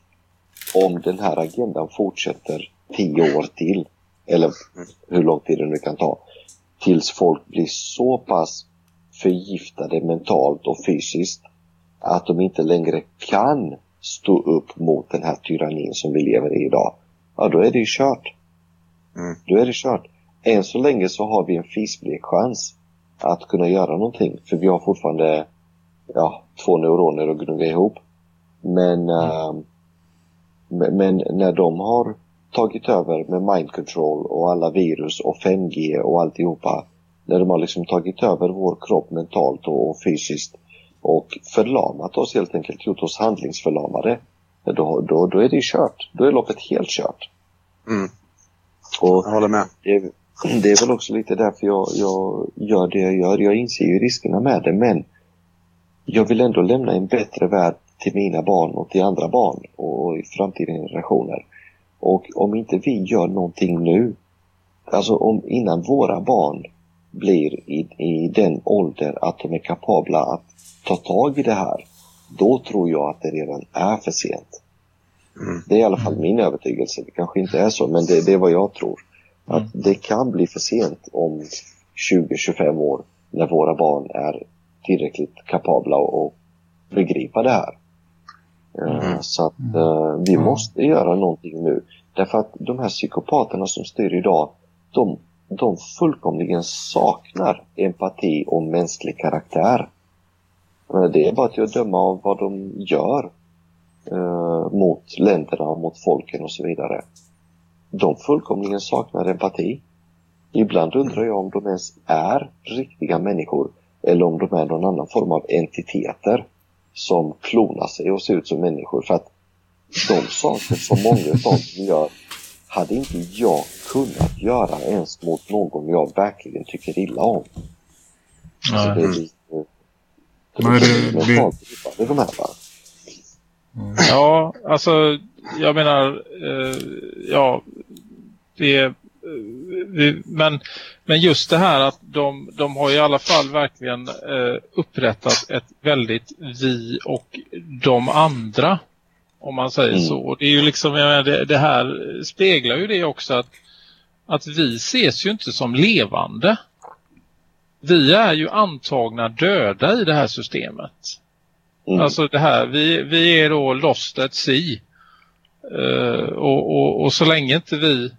om den här agendan fortsätter tio år till eller hur lång tid det nu kan ta, tills folk blir så pass förgiftade mentalt och fysiskt att de inte längre kan stå upp mot den här tyrannin som vi lever i idag. Ja, då är det ju kört. Mm. Då är det kört. Än så länge så har vi en fisblek chans att kunna göra någonting. För vi har fortfarande ja, två neuroner att gnugga ihop. Men, eh, men, men när de har tagit över med mind control och alla virus och 5G och alltihopa. När de har liksom tagit över vår kropp mentalt och, fysiskt och förlamat oss helt enkelt, gjort oss handlingsförlamade. Då, då, då är det ju kört. Då är loppet helt kört. Mm. Och Jag håller med. det, är- det är väl också lite därför jag, jag gör det jag gör. Jag inser ju riskerna med det men jag vill ändå lämna en bättre värld till mina barn och till andra barn och, och i framtida generationer. Och om inte vi gör någonting nu, alltså om innan våra barn blir i, i den ålder att de är kapabla att ta tag i det här, då tror jag att det redan är för sent. Mm. Det är i alla fall min övertygelse. Det kanske inte är så, men det, det är vad jag tror. Att det kan bli för sent om 20-25 år när våra barn är tillräckligt kapabla och begripa det här. Eh, Mm. Så att eh, vi Mm. måste göra någonting nu. Därför att de här psykopaterna som styr idag, de, de fullkomligen saknar empati och mänsklig karaktär. Men Det är bara till att döma av vad de gör eh, mot länderna och mot folken och så vidare. De fullkomligen saknar empati. Ibland undrar jag om de ens är riktiga människor eller om de är någon annan form av entiteter som klonar sig och ser ut som människor. För att de saker som många av dem gör hade inte jag kunnat göra ens mot någon jag verkligen tycker illa om. Så Nej. det är lite... Det- de här va? Ja, alltså jag menar, eh, ja, det är, vi, men, men just det här att de, de har i alla fall verkligen eh, upprättat ett väldigt vi och de andra, om man säger Mm. så. Det är ju liksom, menar, det, det här speglar ju det också att, att vi ses ju inte som levande. Vi är ju antagna döda i det här systemet. Mm. Alltså det här, vi, vi är då lost at sea. Eh, och, och, och så länge inte vi eh,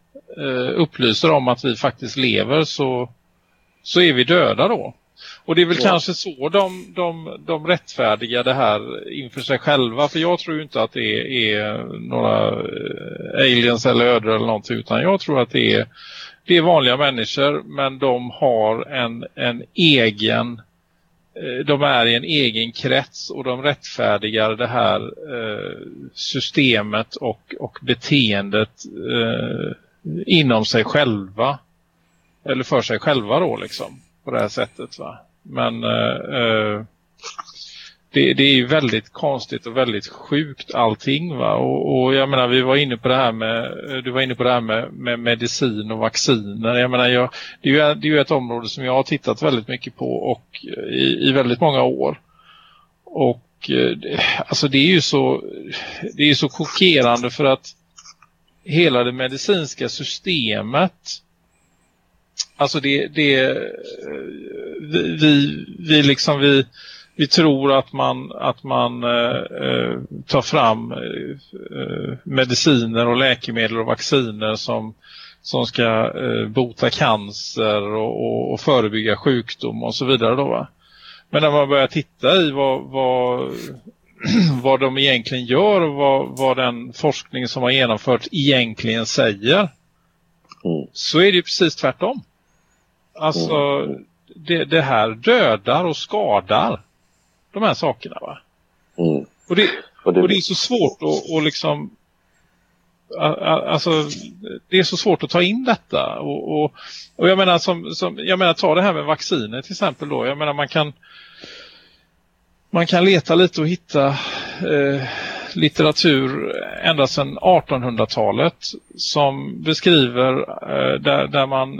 upplyser om att vi faktiskt lever så, så är vi döda då. Och det är väl Ja. kanske så de, de, de rättfärdiga det här inför sig själva. För jag tror ju inte att det är, är några eh, aliens eller ödror eller någonting. Utan jag tror att det är, det är vanliga människor men de har en, en egen eh, de är i en egen krets och de rättfärdigar det här eh, systemet och, och beteendet eh, inom sig själva. Eller för sig själva då liksom. På det här sättet va. Men eh, eh, det, det är ju väldigt konstigt och väldigt sjukt allting va. Och, och jag menar vi var inne på det här med eh, du var inne på det här med, med medicin och vacciner. Jag menar jag, det är, ju, det är ju ett område som jag har tittat väldigt mycket på och eh, i, i väldigt många år. Och alltså det är ju så det är ju så chockerande för att hela det medicinska systemet alltså det, det vi, vi, vi liksom vi, vi tror att man att man eh, eh tar fram eh, eh, mediciner och läkemedel och vacciner som som ska eh, bota cancer och, och, och förebygga sjukdom och så vidare då va. Men när man börjar titta i vad, vad, vad de egentligen gör och vad, vad den forskning som har genomförts egentligen säger Mm. så är det ju precis tvärtom. Alltså det, det här dödar och skadar de här sakerna va. Mm. Och det, Och det, och det är så svårt att, att liksom alltså det är så svårt att ta in detta och, och, och jag menar som, som jag menar ta det här med vacciner till exempel då jag menar man kan man kan leta lite och hitta eh, litteratur ända sedan 1800-talet som beskriver eh, där, där man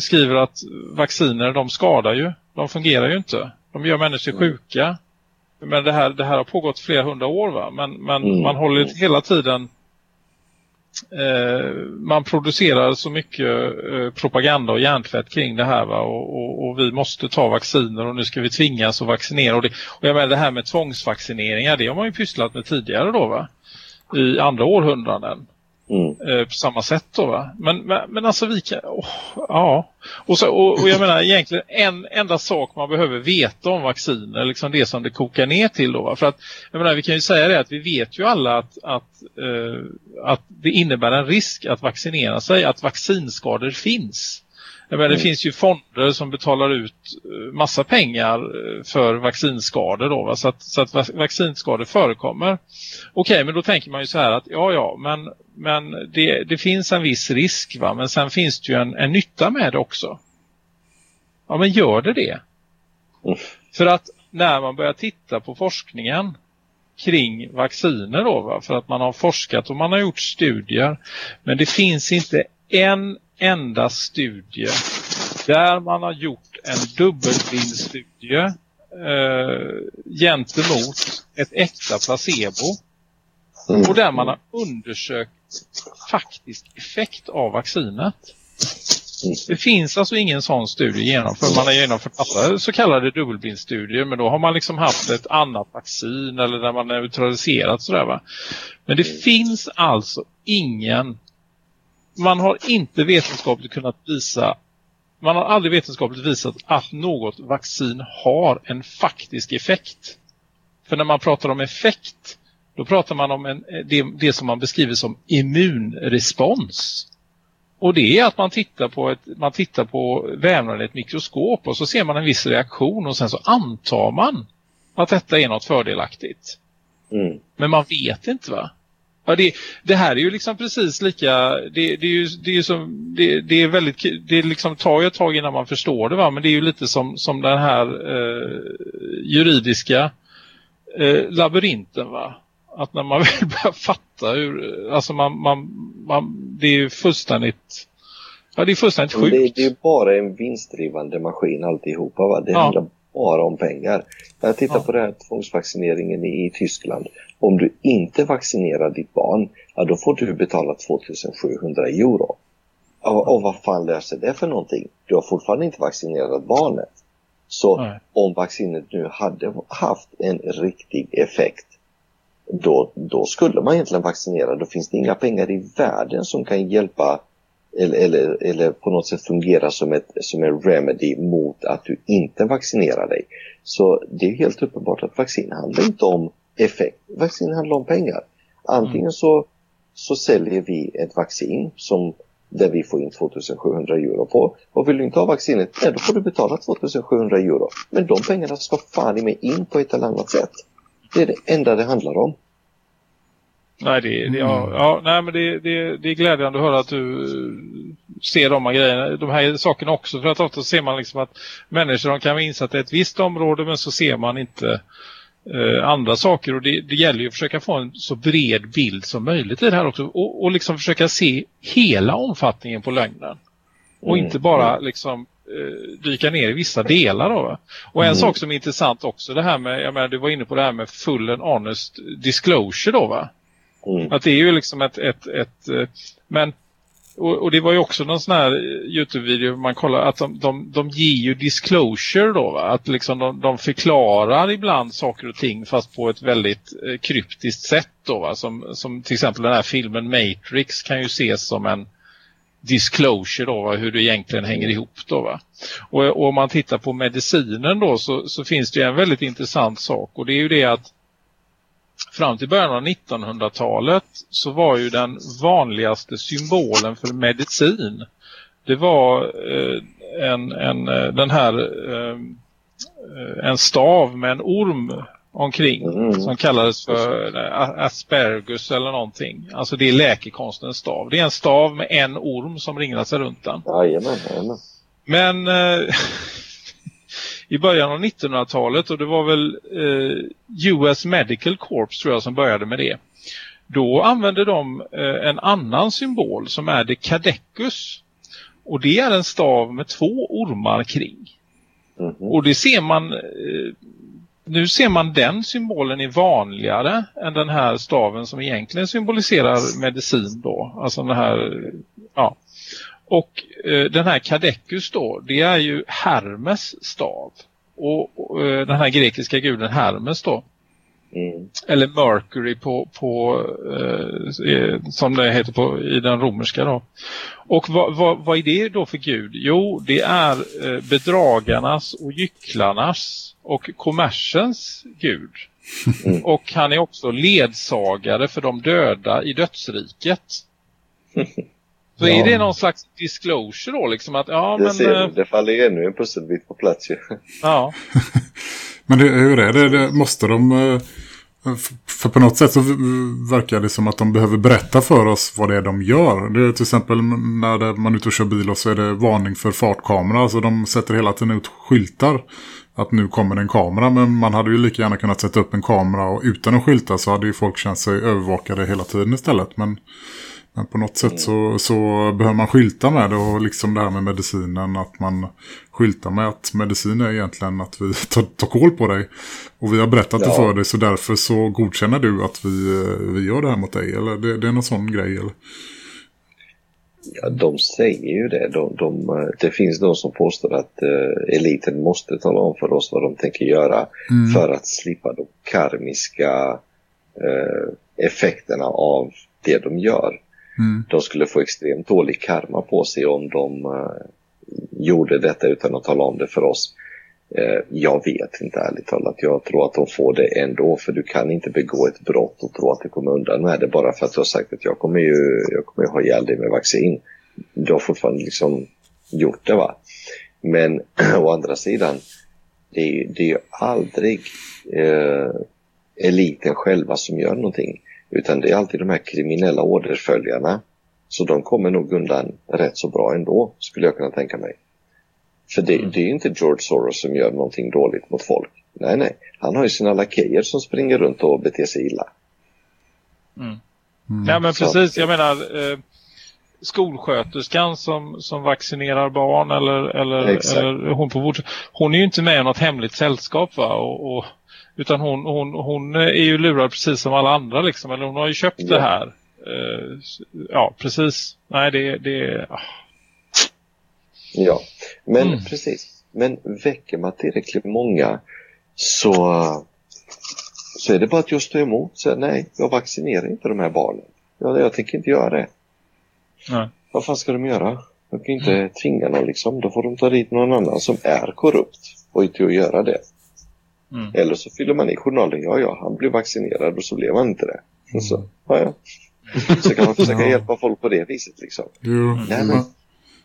skriver att vacciner de skadar ju, de fungerar ju inte. De gör människor sjuka. Men det här, det här har pågått flera hundra år va? Men, men Mm. man håller hela tiden Eh, man producerar så mycket eh, propaganda och hjärntvätt kring det här va? Och, och, och, vi måste ta vacciner och nu ska vi tvingas att vaccinera och, det, och jag menar det här med tvångsvaccineringar det har man ju pysslat med tidigare då va i andra århundraden Mm. eh, på samma sätt då va. Men, men, men alltså vi kan, oh, ja. Och, så, och, och jag menar egentligen en enda sak man behöver veta om vacciner, liksom det som det kokar ner till då va. För att, jag menar vi kan ju säga det att vi vet ju alla att, att, eh, att det innebär en risk att vaccinera sig, att vaccinskador finns. Jag menar, det Mm. finns ju fonder som betalar ut eh, massa pengar eh, för vaccinskador då, va? Så, att, så att vac- vaccinskador förekommer. Okej, men då tänker man ju så här att ja, ja, men, men det, det finns en viss risk va, men sen finns det ju en, en nytta med det också. Ja, men gör det det? Mm. För att när man börjar titta på forskningen kring vacciner då va, för att man har forskat och man har gjort studier, men det finns inte en enda studie där man har gjort en dubbelblindstudie eh, gentemot ett äkta placebo Mm. och där man har undersökt faktisk effekt av vaccinet. Mm. Det finns alltså ingen sån studie genomförd. Man har genomfört massa så kallade dubbelblindstudier men då har man liksom haft ett annat vaccin eller där man neutraliserat sådär va. Men det finns alltså ingen man har inte vetenskapligt kunnat visa man har aldrig vetenskapligt visat att något vaccin har en faktisk effekt. För när man pratar om effekt då pratar man om en, det, det som man beskriver som immunrespons. Och det är att man tittar på, ett, man tittar på vävnaden i ett mikroskop och så ser man en viss reaktion och sen så antar man att detta är något fördelaktigt. Mm. Men man vet inte va? Ja, det, det här är ju liksom precis lika, det, det är ju det är som, det, det är väldigt, det liksom tar ju ett tag innan man förstår det va, men det är ju lite som, som den här eh, juridiska eh, labyrinten va. Att när man väl börjar fatta hur, alltså man, man, man det är ju fullständigt, ja det är fullständigt sjukt. Det är ju bara en vinstdrivande maskin alltihopa. Va? Det Ja. handlar bara om pengar. Jag tittar Ja. på den här tvångsvaccineringen i, Tyskland. Om du inte vaccinerar ditt barn, ja, då får du betala 2700 euro. Och, och vad fan löser det för någonting? Du har fortfarande inte vaccinerat barnet. Så Nej. om vaccinet nu hade haft en riktig effekt, då, då skulle man egentligen vaccinera. Då finns det inga pengar i världen som kan hjälpa eller, eller, eller på något sätt fungera som, ett, som en remedy mot att du inte vaccinerar dig. Så det är helt uppenbart att vaccin handlar inte om effekt. Vaccin handlar om pengar. Antingen så, så säljer vi ett vaccin som, där vi får in 2700 euro på. Och vill du inte ha vaccinet, nej, då får du betala 2700 euro. Men de pengarna ska fan i mig in på ett eller annat sätt. Det är det enda det handlar om. Nej, det, det, ja, ja, nej men det, det, det är glädjande att höra att du eh, ser de här grejerna, de här sakerna också. För att ofta ser man liksom att människor de kan vara insatta i ett visst område men så ser man inte eh, andra saker. Och det, det gäller ju att försöka få en så bred bild som möjligt i det här också. Och, och liksom försöka se hela omfattningen på lögnen. Och Mm. inte bara liksom eh, dyka ner i vissa delar det. Och en Mm. sak som är intressant också, det här med, jag menar du var inne på det här med full and honest disclosure då va? Mm. Att det är ju liksom ett, ett, ett men och, och det var ju också någon sån här Youtube-video man kollar att de, de, de ger ju disclosure då va? Att liksom de, de förklarar ibland saker och ting fast på ett väldigt eh, kryptiskt sätt då va? Som, som till exempel den här filmen Matrix kan ju ses som en disclosure då va? hur det egentligen hänger ihop då va. Och, och om man tittar på medicinen då så, så finns det ju en väldigt intressant sak och det är ju det att fram till början av 1900-talet så var ju den vanligaste symbolen för medicin det var eh, en, en, eh, den här eh, en stav med en orm omkring Mm. som kallades för aspergus eller någonting. Alltså det är läkekonstens stav. Det är en stav med en orm som ringlar sig runt den. Jajamän, jajamän. Men i början av 1900-talet och det var väl eh, US Medical Corps tror jag som började med det. Då använde de eh, en annan symbol som är det Cadecus. Och det är en stav med två ormar kring. Mhm. Och det ser man eh, nu ser man den symbolen är vanligare än den här staven som egentligen symboliserar medicin då. Alltså den här, ja. Och eh, den här Kadekus då, det är ju Hermes stav. Och, och eh, den här grekiska guden Hermes då. Mm. Eller Mercury på, på eh, eh, som det heter på, i den romerska då. Och vad, vad, vad är det då för gud? Jo, det är eh, bedragarnas och gycklarnas och kommersens gud. Mm. Och han är också ledsagare för de döda i dödsriket. Så Ja. är det någon slags disclosure då liksom att ja Det, men ser, eh, det faller ju ännu en pusselbit på plats ju. ja. Men det, hur är det? det? Måste de... eh, För på något sätt så verkar det som att de behöver berätta för oss vad det är de gör. Det är till exempel när man är ute och kör bil och så är det varning för fartkamera. Alltså de sätter hela tiden ut skyltar att nu kommer en kamera. Men man hade ju lika gärna kunnat sätta upp en kamera och utan att skylta så hade ju folk känt sig övervakade hela tiden istället. Men, men på något sätt så, så behöver man skylta med det och liksom det här med medicinen att man skyltar med att medicin är egentligen att vi tar, tar koll på dig. Och vi har berättat det Ja. för dig så därför så godkänner du att vi, eh, vi gör det här mot dig. Eller det, det är någon sån grej eller? Ja, de säger ju det. De, de, eh, det finns de som påstår att eh, eliten måste tala om för oss vad de tänker göra Mm. för att slippa de karmiska eh, effekterna av det de gör. Mm. De skulle få extremt dålig karma på sig om de eh, gjorde detta utan att tala om det för oss. Eh, jag vet inte ärligt talat. Jag tror att de får det ändå för du kan inte begå ett brott och tro att du kommer undan med det bara för att du har sagt att jag kommer ju, jag kommer ju ha ihjäl dig med vaccin. Du har fortfarande liksom gjort det va. Men å andra sidan, det är, ju- det är ju aldrig eh, eliten själva som gör någonting. Utan det är alltid de här kriminella orderföljarna. Så de kommer nog undan rätt så bra ändå, skulle jag kunna tänka mig. För det, det är ju inte George Soros som gör någonting dåligt mot folk. Nej, nej. Han har ju sina lakejer som springer runt och beter sig illa. Mm. Mm. Nej men precis, jag menar eh, skolsköterskan som, som vaccinerar barn eller, eller, eller hon på vård, hon är ju inte med i något hemligt sällskap va? Och, och, utan hon, hon, hon är ju lurad precis som alla andra liksom, eller hon har ju köpt Ja. det här. S- ja, precis. Nej, det, det ah, Ja, men Mm. precis. Men väcker man tillräckligt många så, så är det bara att just stå emot. Så, nej, jag vaccinerar inte de här barnen. Jag, jag tänker inte göra det. nej. Vad fan ska de göra? De kan inte tvinga någon liksom. Då får de ta dit någon annan som är korrupt och inte att göra det. Mm. Eller så fyller man i journalen. Ja, ja, han blev vaccinerad och så blev han inte det. Och så, ja, ja. Så kan man försöka Ja. hjälpa folk på det viset liksom. Jo, Nej, men men,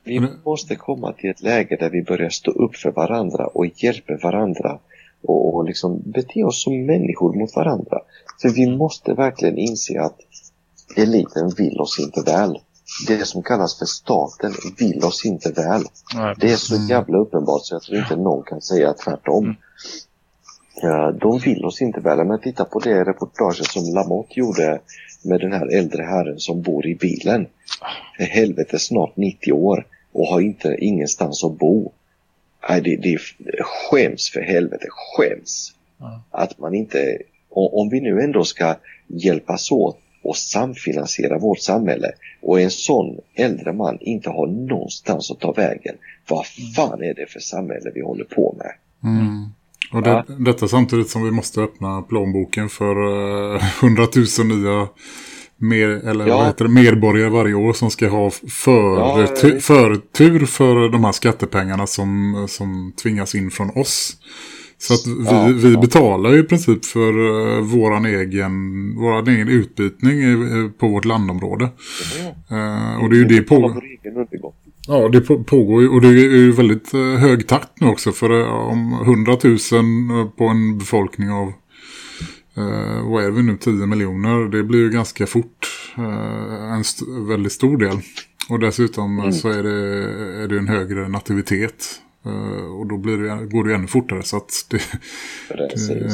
vi måste komma till ett läge där vi börjar stå upp för varandra och hjälper varandra och, och liksom bete oss som människor mot varandra. För vi måste verkligen inse att eliten vill oss inte väl. Det som kallas för staten vill oss inte väl. nej. Det är så jävla uppenbart så jag tror inte någon kan säga tvärtom. Ja, de vill oss inte väl. Men titta på det reportaget som Lamotte gjorde med den här äldre herren som bor i bilen. För helvete snart 90 år och har inte ingenstans att bo. Nej, det, det skäms för helvete, skäms. Ja. Att man inte, om vi nu ändå ska hjälpas åt och samfinansiera vårt samhälle och en sån äldre man inte har någonstans att ta vägen. Vad fan är det för samhälle vi håller på med? mm. Och det, detta samtidigt som vi måste öppna plånboken för eh, 100 000 nya mer, eller Ja. vad heter det, medborgare varje år som ska ha för, Ja, ja, förtur för de här skattepengarna som, som tvingas in från oss. Så att vi, Ja, vi ja. betalar ju i princip för uh, våran, egen, våran egen utbytning i, på vårt landområde. Eh, och det är ju det på... Ja, det på- pågår ju och det är ju väldigt eh, hög takt nu också för eh, om 100 000 eh, på en befolkning av eh, vad är vi nu, 10 miljoner, det blir ju ganska fort eh, en st väldigt stor del. Och dessutom eh, så är det, är det en högre nativitet eh, och då blir det, går det ju ännu fortare så att det.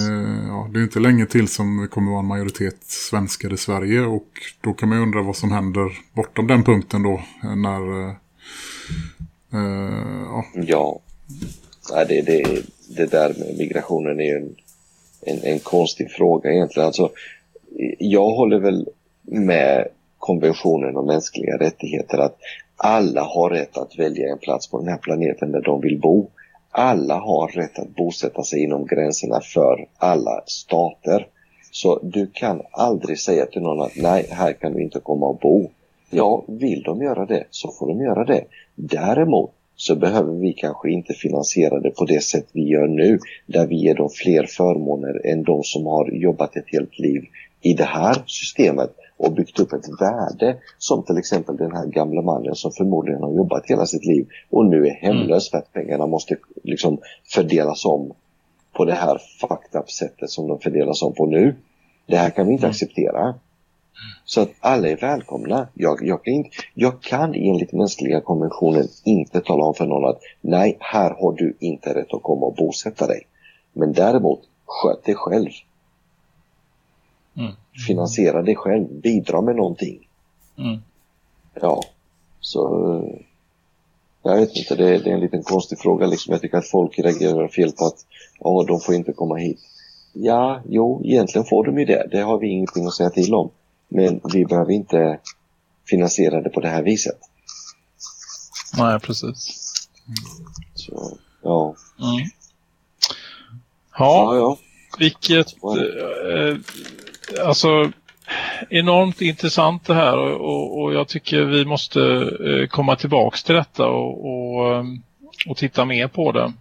Eh, ja, det är inte länge till som det kommer vara en majoritet svenskar i Sverige och då kan man ju undra vad som händer bortom den punkten då när Eh, ja, Ja. Nej, det, det, det där med migrationen är ju en en, en konstig fråga egentligen. Alltså, jag håller väl med konventionen om mänskliga rättigheter att alla har rätt att välja en plats på den här planeten där de vill bo. Alla har rätt att bosätta sig inom gränserna för alla stater. Så du kan aldrig säga till någon att nej, här kan du inte komma och bo. Ja, vill de göra det så får de göra det. Däremot så behöver vi kanske inte finansiera det på det sätt vi gör nu, där vi ger dem fler förmåner än de som har jobbat ett helt liv i det här systemet och byggt upp ett värde som till exempel den här gamla mannen som förmodligen har jobbat hela sitt liv och nu är hemlös för att pengarna måste liksom fördelas om på det här fucked up sättet som de fördelas om på nu. Det här kan vi inte acceptera. Så att alla är välkomna. Jag, jag, kan inte, jag kan enligt mänskliga konventionen inte tala om för någon att nej, här har du inte rätt att komma och bosätta dig. Men däremot, sköt dig själv. Mm. Finansiera dig själv, bidra med någonting. Mm. Ja, så jag vet inte, det är, det är en liten konstig fråga liksom. Jag tycker att folk reagerar fel på att ja, de får inte komma hit. Ja, jo, egentligen får de ju det. Det har vi ingenting att säga till om. Men vi behöver inte finansiera det på det här viset. Nej, precis. Så, ja. Mm. Ja, Ja, ja. vilket... Eh, alltså, enormt intressant det här och, och, och jag tycker vi måste eh, komma tillbaks till detta och, och, eh, och titta mer på det.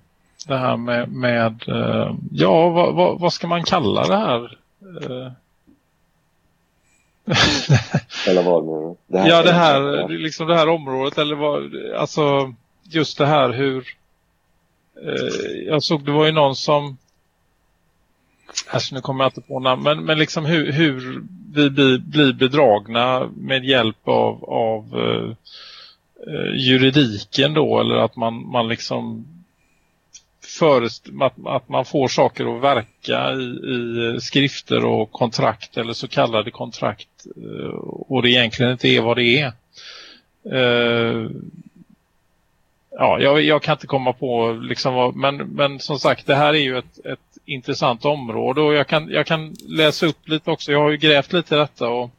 Det här med, med eh, ja, vad, vad, vad ska man kalla det här? Eller vad nu. Det här ja, det här, liksom det här området eller vad, alltså just det här hur eh, jag såg det var ju någon som alltså nu kommer jag inte på namn, men, men liksom hur, hur vi blir, blir bedragna med hjälp av, av eh, eh, juridiken då eller att man, man liksom att, att man får saker att verka i, i skrifter och kontrakt eller så kallade kontrakt eh, och det egentligen inte är vad det är. Eh, ja, jag, jag kan inte komma på liksom vad, men, men som sagt det här är ju ett, ett intressant område och jag kan, jag kan läsa upp lite också. Jag har ju grävt lite i detta och,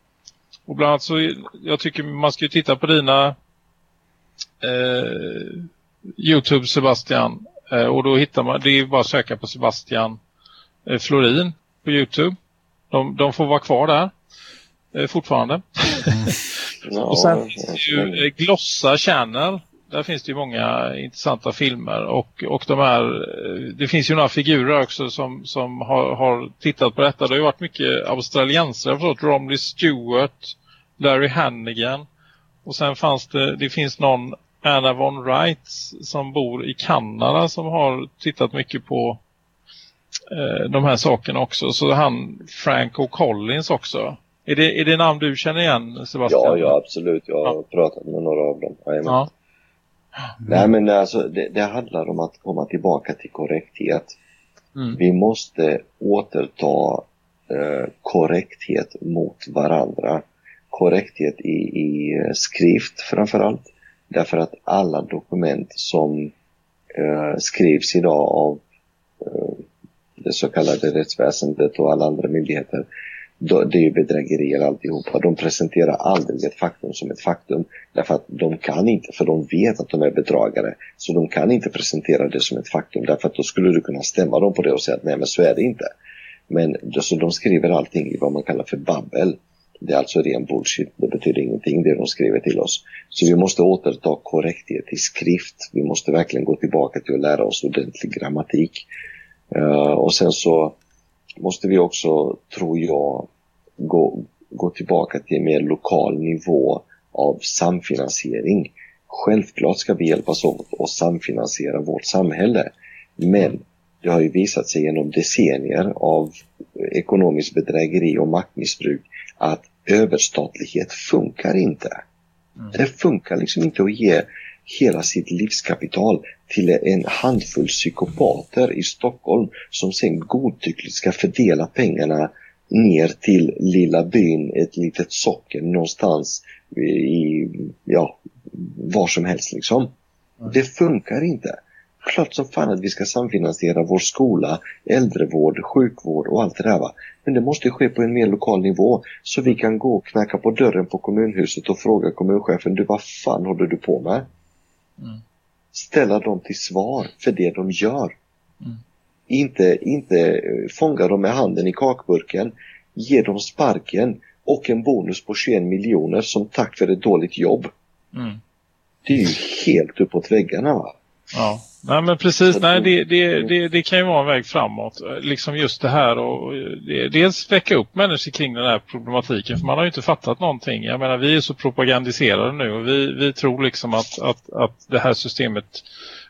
och bland annat så jag tycker man ska ju titta på dina eh, Youtube Sebastian och då hittar man, det är bara att söka på Sebastian eh, Florin på Youtube. De, de får vara kvar där eh, fortfarande. Ja, och sen finns det ju eh, Glossa Channel där finns det ju många intressanta filmer och, och de här, eh, det finns ju några figurer också som, som har, har tittat på detta. Det har ju varit mycket australiensare, förstått, Romley Stewart, Larry Hannigan och sen fanns det, det finns någon Anna Von Wright som bor i Kanada som har tittat mycket på eh, de här sakerna också. Så han Frank O'Collins också. Är det, är det namn du känner igen Sebastian? Ja, ja absolut. Jag har Ja. pratat med några av dem. Ja. Nej men alltså det, det handlar om att komma tillbaka till korrekthet. Mm. Vi måste återta eh, korrekthet mot varandra. Korrekthet i, i eh, skrift framförallt. Därför att alla dokument som eh, skrivs idag av eh, det så kallade rättsväsendet och alla andra myndigheter då, det är ju bedrägerier alltihopa. De presenterar aldrig ett faktum som ett faktum. Därför att de kan inte, för de vet att de är bedragare. Så de kan inte presentera det som ett faktum. Därför att då skulle du kunna stämma dem på det och säga att nej men så är det inte. Men så de skriver allting i vad man kallar för babbel. Det är alltså ren bullshit. Det betyder ingenting det de skriver till oss. Så vi måste återta korrekthet i skrift. Vi måste verkligen gå tillbaka till att lära oss ordentlig grammatik. Uh, och sen så måste vi också, tror jag, gå, gå tillbaka till en mer lokal nivå av samfinansiering. Självklart ska vi hjälpas åt att samfinansiera vårt samhälle. Men det har ju visat sig genom decennier av ekonomiskt bedrägeri och maktmissbruk att överstatlighet funkar inte. Det funkar liksom inte att ge hela sitt livskapital till en handfull psykopater i Stockholm som sen godtyckligt ska fördela pengarna ner till lilla byn, ett litet socken någonstans i, ja, var som helst liksom. Det funkar inte. Klart som fan att vi ska samfinansiera vår skola, äldrevård, sjukvård och allt det där va. Men det måste ske på en mer lokal nivå så vi kan gå och knacka på dörren på kommunhuset och fråga kommunchefen du vad fan håller du på med? Mm. Ställa dem till svar för det de gör. Mm. Inte, inte eh, fånga dem med handen i kakburken, ge dem sparken och en bonus på 21 miljoner som tack för ett dåligt jobb. Mm. Det är ju helt uppåt väggarna va. Ja, nej men precis. Nej, det, det, det, det kan ju vara en väg framåt. Liksom just det här och det, dels väcka upp människor kring den här problematiken. För man har ju inte fattat någonting. Jag menar, vi är så propagandiserade nu och vi, vi tror liksom att, att, att det här systemet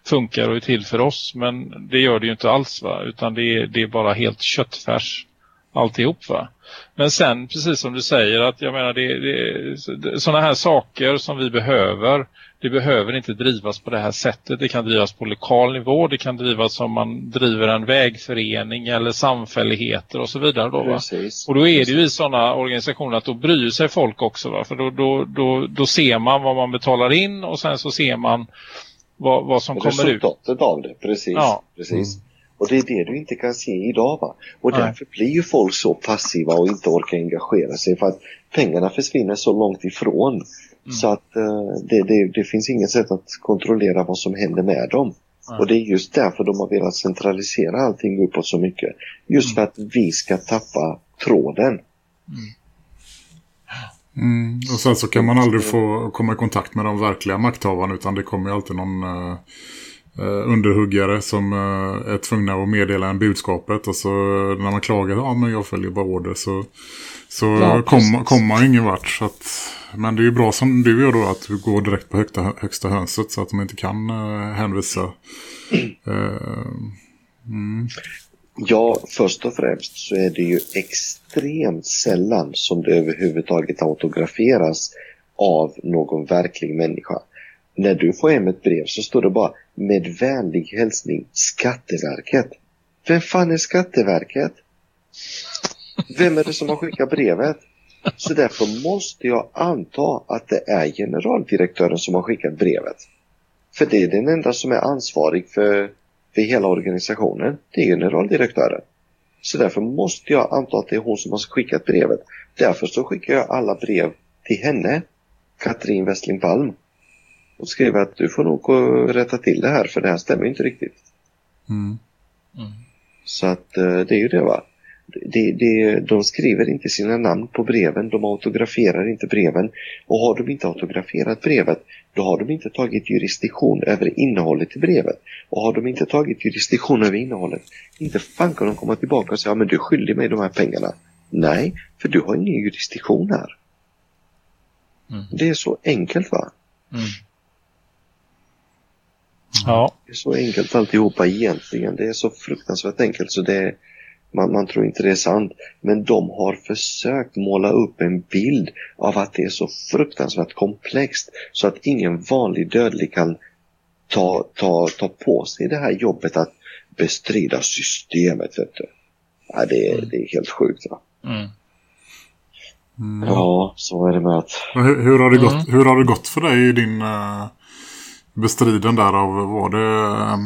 funkar och är till för oss. Men det gör det ju inte alls va. Utan det är, det är bara helt köttfärs alltihop va. Men sen, precis som du säger, att jag menar det, det, sådana här saker som vi behöver, det behöver inte drivas på det här sättet. Det kan drivas på lokal nivå, det kan drivas som man driver en vägförening eller samfälligheter och så vidare. Då. Och då är det ju i sådana organisationer att då bryr sig folk också. Va? För då, då, då, då ser man vad man betalar in och sen så ser man vad, vad som kommer ut. Resultatet av det, precis. Ja. precis. Och det är det du inte kan se idag va. Och Nej. därför blir ju folk så passiva och inte orkar engagera sig för att pengarna försvinner så långt ifrån. Mm. Så att eh, det, det, det finns inget sätt att kontrollera vad som händer med dem. Nej. Och det är just därför de har velat centralisera allting uppåt så mycket. Just för att vi ska tappa tråden. Mm. Och sen så kan man aldrig få komma i kontakt med de verkliga makthavarna utan det kommer ju alltid någon eh, eh, underhuggare som eh, är tvungna att meddela en budskapet och så när man klagar, ja men jag följer bara order så, så Ja, kommer kom man ingen vart. Så att, men det är ju bra som du gör då att du går direkt på högsta, högsta hönset så att de inte kan eh, hänvisa. Eh, mm. Ja, först och främst så är det ju extremt sällan som det överhuvudtaget autograferas av någon verklig människa. När du får hem ett brev så står det bara med vänlig hälsning Skatteverket. Vem fan är Skatteverket? Vem är det som har skickat brevet? Så därför måste jag anta att det är generaldirektören som har skickat brevet. För det är den enda som är ansvarig för, för hela organisationen. Det är generaldirektören. Så därför måste jag anta att det är hon som har skickat brevet. Därför så skickar jag alla brev till henne, Katrin Westling Palm. Och skriver att du får nog rätta till det här för det här stämmer inte riktigt. Mm. Så att eh, det är ju det va. Det, det, de skriver inte sina namn på breven, de autograferar inte breven. Och har de inte autograferat brevet, då har de inte tagit jurisdiktion över innehållet i brevet. Och har de inte tagit jurisdiktion över innehållet, inte fan kan de komma tillbaka och säga, ja men du är skyldig mig de här pengarna. Nej, för du har ingen jurisdiktion här. Mm. Det är så enkelt va? Mm. Ja, Det är så enkelt alltihopa egentligen. Det är så fruktansvärt enkelt så det är, man, man tror inte det är sant. Men de har försökt måla upp en bild av att det är så fruktansvärt komplext så att ingen vanlig dödlig kan ta, ta, ta på sig det här jobbet att bestrida systemet. Vet du. Ja, det, är, det är helt sjukt. Va? mm. Mm. Ja, så är det med att Hur, hur, har det Mm. gått, hur har det gått för dig i din uh, bestriden där av, var det eh,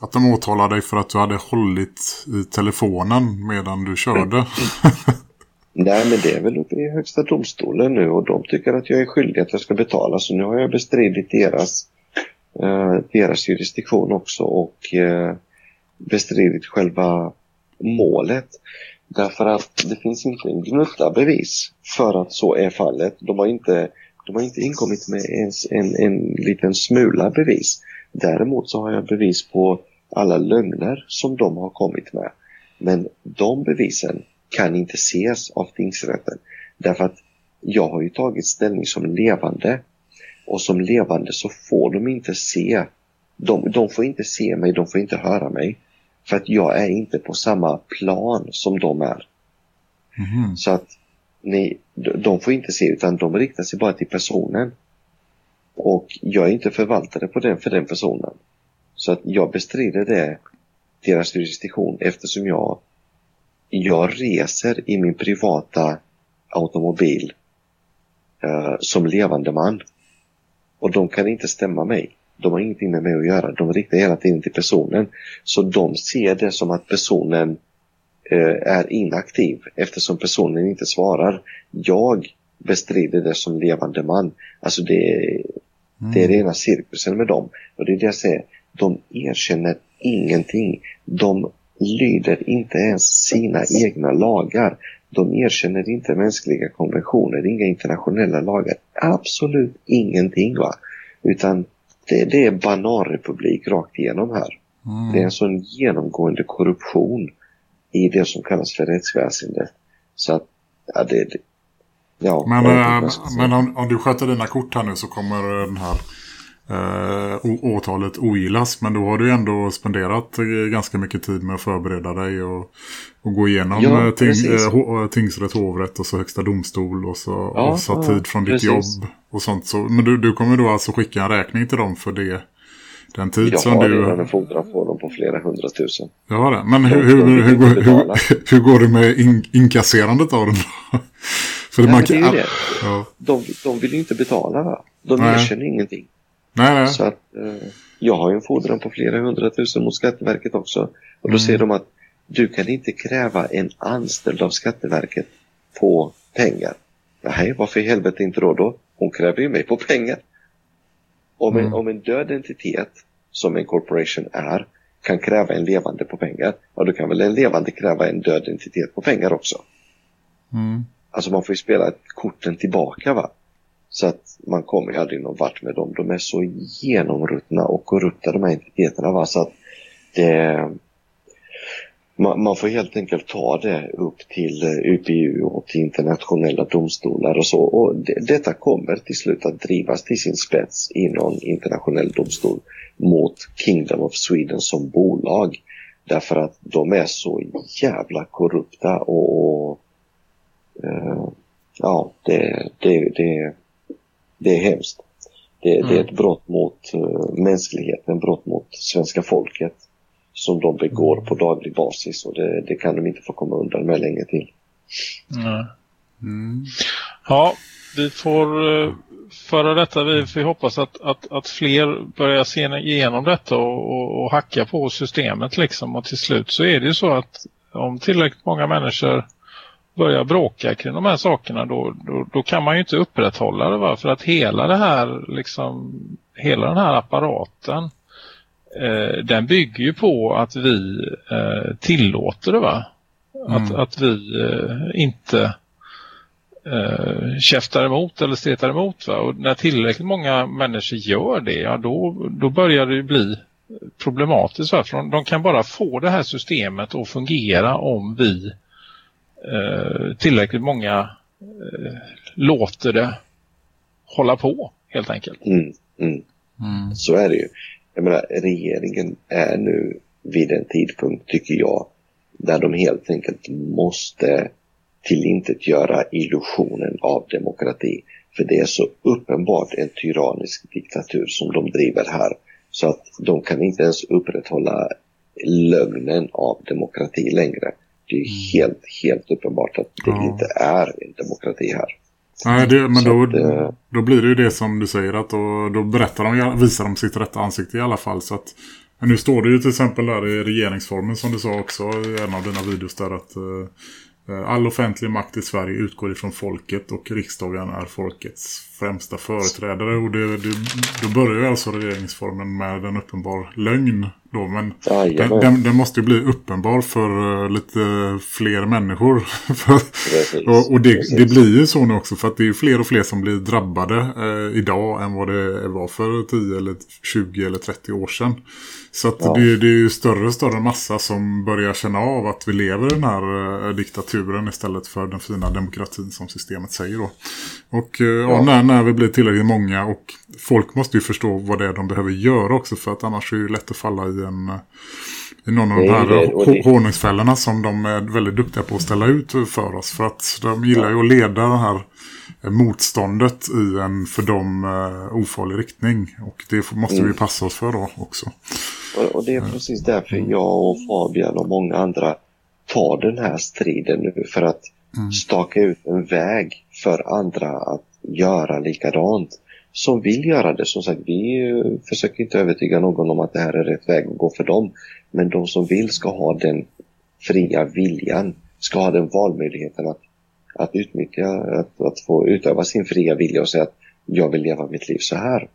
att de åtalade dig för att du hade hållit i telefonen medan du körde? Nej, men det är väl uppe i högsta domstolen nu och de tycker att jag är skyldig att jag ska betala så nu har jag bestridit deras, eh, deras jurisdiktion också och eh, bestridit själva målet. Därför att det finns inte en gnutta bevis för att så är fallet. De har inte, de har inte inkommit med ens en, en liten smula bevis. Däremot så har jag bevis på alla lögner som de har kommit med. Men de bevisen kan inte ses av tingsrätten. Därför att jag har ju tagit ställning som levande. Och som levande så får de inte se. De, de får inte se mig, de får inte höra mig. För att jag är inte på samma plan som de är. Mhm. Så att de de får inte se utan de riktar sig bara till personen. Och jag är inte förvaltare på den för den personen. Så att jag bestrider det, deras jurisdiktion eftersom jag, jag reser i min privata automobil eh, som levande man. Och de kan inte stämma mig. De har ingenting med mig att göra. De riktar hela tiden till personen. Så de ser det som att personen eh, är inaktiv eftersom personen inte svarar. Jag bestrider det som levande man. Alltså det, det är rena cirkusen med dem. Och det är det jag säger. De erkänner ingenting. De lyder inte ens sina egna lagar. De erkänner inte mänskliga konventioner, inga internationella lagar. Absolut ingenting va. Utan det, det är bananrepublik rakt igenom här. Mm. Det är en sån genomgående korruption i det som kallas för rättsväsendet. Så att, ja det... ja, Men, jag eh, jag säga. men om, om du sköter dina kort här nu så kommer den här eh, åtalet ogillas. Men då har du ändå spenderat eh, ganska mycket tid med att förbereda dig och, och gå igenom Ja, eh, ting, eh, eh, tingsrätt, hovrätt och så högsta domstol och så Ja, avsatt ja, tid från ditt precis. jobb och sånt. Så, men du, du kommer då alltså skicka en räkning till dem för det, den tid Jag som har du... redan en fordran på dem på flera hundratusen. Jag har det. Men hur, hur, hur, hur, går det med in, inkasserandet av den då? För Nej, man men det är kan- ju det. Ja. De, de vill ju inte betala. Va? De Nej. erkänner ingenting. Nej, nej. Så att, eh, jag har ju en fordran på flera hundratusen mot Skatteverket också. Och då Mm. säger de att du kan inte kräva en anställd av Skatteverket på pengar. Nej, varför i helvete inte då? då? Hon kräver ju mig på pengar. Om, Mm. en, om en död entitet, som en corporation är, kan kräva en levande på pengar, ja då kan väl en levande kräva en död entitet på pengar också. Mm. Alltså man får ju spela korten tillbaka va. Så att man kommer ju aldrig någon vart med dem. De är så genomruttna och korrupta de här entiteterna va. Så att det, man, man får helt enkelt ta det upp till eh, UPU och till internationella domstolar och så. Och det, detta kommer till slut att drivas till sin spets i någon internationell domstol mot Kingdom of Sweden som bolag. Därför att de är så jävla korrupta och, och ja, det, det, det, det är hemskt. Det, det är Mm. ett brott mot uh, mänskligheten, brott mot svenska folket som de begår på daglig basis och det, det kan de inte få komma undan med länge till. Mm. Ja, vi får eh, föra detta. Vi får hoppas att, att, att fler börjar se igenom detta och, och, och hacka på systemet liksom. Och till slut så är det ju så att om tillräckligt många människor börjar bråka kring de här sakerna då, då, då kan man ju inte upprätthålla det va? För att hela det här liksom, hela den här apparaten eh, den bygger ju på att vi eh, tillåter det va? Att, Mm. att vi eh, inte eh, käftar emot eller stretar emot. Va? Och när tillräckligt många människor gör det, ja, då, då börjar det ju bli problematiskt. Va? För de, de kan bara få det här systemet att fungera om vi tillräckligt många eh, låter det hålla på helt enkelt. Mm, mm. Mm. Så är det ju. Jag menar, regeringen är nu vid en tidpunkt, tycker jag, där de helt enkelt måste tillintetgöra illusionen av demokrati. För det är så uppenbart en tyrannisk diktatur som de driver här. Så att de kan inte ens upprätthålla lögnen av demokrati längre. Det är helt, helt uppenbart att det Ja. inte är en demokrati här. Nej, det, men då, att, eh, då blir det ju det som du säger att då, då berättar de, visar de sitt rätta ansikte i alla fall. Så att, nu står det ju till exempel där i regeringsformen som du sa också i en av dina videos där att eh, all offentlig makt i Sverige utgår ifrån folket och riksdagen är folkets främsta företrädare. Och det, det, då börjar ju alltså regeringsformen med en uppenbar lögn då. Men den, den, den måste ju bli uppenbar för eh, lite fler människor. Precis, och, och det, det blir ju så nu också för att det är fler och fler som blir drabbade eh, idag än vad det var för 10 eller 20 eller 30 år sedan. Så att Ja. det, det är ju större och större massa som börjar känna av att vi lever i den här eh, diktaturen istället för den fina demokratin som systemet säger då. Och eh, ja. när, när vi blir tillräckligt många och folk måste ju förstå vad det är de behöver göra också för att annars är det ju lätt att falla i en eh, i någon av de här det, honungsfällorna som de är väldigt duktiga på att ställa ut för oss. För att de gillar ju att leda det här eh, motståndet i en för dem eh, ofarlig riktning. Och det måste Mm. vi passa oss för då också. Och, och det är precis därför jag och Fabian och många andra tar den här striden nu för att Mm. staka ut en väg för andra att göra likadant. som vill göra det. Som sagt, vi försöker inte övertyga någon om att det här är rätt väg att gå för dem. Men de som vill ska ha den fria viljan, ska ha den valmöjligheten att, att utnyttja, att, att få utöva sin fria vilja och säga att jag vill leva mitt liv så här.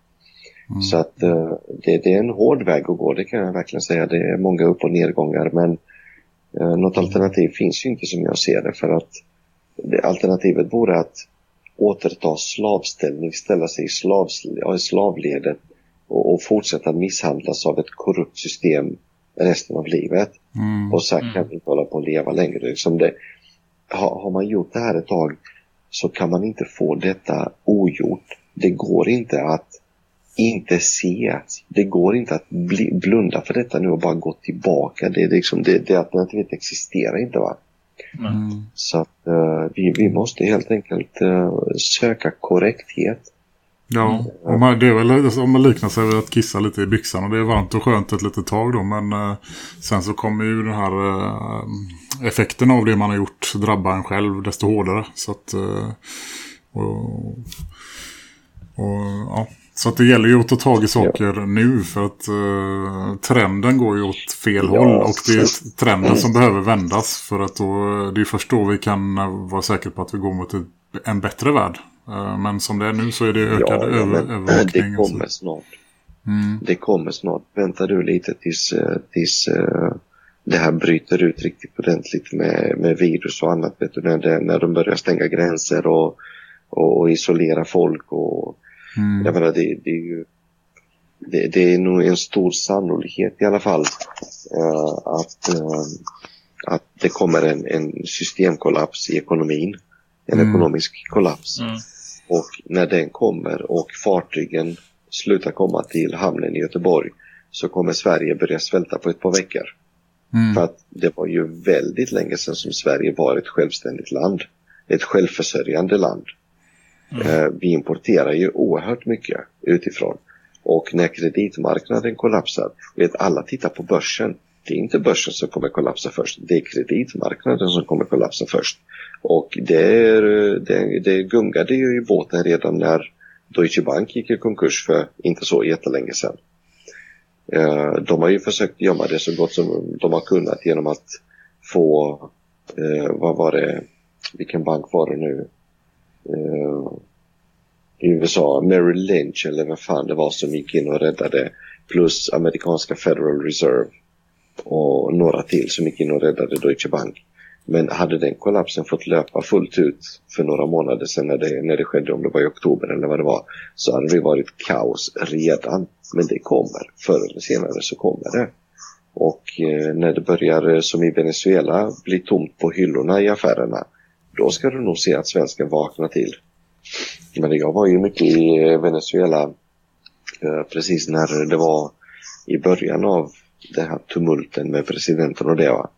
Mm. Så att eh, det, det är en hård väg att gå, det kan jag verkligen säga. Det är många upp och nedgångar men eh, något alternativ finns ju inte som jag ser det för att det, alternativet vore att återta slavställning, ställa sig i, slavs, ja, i slavledet och, och fortsätta misshandlas av ett korrupt system resten av livet. Mm. Och sen Mm. kan vi inte hålla på och leva längre. Liksom det, har, har man gjort det här ett tag så kan man inte få detta ogjort. Det går inte att inte se. Det går inte att bli, blunda för detta nu och bara gå tillbaka. Det, är liksom, det, det alternativet existerar inte. va Mm. Så att, eh, vi, vi måste helt enkelt eh, söka korrekthet. Ja, och man, det är väl om man liknar sig vid att kissa lite i byxan och det är varmt och skönt ett litet tag då men eh, sen så kommer ju den här eh, effekten av det man har gjort drabba en själv desto hårdare så att eh, och, och ja så att det gäller ju att ta tag i saker nu för att eh, trenden går ju åt fel Ja, håll och det är trenden som behöver vändas för att då, det är först då vi kan vara säkra på att vi går mot en bättre värld. Eh, men som det är nu så är det ökad över, men övervakning. det kommer snart. Mm. Det kommer snart. Vänta du lite tills, eh, tills eh, det här bryter ut riktigt ordentligt med, med virus och annat. Vet du, när, det, när de börjar stänga gränser och, och, och isolera folk. Och, Mm. Jag menar, det, det är ju det, det är nog en stor sannolikhet i alla fall eh, att, eh, att det kommer en, en systemkollaps i ekonomin. En Mm. ekonomisk kollaps. Mm. Och när den kommer och fartygen slutar komma till hamnen i Göteborg så kommer Sverige börja svälta på ett par veckor. Mm. För att det var ju väldigt länge sedan som Sverige var ett självständigt land. Ett självförsörjande land. Mm. Eh, vi importerar ju oerhört mycket utifrån. Och när kreditmarknaden kollapsar, vet alla tittar på börsen. Det är inte börsen som kommer kollapsa först, det är kreditmarknaden som kommer kollapsa först. Och det, är, eh, det, det gungade ju i båten redan när Deutsche Bank gick i konkurs för inte så jättelänge sedan. Eh, de har ju försökt gömma det så gott som de har kunnat genom att få, vad var det, vilken bank var det nu? Eh, I USA, Mary Lynch eller vad fan det var som gick in och räddade plus amerikanska Federal Reserve och några till som gick in och räddade Deutsche Bank. Men hade den kollapsen fått löpa fullt ut för några månader sedan när det, när det skedde, om det var i oktober eller vad det var, så hade det varit kaos redan. Men det kommer, förr eller senare så kommer det. Och eh, när det börjar, eh, som i Venezuela, bli tomt på hyllorna i affärerna, då ska du nog se att svensken vaknar till. Men jag var ju mycket i Venezuela eh, precis när det var i början av den här tumulten med presidenten och det. Va?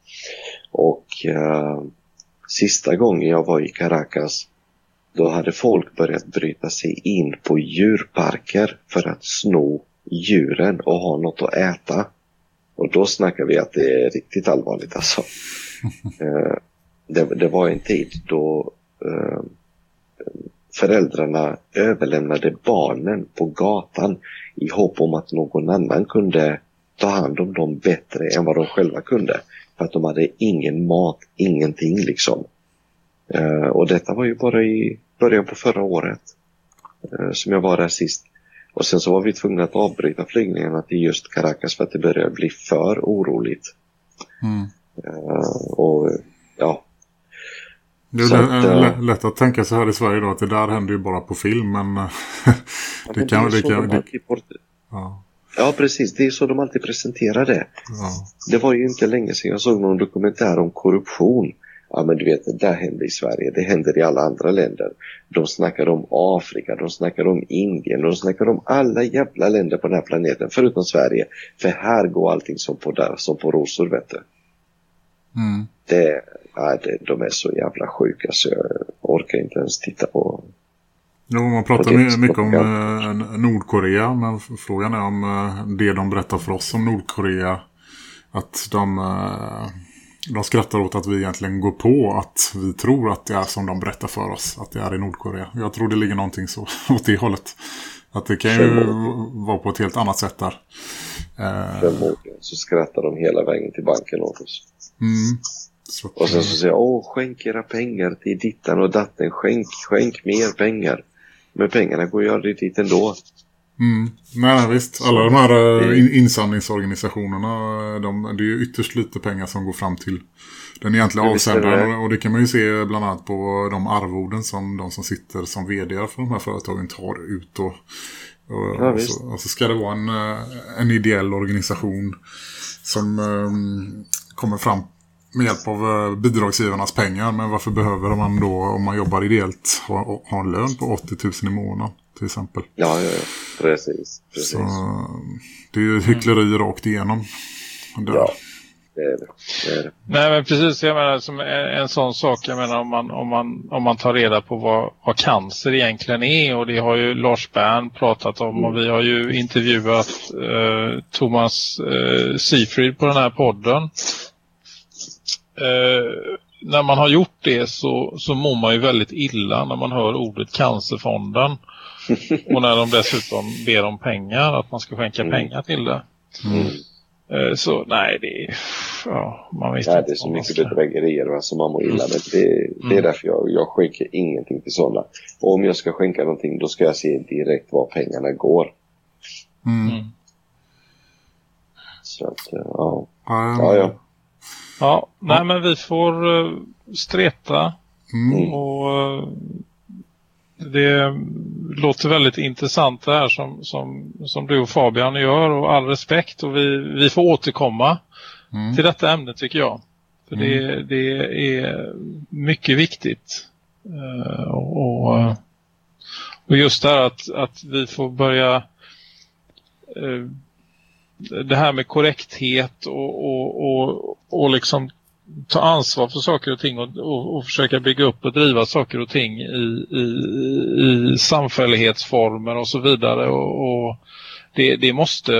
Och eh, sista gången jag var i Caracas då hade folk börjat bryta sig in på djurparker för att sno djuren och ha något att äta. Och då snackar vi att det är riktigt allvarligt alltså. Eh, det, det var en tid då eh, föräldrarna överlämnade barnen på gatan i hopp om att någon annan kunde ta hand om dem bättre än vad de själva kunde. För att de hade ingen mat, ingenting liksom. Eh, och detta var ju bara i början på förra året eh, som jag var där sist. Och sen så var vi tvungna att avbryta flygningarna till just Caracas för att det började bli för oroligt. Mm. Eh, och ja, Det är eh, lä- lätt att tänka så här i Sverige då att det där händer ju bara på film men det kan det så kan de det, ja, Ja precis, det är så de alltid presenterar det. ja. Det var ju inte länge sedan jag såg någon dokumentär om korruption. Ja men du vet, det där händer i Sverige, det händer i alla andra länder. De snackar om Afrika, de snackar om Indien, de snackar om alla jävla länder på den här planeten förutom Sverige. För här går allting som på, där, som på rosor vet du. Mm. Det, ja, det, de är så jävla sjuka så jag orkar inte ens titta på. Jo, man pratar det mycket om eh, Nordkorea men frågan är om eh, det de berättar för oss om Nordkorea att de, eh, de skrattar åt att vi egentligen går på att vi tror att det är som de berättar för oss att det är i Nordkorea. Jag tror det ligger någonting så åt det hållet. Att det kan ju Förmodligen. vara på ett helt annat sätt där. Förmodligen så skrattar de hela vägen till banken åt oss. mm. Så Och sen så säger jag, åh skänk era pengar till dittan och datten, skänk, skänk mer pengar. Men pengarna går ju aldrig dit ändå. Mm. Nej, nej, visst. Alla de här eh, in insamlingsorganisationerna, eh, de, det är ju ytterst lite pengar som går fram till den egentliga avsändaren. det. Och det kan man ju se bland annat på de arvoden som de som sitter som vd för de här företagen tar ut. Och, och, Ja, och, så, och så ska det vara en, eh, en ideell organisation som ehm, kommer fram med hjälp av eh, bidragsgivarnas pengar. Men varför behöver man då, om man jobbar ideellt, ha, ha en lön på 80 000 i månaden till exempel? Ja, ja, ja. Precis. precis. Så det är ju hyckleri rakt igenom. Där. Ja, det är det. det, är det. Nej men precis, jag menar som en, en sån sak, jag menar om man, om man, om man tar reda på vad, vad cancer egentligen är och det har ju Lars Bern pratat om och vi har ju intervjuat eh, Thomas eh, Seyfried på den här podden. Eh, när man har gjort det så, så mår man ju väldigt illa när man hör ordet cancerfonden och när de dessutom ber om pengar, att man ska skänka Mm. pengar till det. Mm. Eh, Så nej, det är... Ja, man vet Nej, inte det är så mycket ska- bedrägerier va, som man mår illa med. Det, det är Mm. därför jag, jag skänker ingenting till sådana. Och om jag ska skänka någonting då ska jag se direkt var pengarna går. Mm. Mm. Så att, eh, ja. Ja, Ja, ja. Ja, nej men vi får uh, streta Mm. och eh, det låter väldigt intressant det här som, som, som du och Fabian gör och all respekt och vi, vi får återkomma Mm. till detta ämne tycker jag. För det, det är mycket viktigt. Eh, och, och, just det här att, att vi får börja eh, det här med korrekthet och, och, och, och liksom ta ansvar för saker och ting och, och, och försöka bygga upp och driva saker och ting i, i, i samfällighetsformer och så vidare. Och, och det, det måste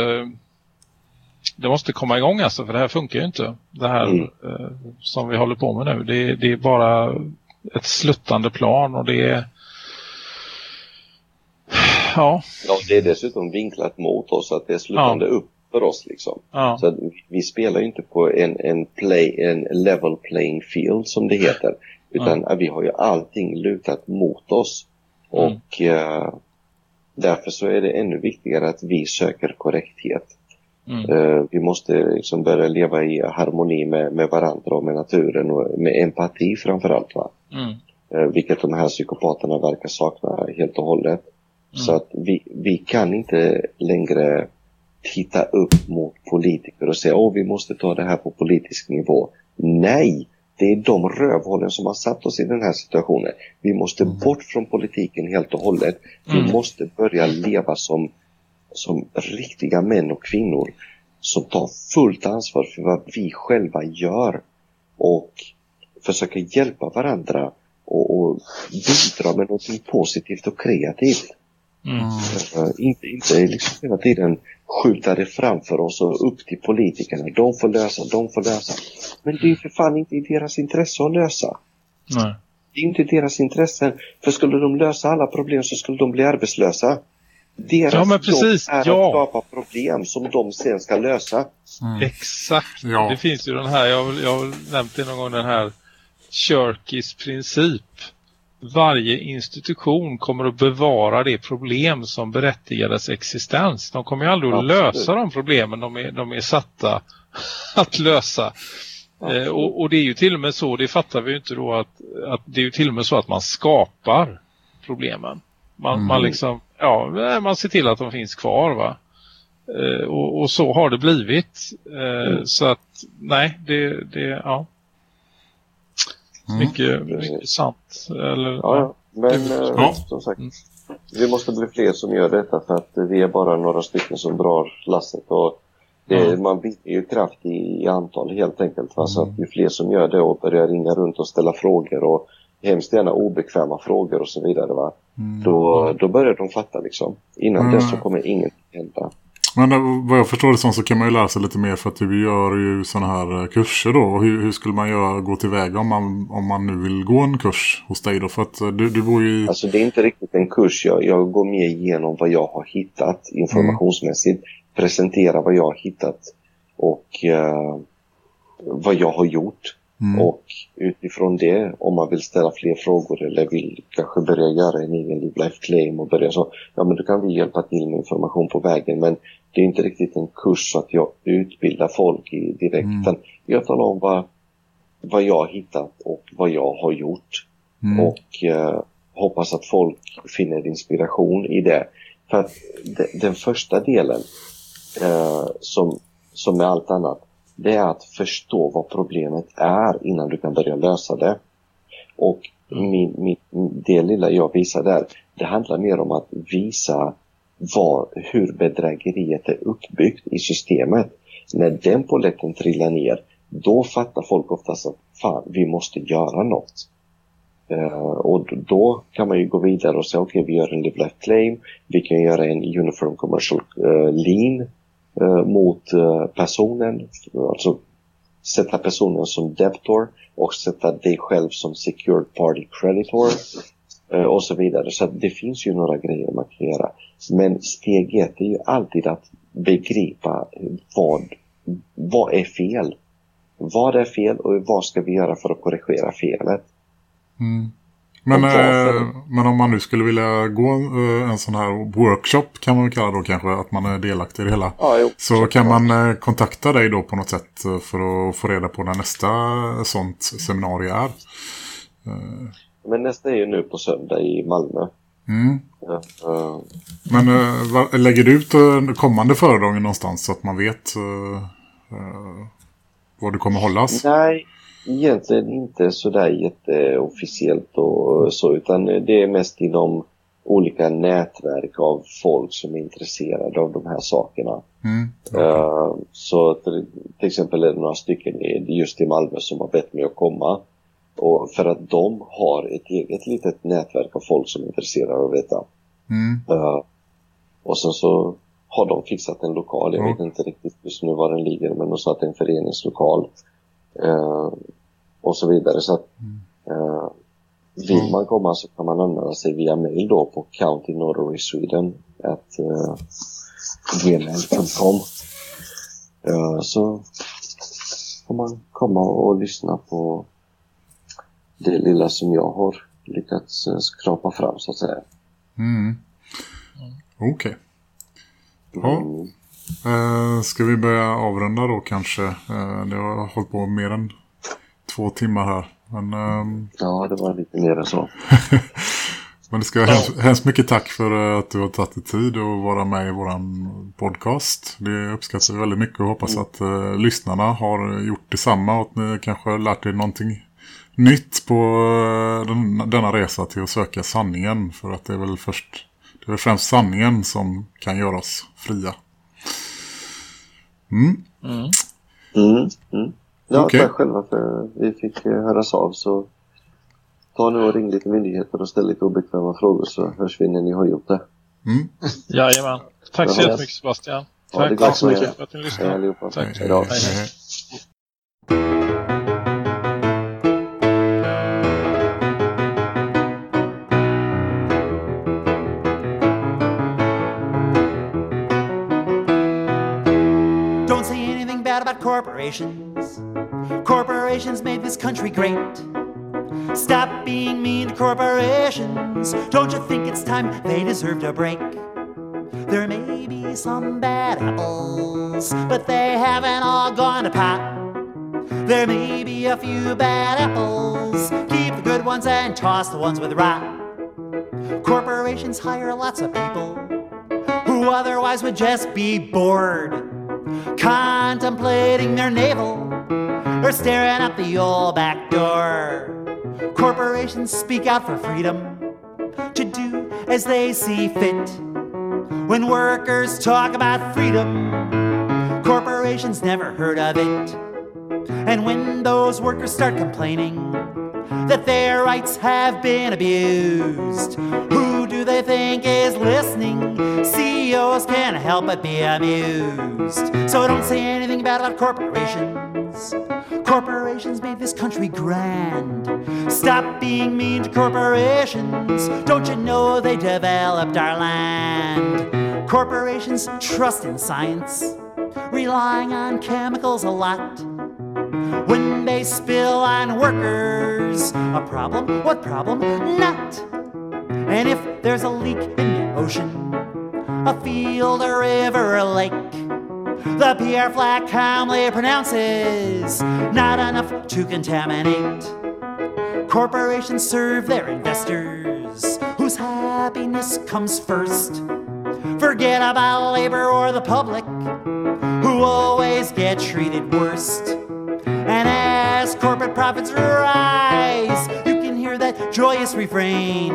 det måste komma igång alltså för det här funkar ju inte. Det här Mm. eh, som vi håller på med nu det, det är bara ett sluttande plan och det är ja, ja, det är dessutom vinklat mot oss att det är slutande upp för oss liksom. ja, Så vi- spelar ju inte på en, en, play, en level playing field som det heter. Utan eh, vi har ju allting lutat mot oss. Mm. Och eh, därför så är det ännu viktigare att vi söker korrekthet. mm, Eh, vi måste liksom börja leva i harmoni med, med varandra och med naturen och med empati framförallt. Va? mm, Eh, vilket de här psykopaterna verkar sakna helt och hållet. Så att vi, vi kan inte längre titta upp mot politiker och säga åh vi måste ta det här på politisk nivå. Nej, det är de rövhållen som har satt oss i den här situationen. Vi måste bort från politiken helt och hållet. Vi Mm. måste börja leva som, som riktiga män och kvinnor som tar fullt ansvar för vad vi själva gör och försöker hjälpa varandra och, och bidra med något positivt och kreativt. Mm, Eh, inte, inte liksom hela tiden skjuta det framför oss och upp till politikerna. De får lösa, de får lösa. Men det är för fan inte i deras intresse att lösa. nej. Det är inte i deras intresse. För skulle de lösa alla problem så skulle de bli arbetslösa. Deras Ja, men precis. jobb är Ja. att skapa problem som de sen ska lösa. Exakt. Ja. Det finns ju den här, jag har, jag har nämnt det någon gång, den här Cherkis princip. Varje institution kommer att bevara det problem som berättigar dess existens. De kommer ju aldrig att Absolut. lösa de problemen de är, de är satta att lösa. Eh, och, och det är ju till och med så, det fattar vi ju inte då, att, att det är ju till och med så att man skapar problemen. Man, Mm. man liksom, ja, man ser till att de finns kvar va. Eh, och, och så har det blivit. Eh, Mm. Så att, nej, det, det ja. Mm. Mycket, mycket sant. Eller, Ja, ja. Men Det- eh, Ja. som sagt, Mm. vi måste bli fler som gör detta för att vi är bara några stycken som drar lasset. Och det, Mm. Man vinner ju kraft i, i antal helt enkelt. Va? Så att ju fler som gör det och börjar ringa runt och ställa frågor och hemskt gärna obekväma frågor och så vidare. Va? Mm. Då, då börjar de fatta liksom. Innan Mm. dess så kommer inget hända. Men eh, vad jag förstår det som så kan man ju lära sig lite mer för att du gör ju sådana här eh, kurser då. Hur, hur skulle man göra, gå tillväga om man, om man nu vill gå en kurs hos dig då? För att eh, du, du bor ju... Alltså det är inte riktigt en kurs. Jag, jag går mer igenom vad jag har hittat informationsmässigt. Presentera vad jag har hittat och eh, vad jag har gjort. Mm. Och utifrån det, om man vill ställa fler frågor eller vill kanske börja göra en egen Live Life Claim och börja så, ja men då kan vi hjälpa till med information på vägen. Men det är inte riktigt en kurs att jag utbildar folk i direkt. Mm. Jag talar om vad, vad jag har hittat och vad jag har gjort. Mm. Och eh, hoppas att folk finner inspiration i det. För att de, den första delen, eh, som, som med allt annat, det är att förstå vad problemet är innan du kan börja lösa det. Och min, min, det lilla jag visar där, det handlar mer om att visa var hur bedrägeriet är uppbyggt i systemet. När den polletten trillar ner, då fattar folk oftast att fan, vi måste göra något. Uh, och då kan man ju gå vidare och säga okej, vi gör en live life claim, vi kan göra en uniform commercial eh, uh, lean uh, eh, mot personen, alltså sätta personen som debtor och sätta dig själv som secured party creditor och så vidare. Så det finns ju några grejer man kan göra. Men steg ett är ju alltid att begripa vad, vad är fel? Vad är fel och vad ska vi göra för att korrigera felet? Mm. Men, eh, men om man nu skulle vilja gå eh, en sån här workshop kan man kalla då kanske att man är delaktig i det hela. Ja, jo, Så kan man eh, kontakta dig då på något sätt eh, för att få reda på när nästa sånt seminarium är. Men nästa är ju nu på söndag i Malmö. Mm. Eh, Men vad- lägger du ut eh, kommande föredrag någonstans så att man vet eh, var du kommer hållas? Nej, egentligen inte sådär jätteofficiellt och så utan det är mest inom olika nätverk av folk som är intresserade av de här sakerna. Mm. Eh, Så till, till exempel är det några stycken just i Malmö som har bett mig att komma. Och för att de har ett eget litet nätverk av folk som är intresserade av detta. Mm. Eh, och sen så har de fixat en lokal. Jag Ja. vet inte riktigt just nu var den ligger men de sa att det är en föreningslokal. Eh, och så vidare. Så att, eh, vill man komma så kan man anmäla sig via mail då på countynorwaysweden at eh, gmail.com. Eh, så får man komma och lyssna på det lilla som jag har lyckats eh, skrapa fram så att säga. Mm. Okej. Ja. Mm. Eh, ska vi börja avrunda då kanske? Eh, det har hållit på mer än två timmar här. Men, ehm, Ja, det var lite mer än så. men det ska hemskt, hemskt mycket tack för eh, att du har tagit dig tid att vara med i våran podcast. Det uppskattar vi väldigt mycket och hoppas att eh, lyssnarna har gjort detsamma och att ni kanske har lärt er någonting nytt på eh, den, denna resa till att söka sanningen. För att det är väl först, det är väl främst sanningen som kan göra oss fria. Mm. Mm, mm. Ja, Okej. tack själva för vi fick eh, höras av. Så ta nu och ring lite myndigheter och ställ lite obekväma frågor så hörs vi när ni har gjort det. Mm. Jajamän. Tack så jättemycket Sebastian. Ja, Tack, så mycket för att ni Hej lyssnade. allihopa. Tack. Hej då. Hej, hej. Say about corporations. Corporations made this country great. Stop being mean to corporations. Don't you think it's time they deserved a break? There may be some bad apples, but they haven't all gone to pot. There may be a few bad apples. Keep the good ones and toss the ones with rot. Corporations hire lots of people who otherwise would just be bored, contemplating their navel or staring out the old back door. Corporations speak out for freedom to do as they see fit. When workers talk about freedom, corporations never heard of it. And when those workers start complaining that their rights have been abused, who do they think is listening? CEOs can't help but be amused. So don't say anything bad about corporations. Corporations made this country grand. Stop being mean to corporations. Don't you know they developed our land? Corporations trust in science, relying on chemicals a lot. When spill on workers, a problem? What problem? Not. And if there's a leak in the ocean, a field, a river, a lake, the PR flag calmly pronounces not enough to contaminate. Corporations serve their investors, whose happiness comes first. Forget about labor or the public, who always get treated worst. And as corporate profits rise, you can hear that joyous refrain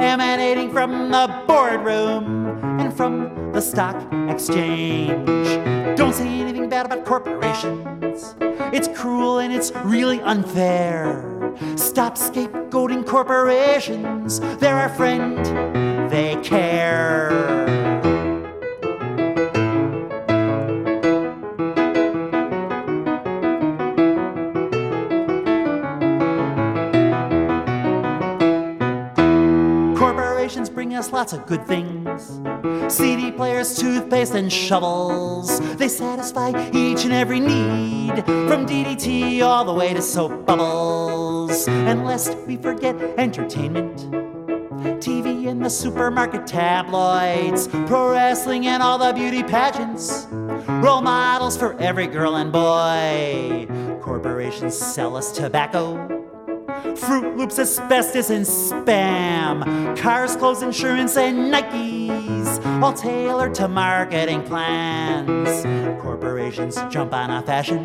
emanating from the boardroom and from the stock exchange. Don't say anything bad about corporations. It's cruel and it's really unfair. Stop scapegoating corporations. They're our friend. They care. Us lots of good things CD players, toothpaste, and shovels. They satisfy each and every need, from DDT all the way to soap bubbles. And lest we forget entertainment. TV and the supermarket tabloids, pro wrestling and all the beauty pageants, role models for every girl and boy. Corporations sell us tobacco, Fruit Loops, asbestos, and spam. Cars, clothes, insurance, and Nikes. All tailored to marketing plans. Corporations jump on a fashion.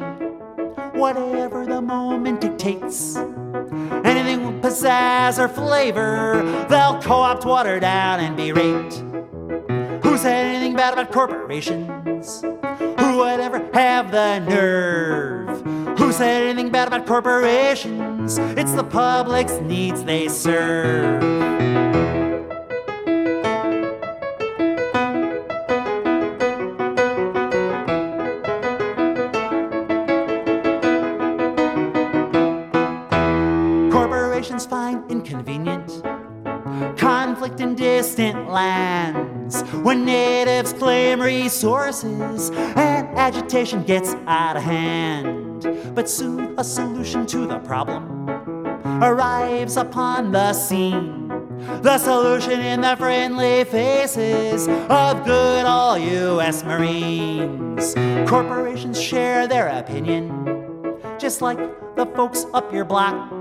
Whatever the moment dictates. Anything with pizzazz or flavor, they'll co opt, water down, and berate. Who said anything bad about corporations? Who would ever have the nerve? Who said anything bad about corporations? It's the public's needs they serve. Corporations find inconvenient conflict in distant lands when natives claim resources and agitation gets out of hand. But soon a solution to the problem arrives upon the scene. The solution in the friendly faces of good old U.S. Marines. Corporations share their opinion, just like the folks up your block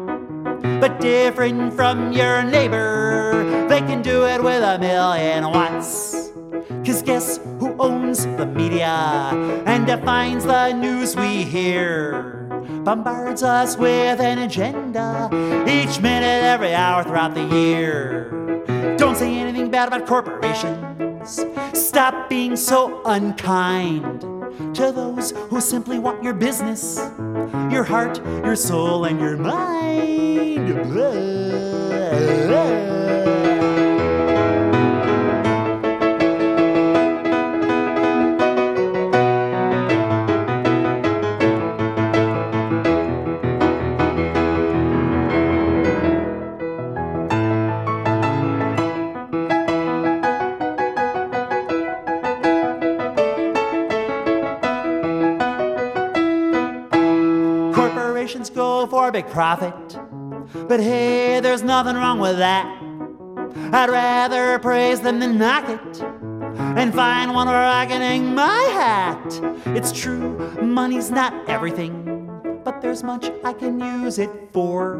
but different from your neighbor. They can do it with a million watts. Cause guess who owns the media and defines the news we hear? Bombards us with an agenda each minute, every hour throughout the year. Don't say anything bad about corporations. Stop being so unkind to those who simply want your business, your heart, your soul, and your mind. Blah. For a big profit, but hey, there's nothing wrong with that. I'd rather praise them than knock it and find one where I can hang my hat. It's true, money's not everything, but there's much I can use it for.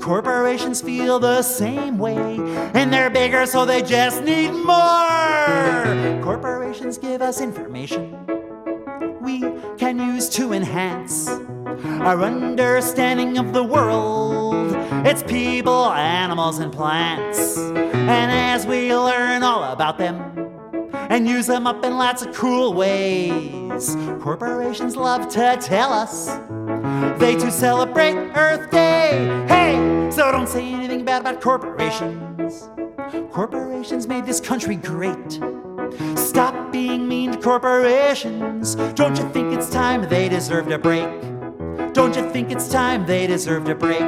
Corporations feel the same way, and they're bigger, so they just need more. Corporations give us information we can use to enhance our understanding of the world. It's people, animals, and plants. And as we learn all about them and use them up in lots of cool ways, corporations love to tell us they too celebrate Earth Day. Hey, so don't say anything bad about corporations. Corporations made this country great. Stop being mean to corporations. Don't you think it's time they deserved a break? Don't you think it's time they deserved a break?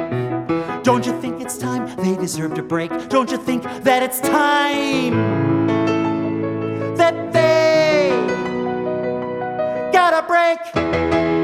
Don't you think it's time they deserved a break? Don't you think that it's time that they got a break?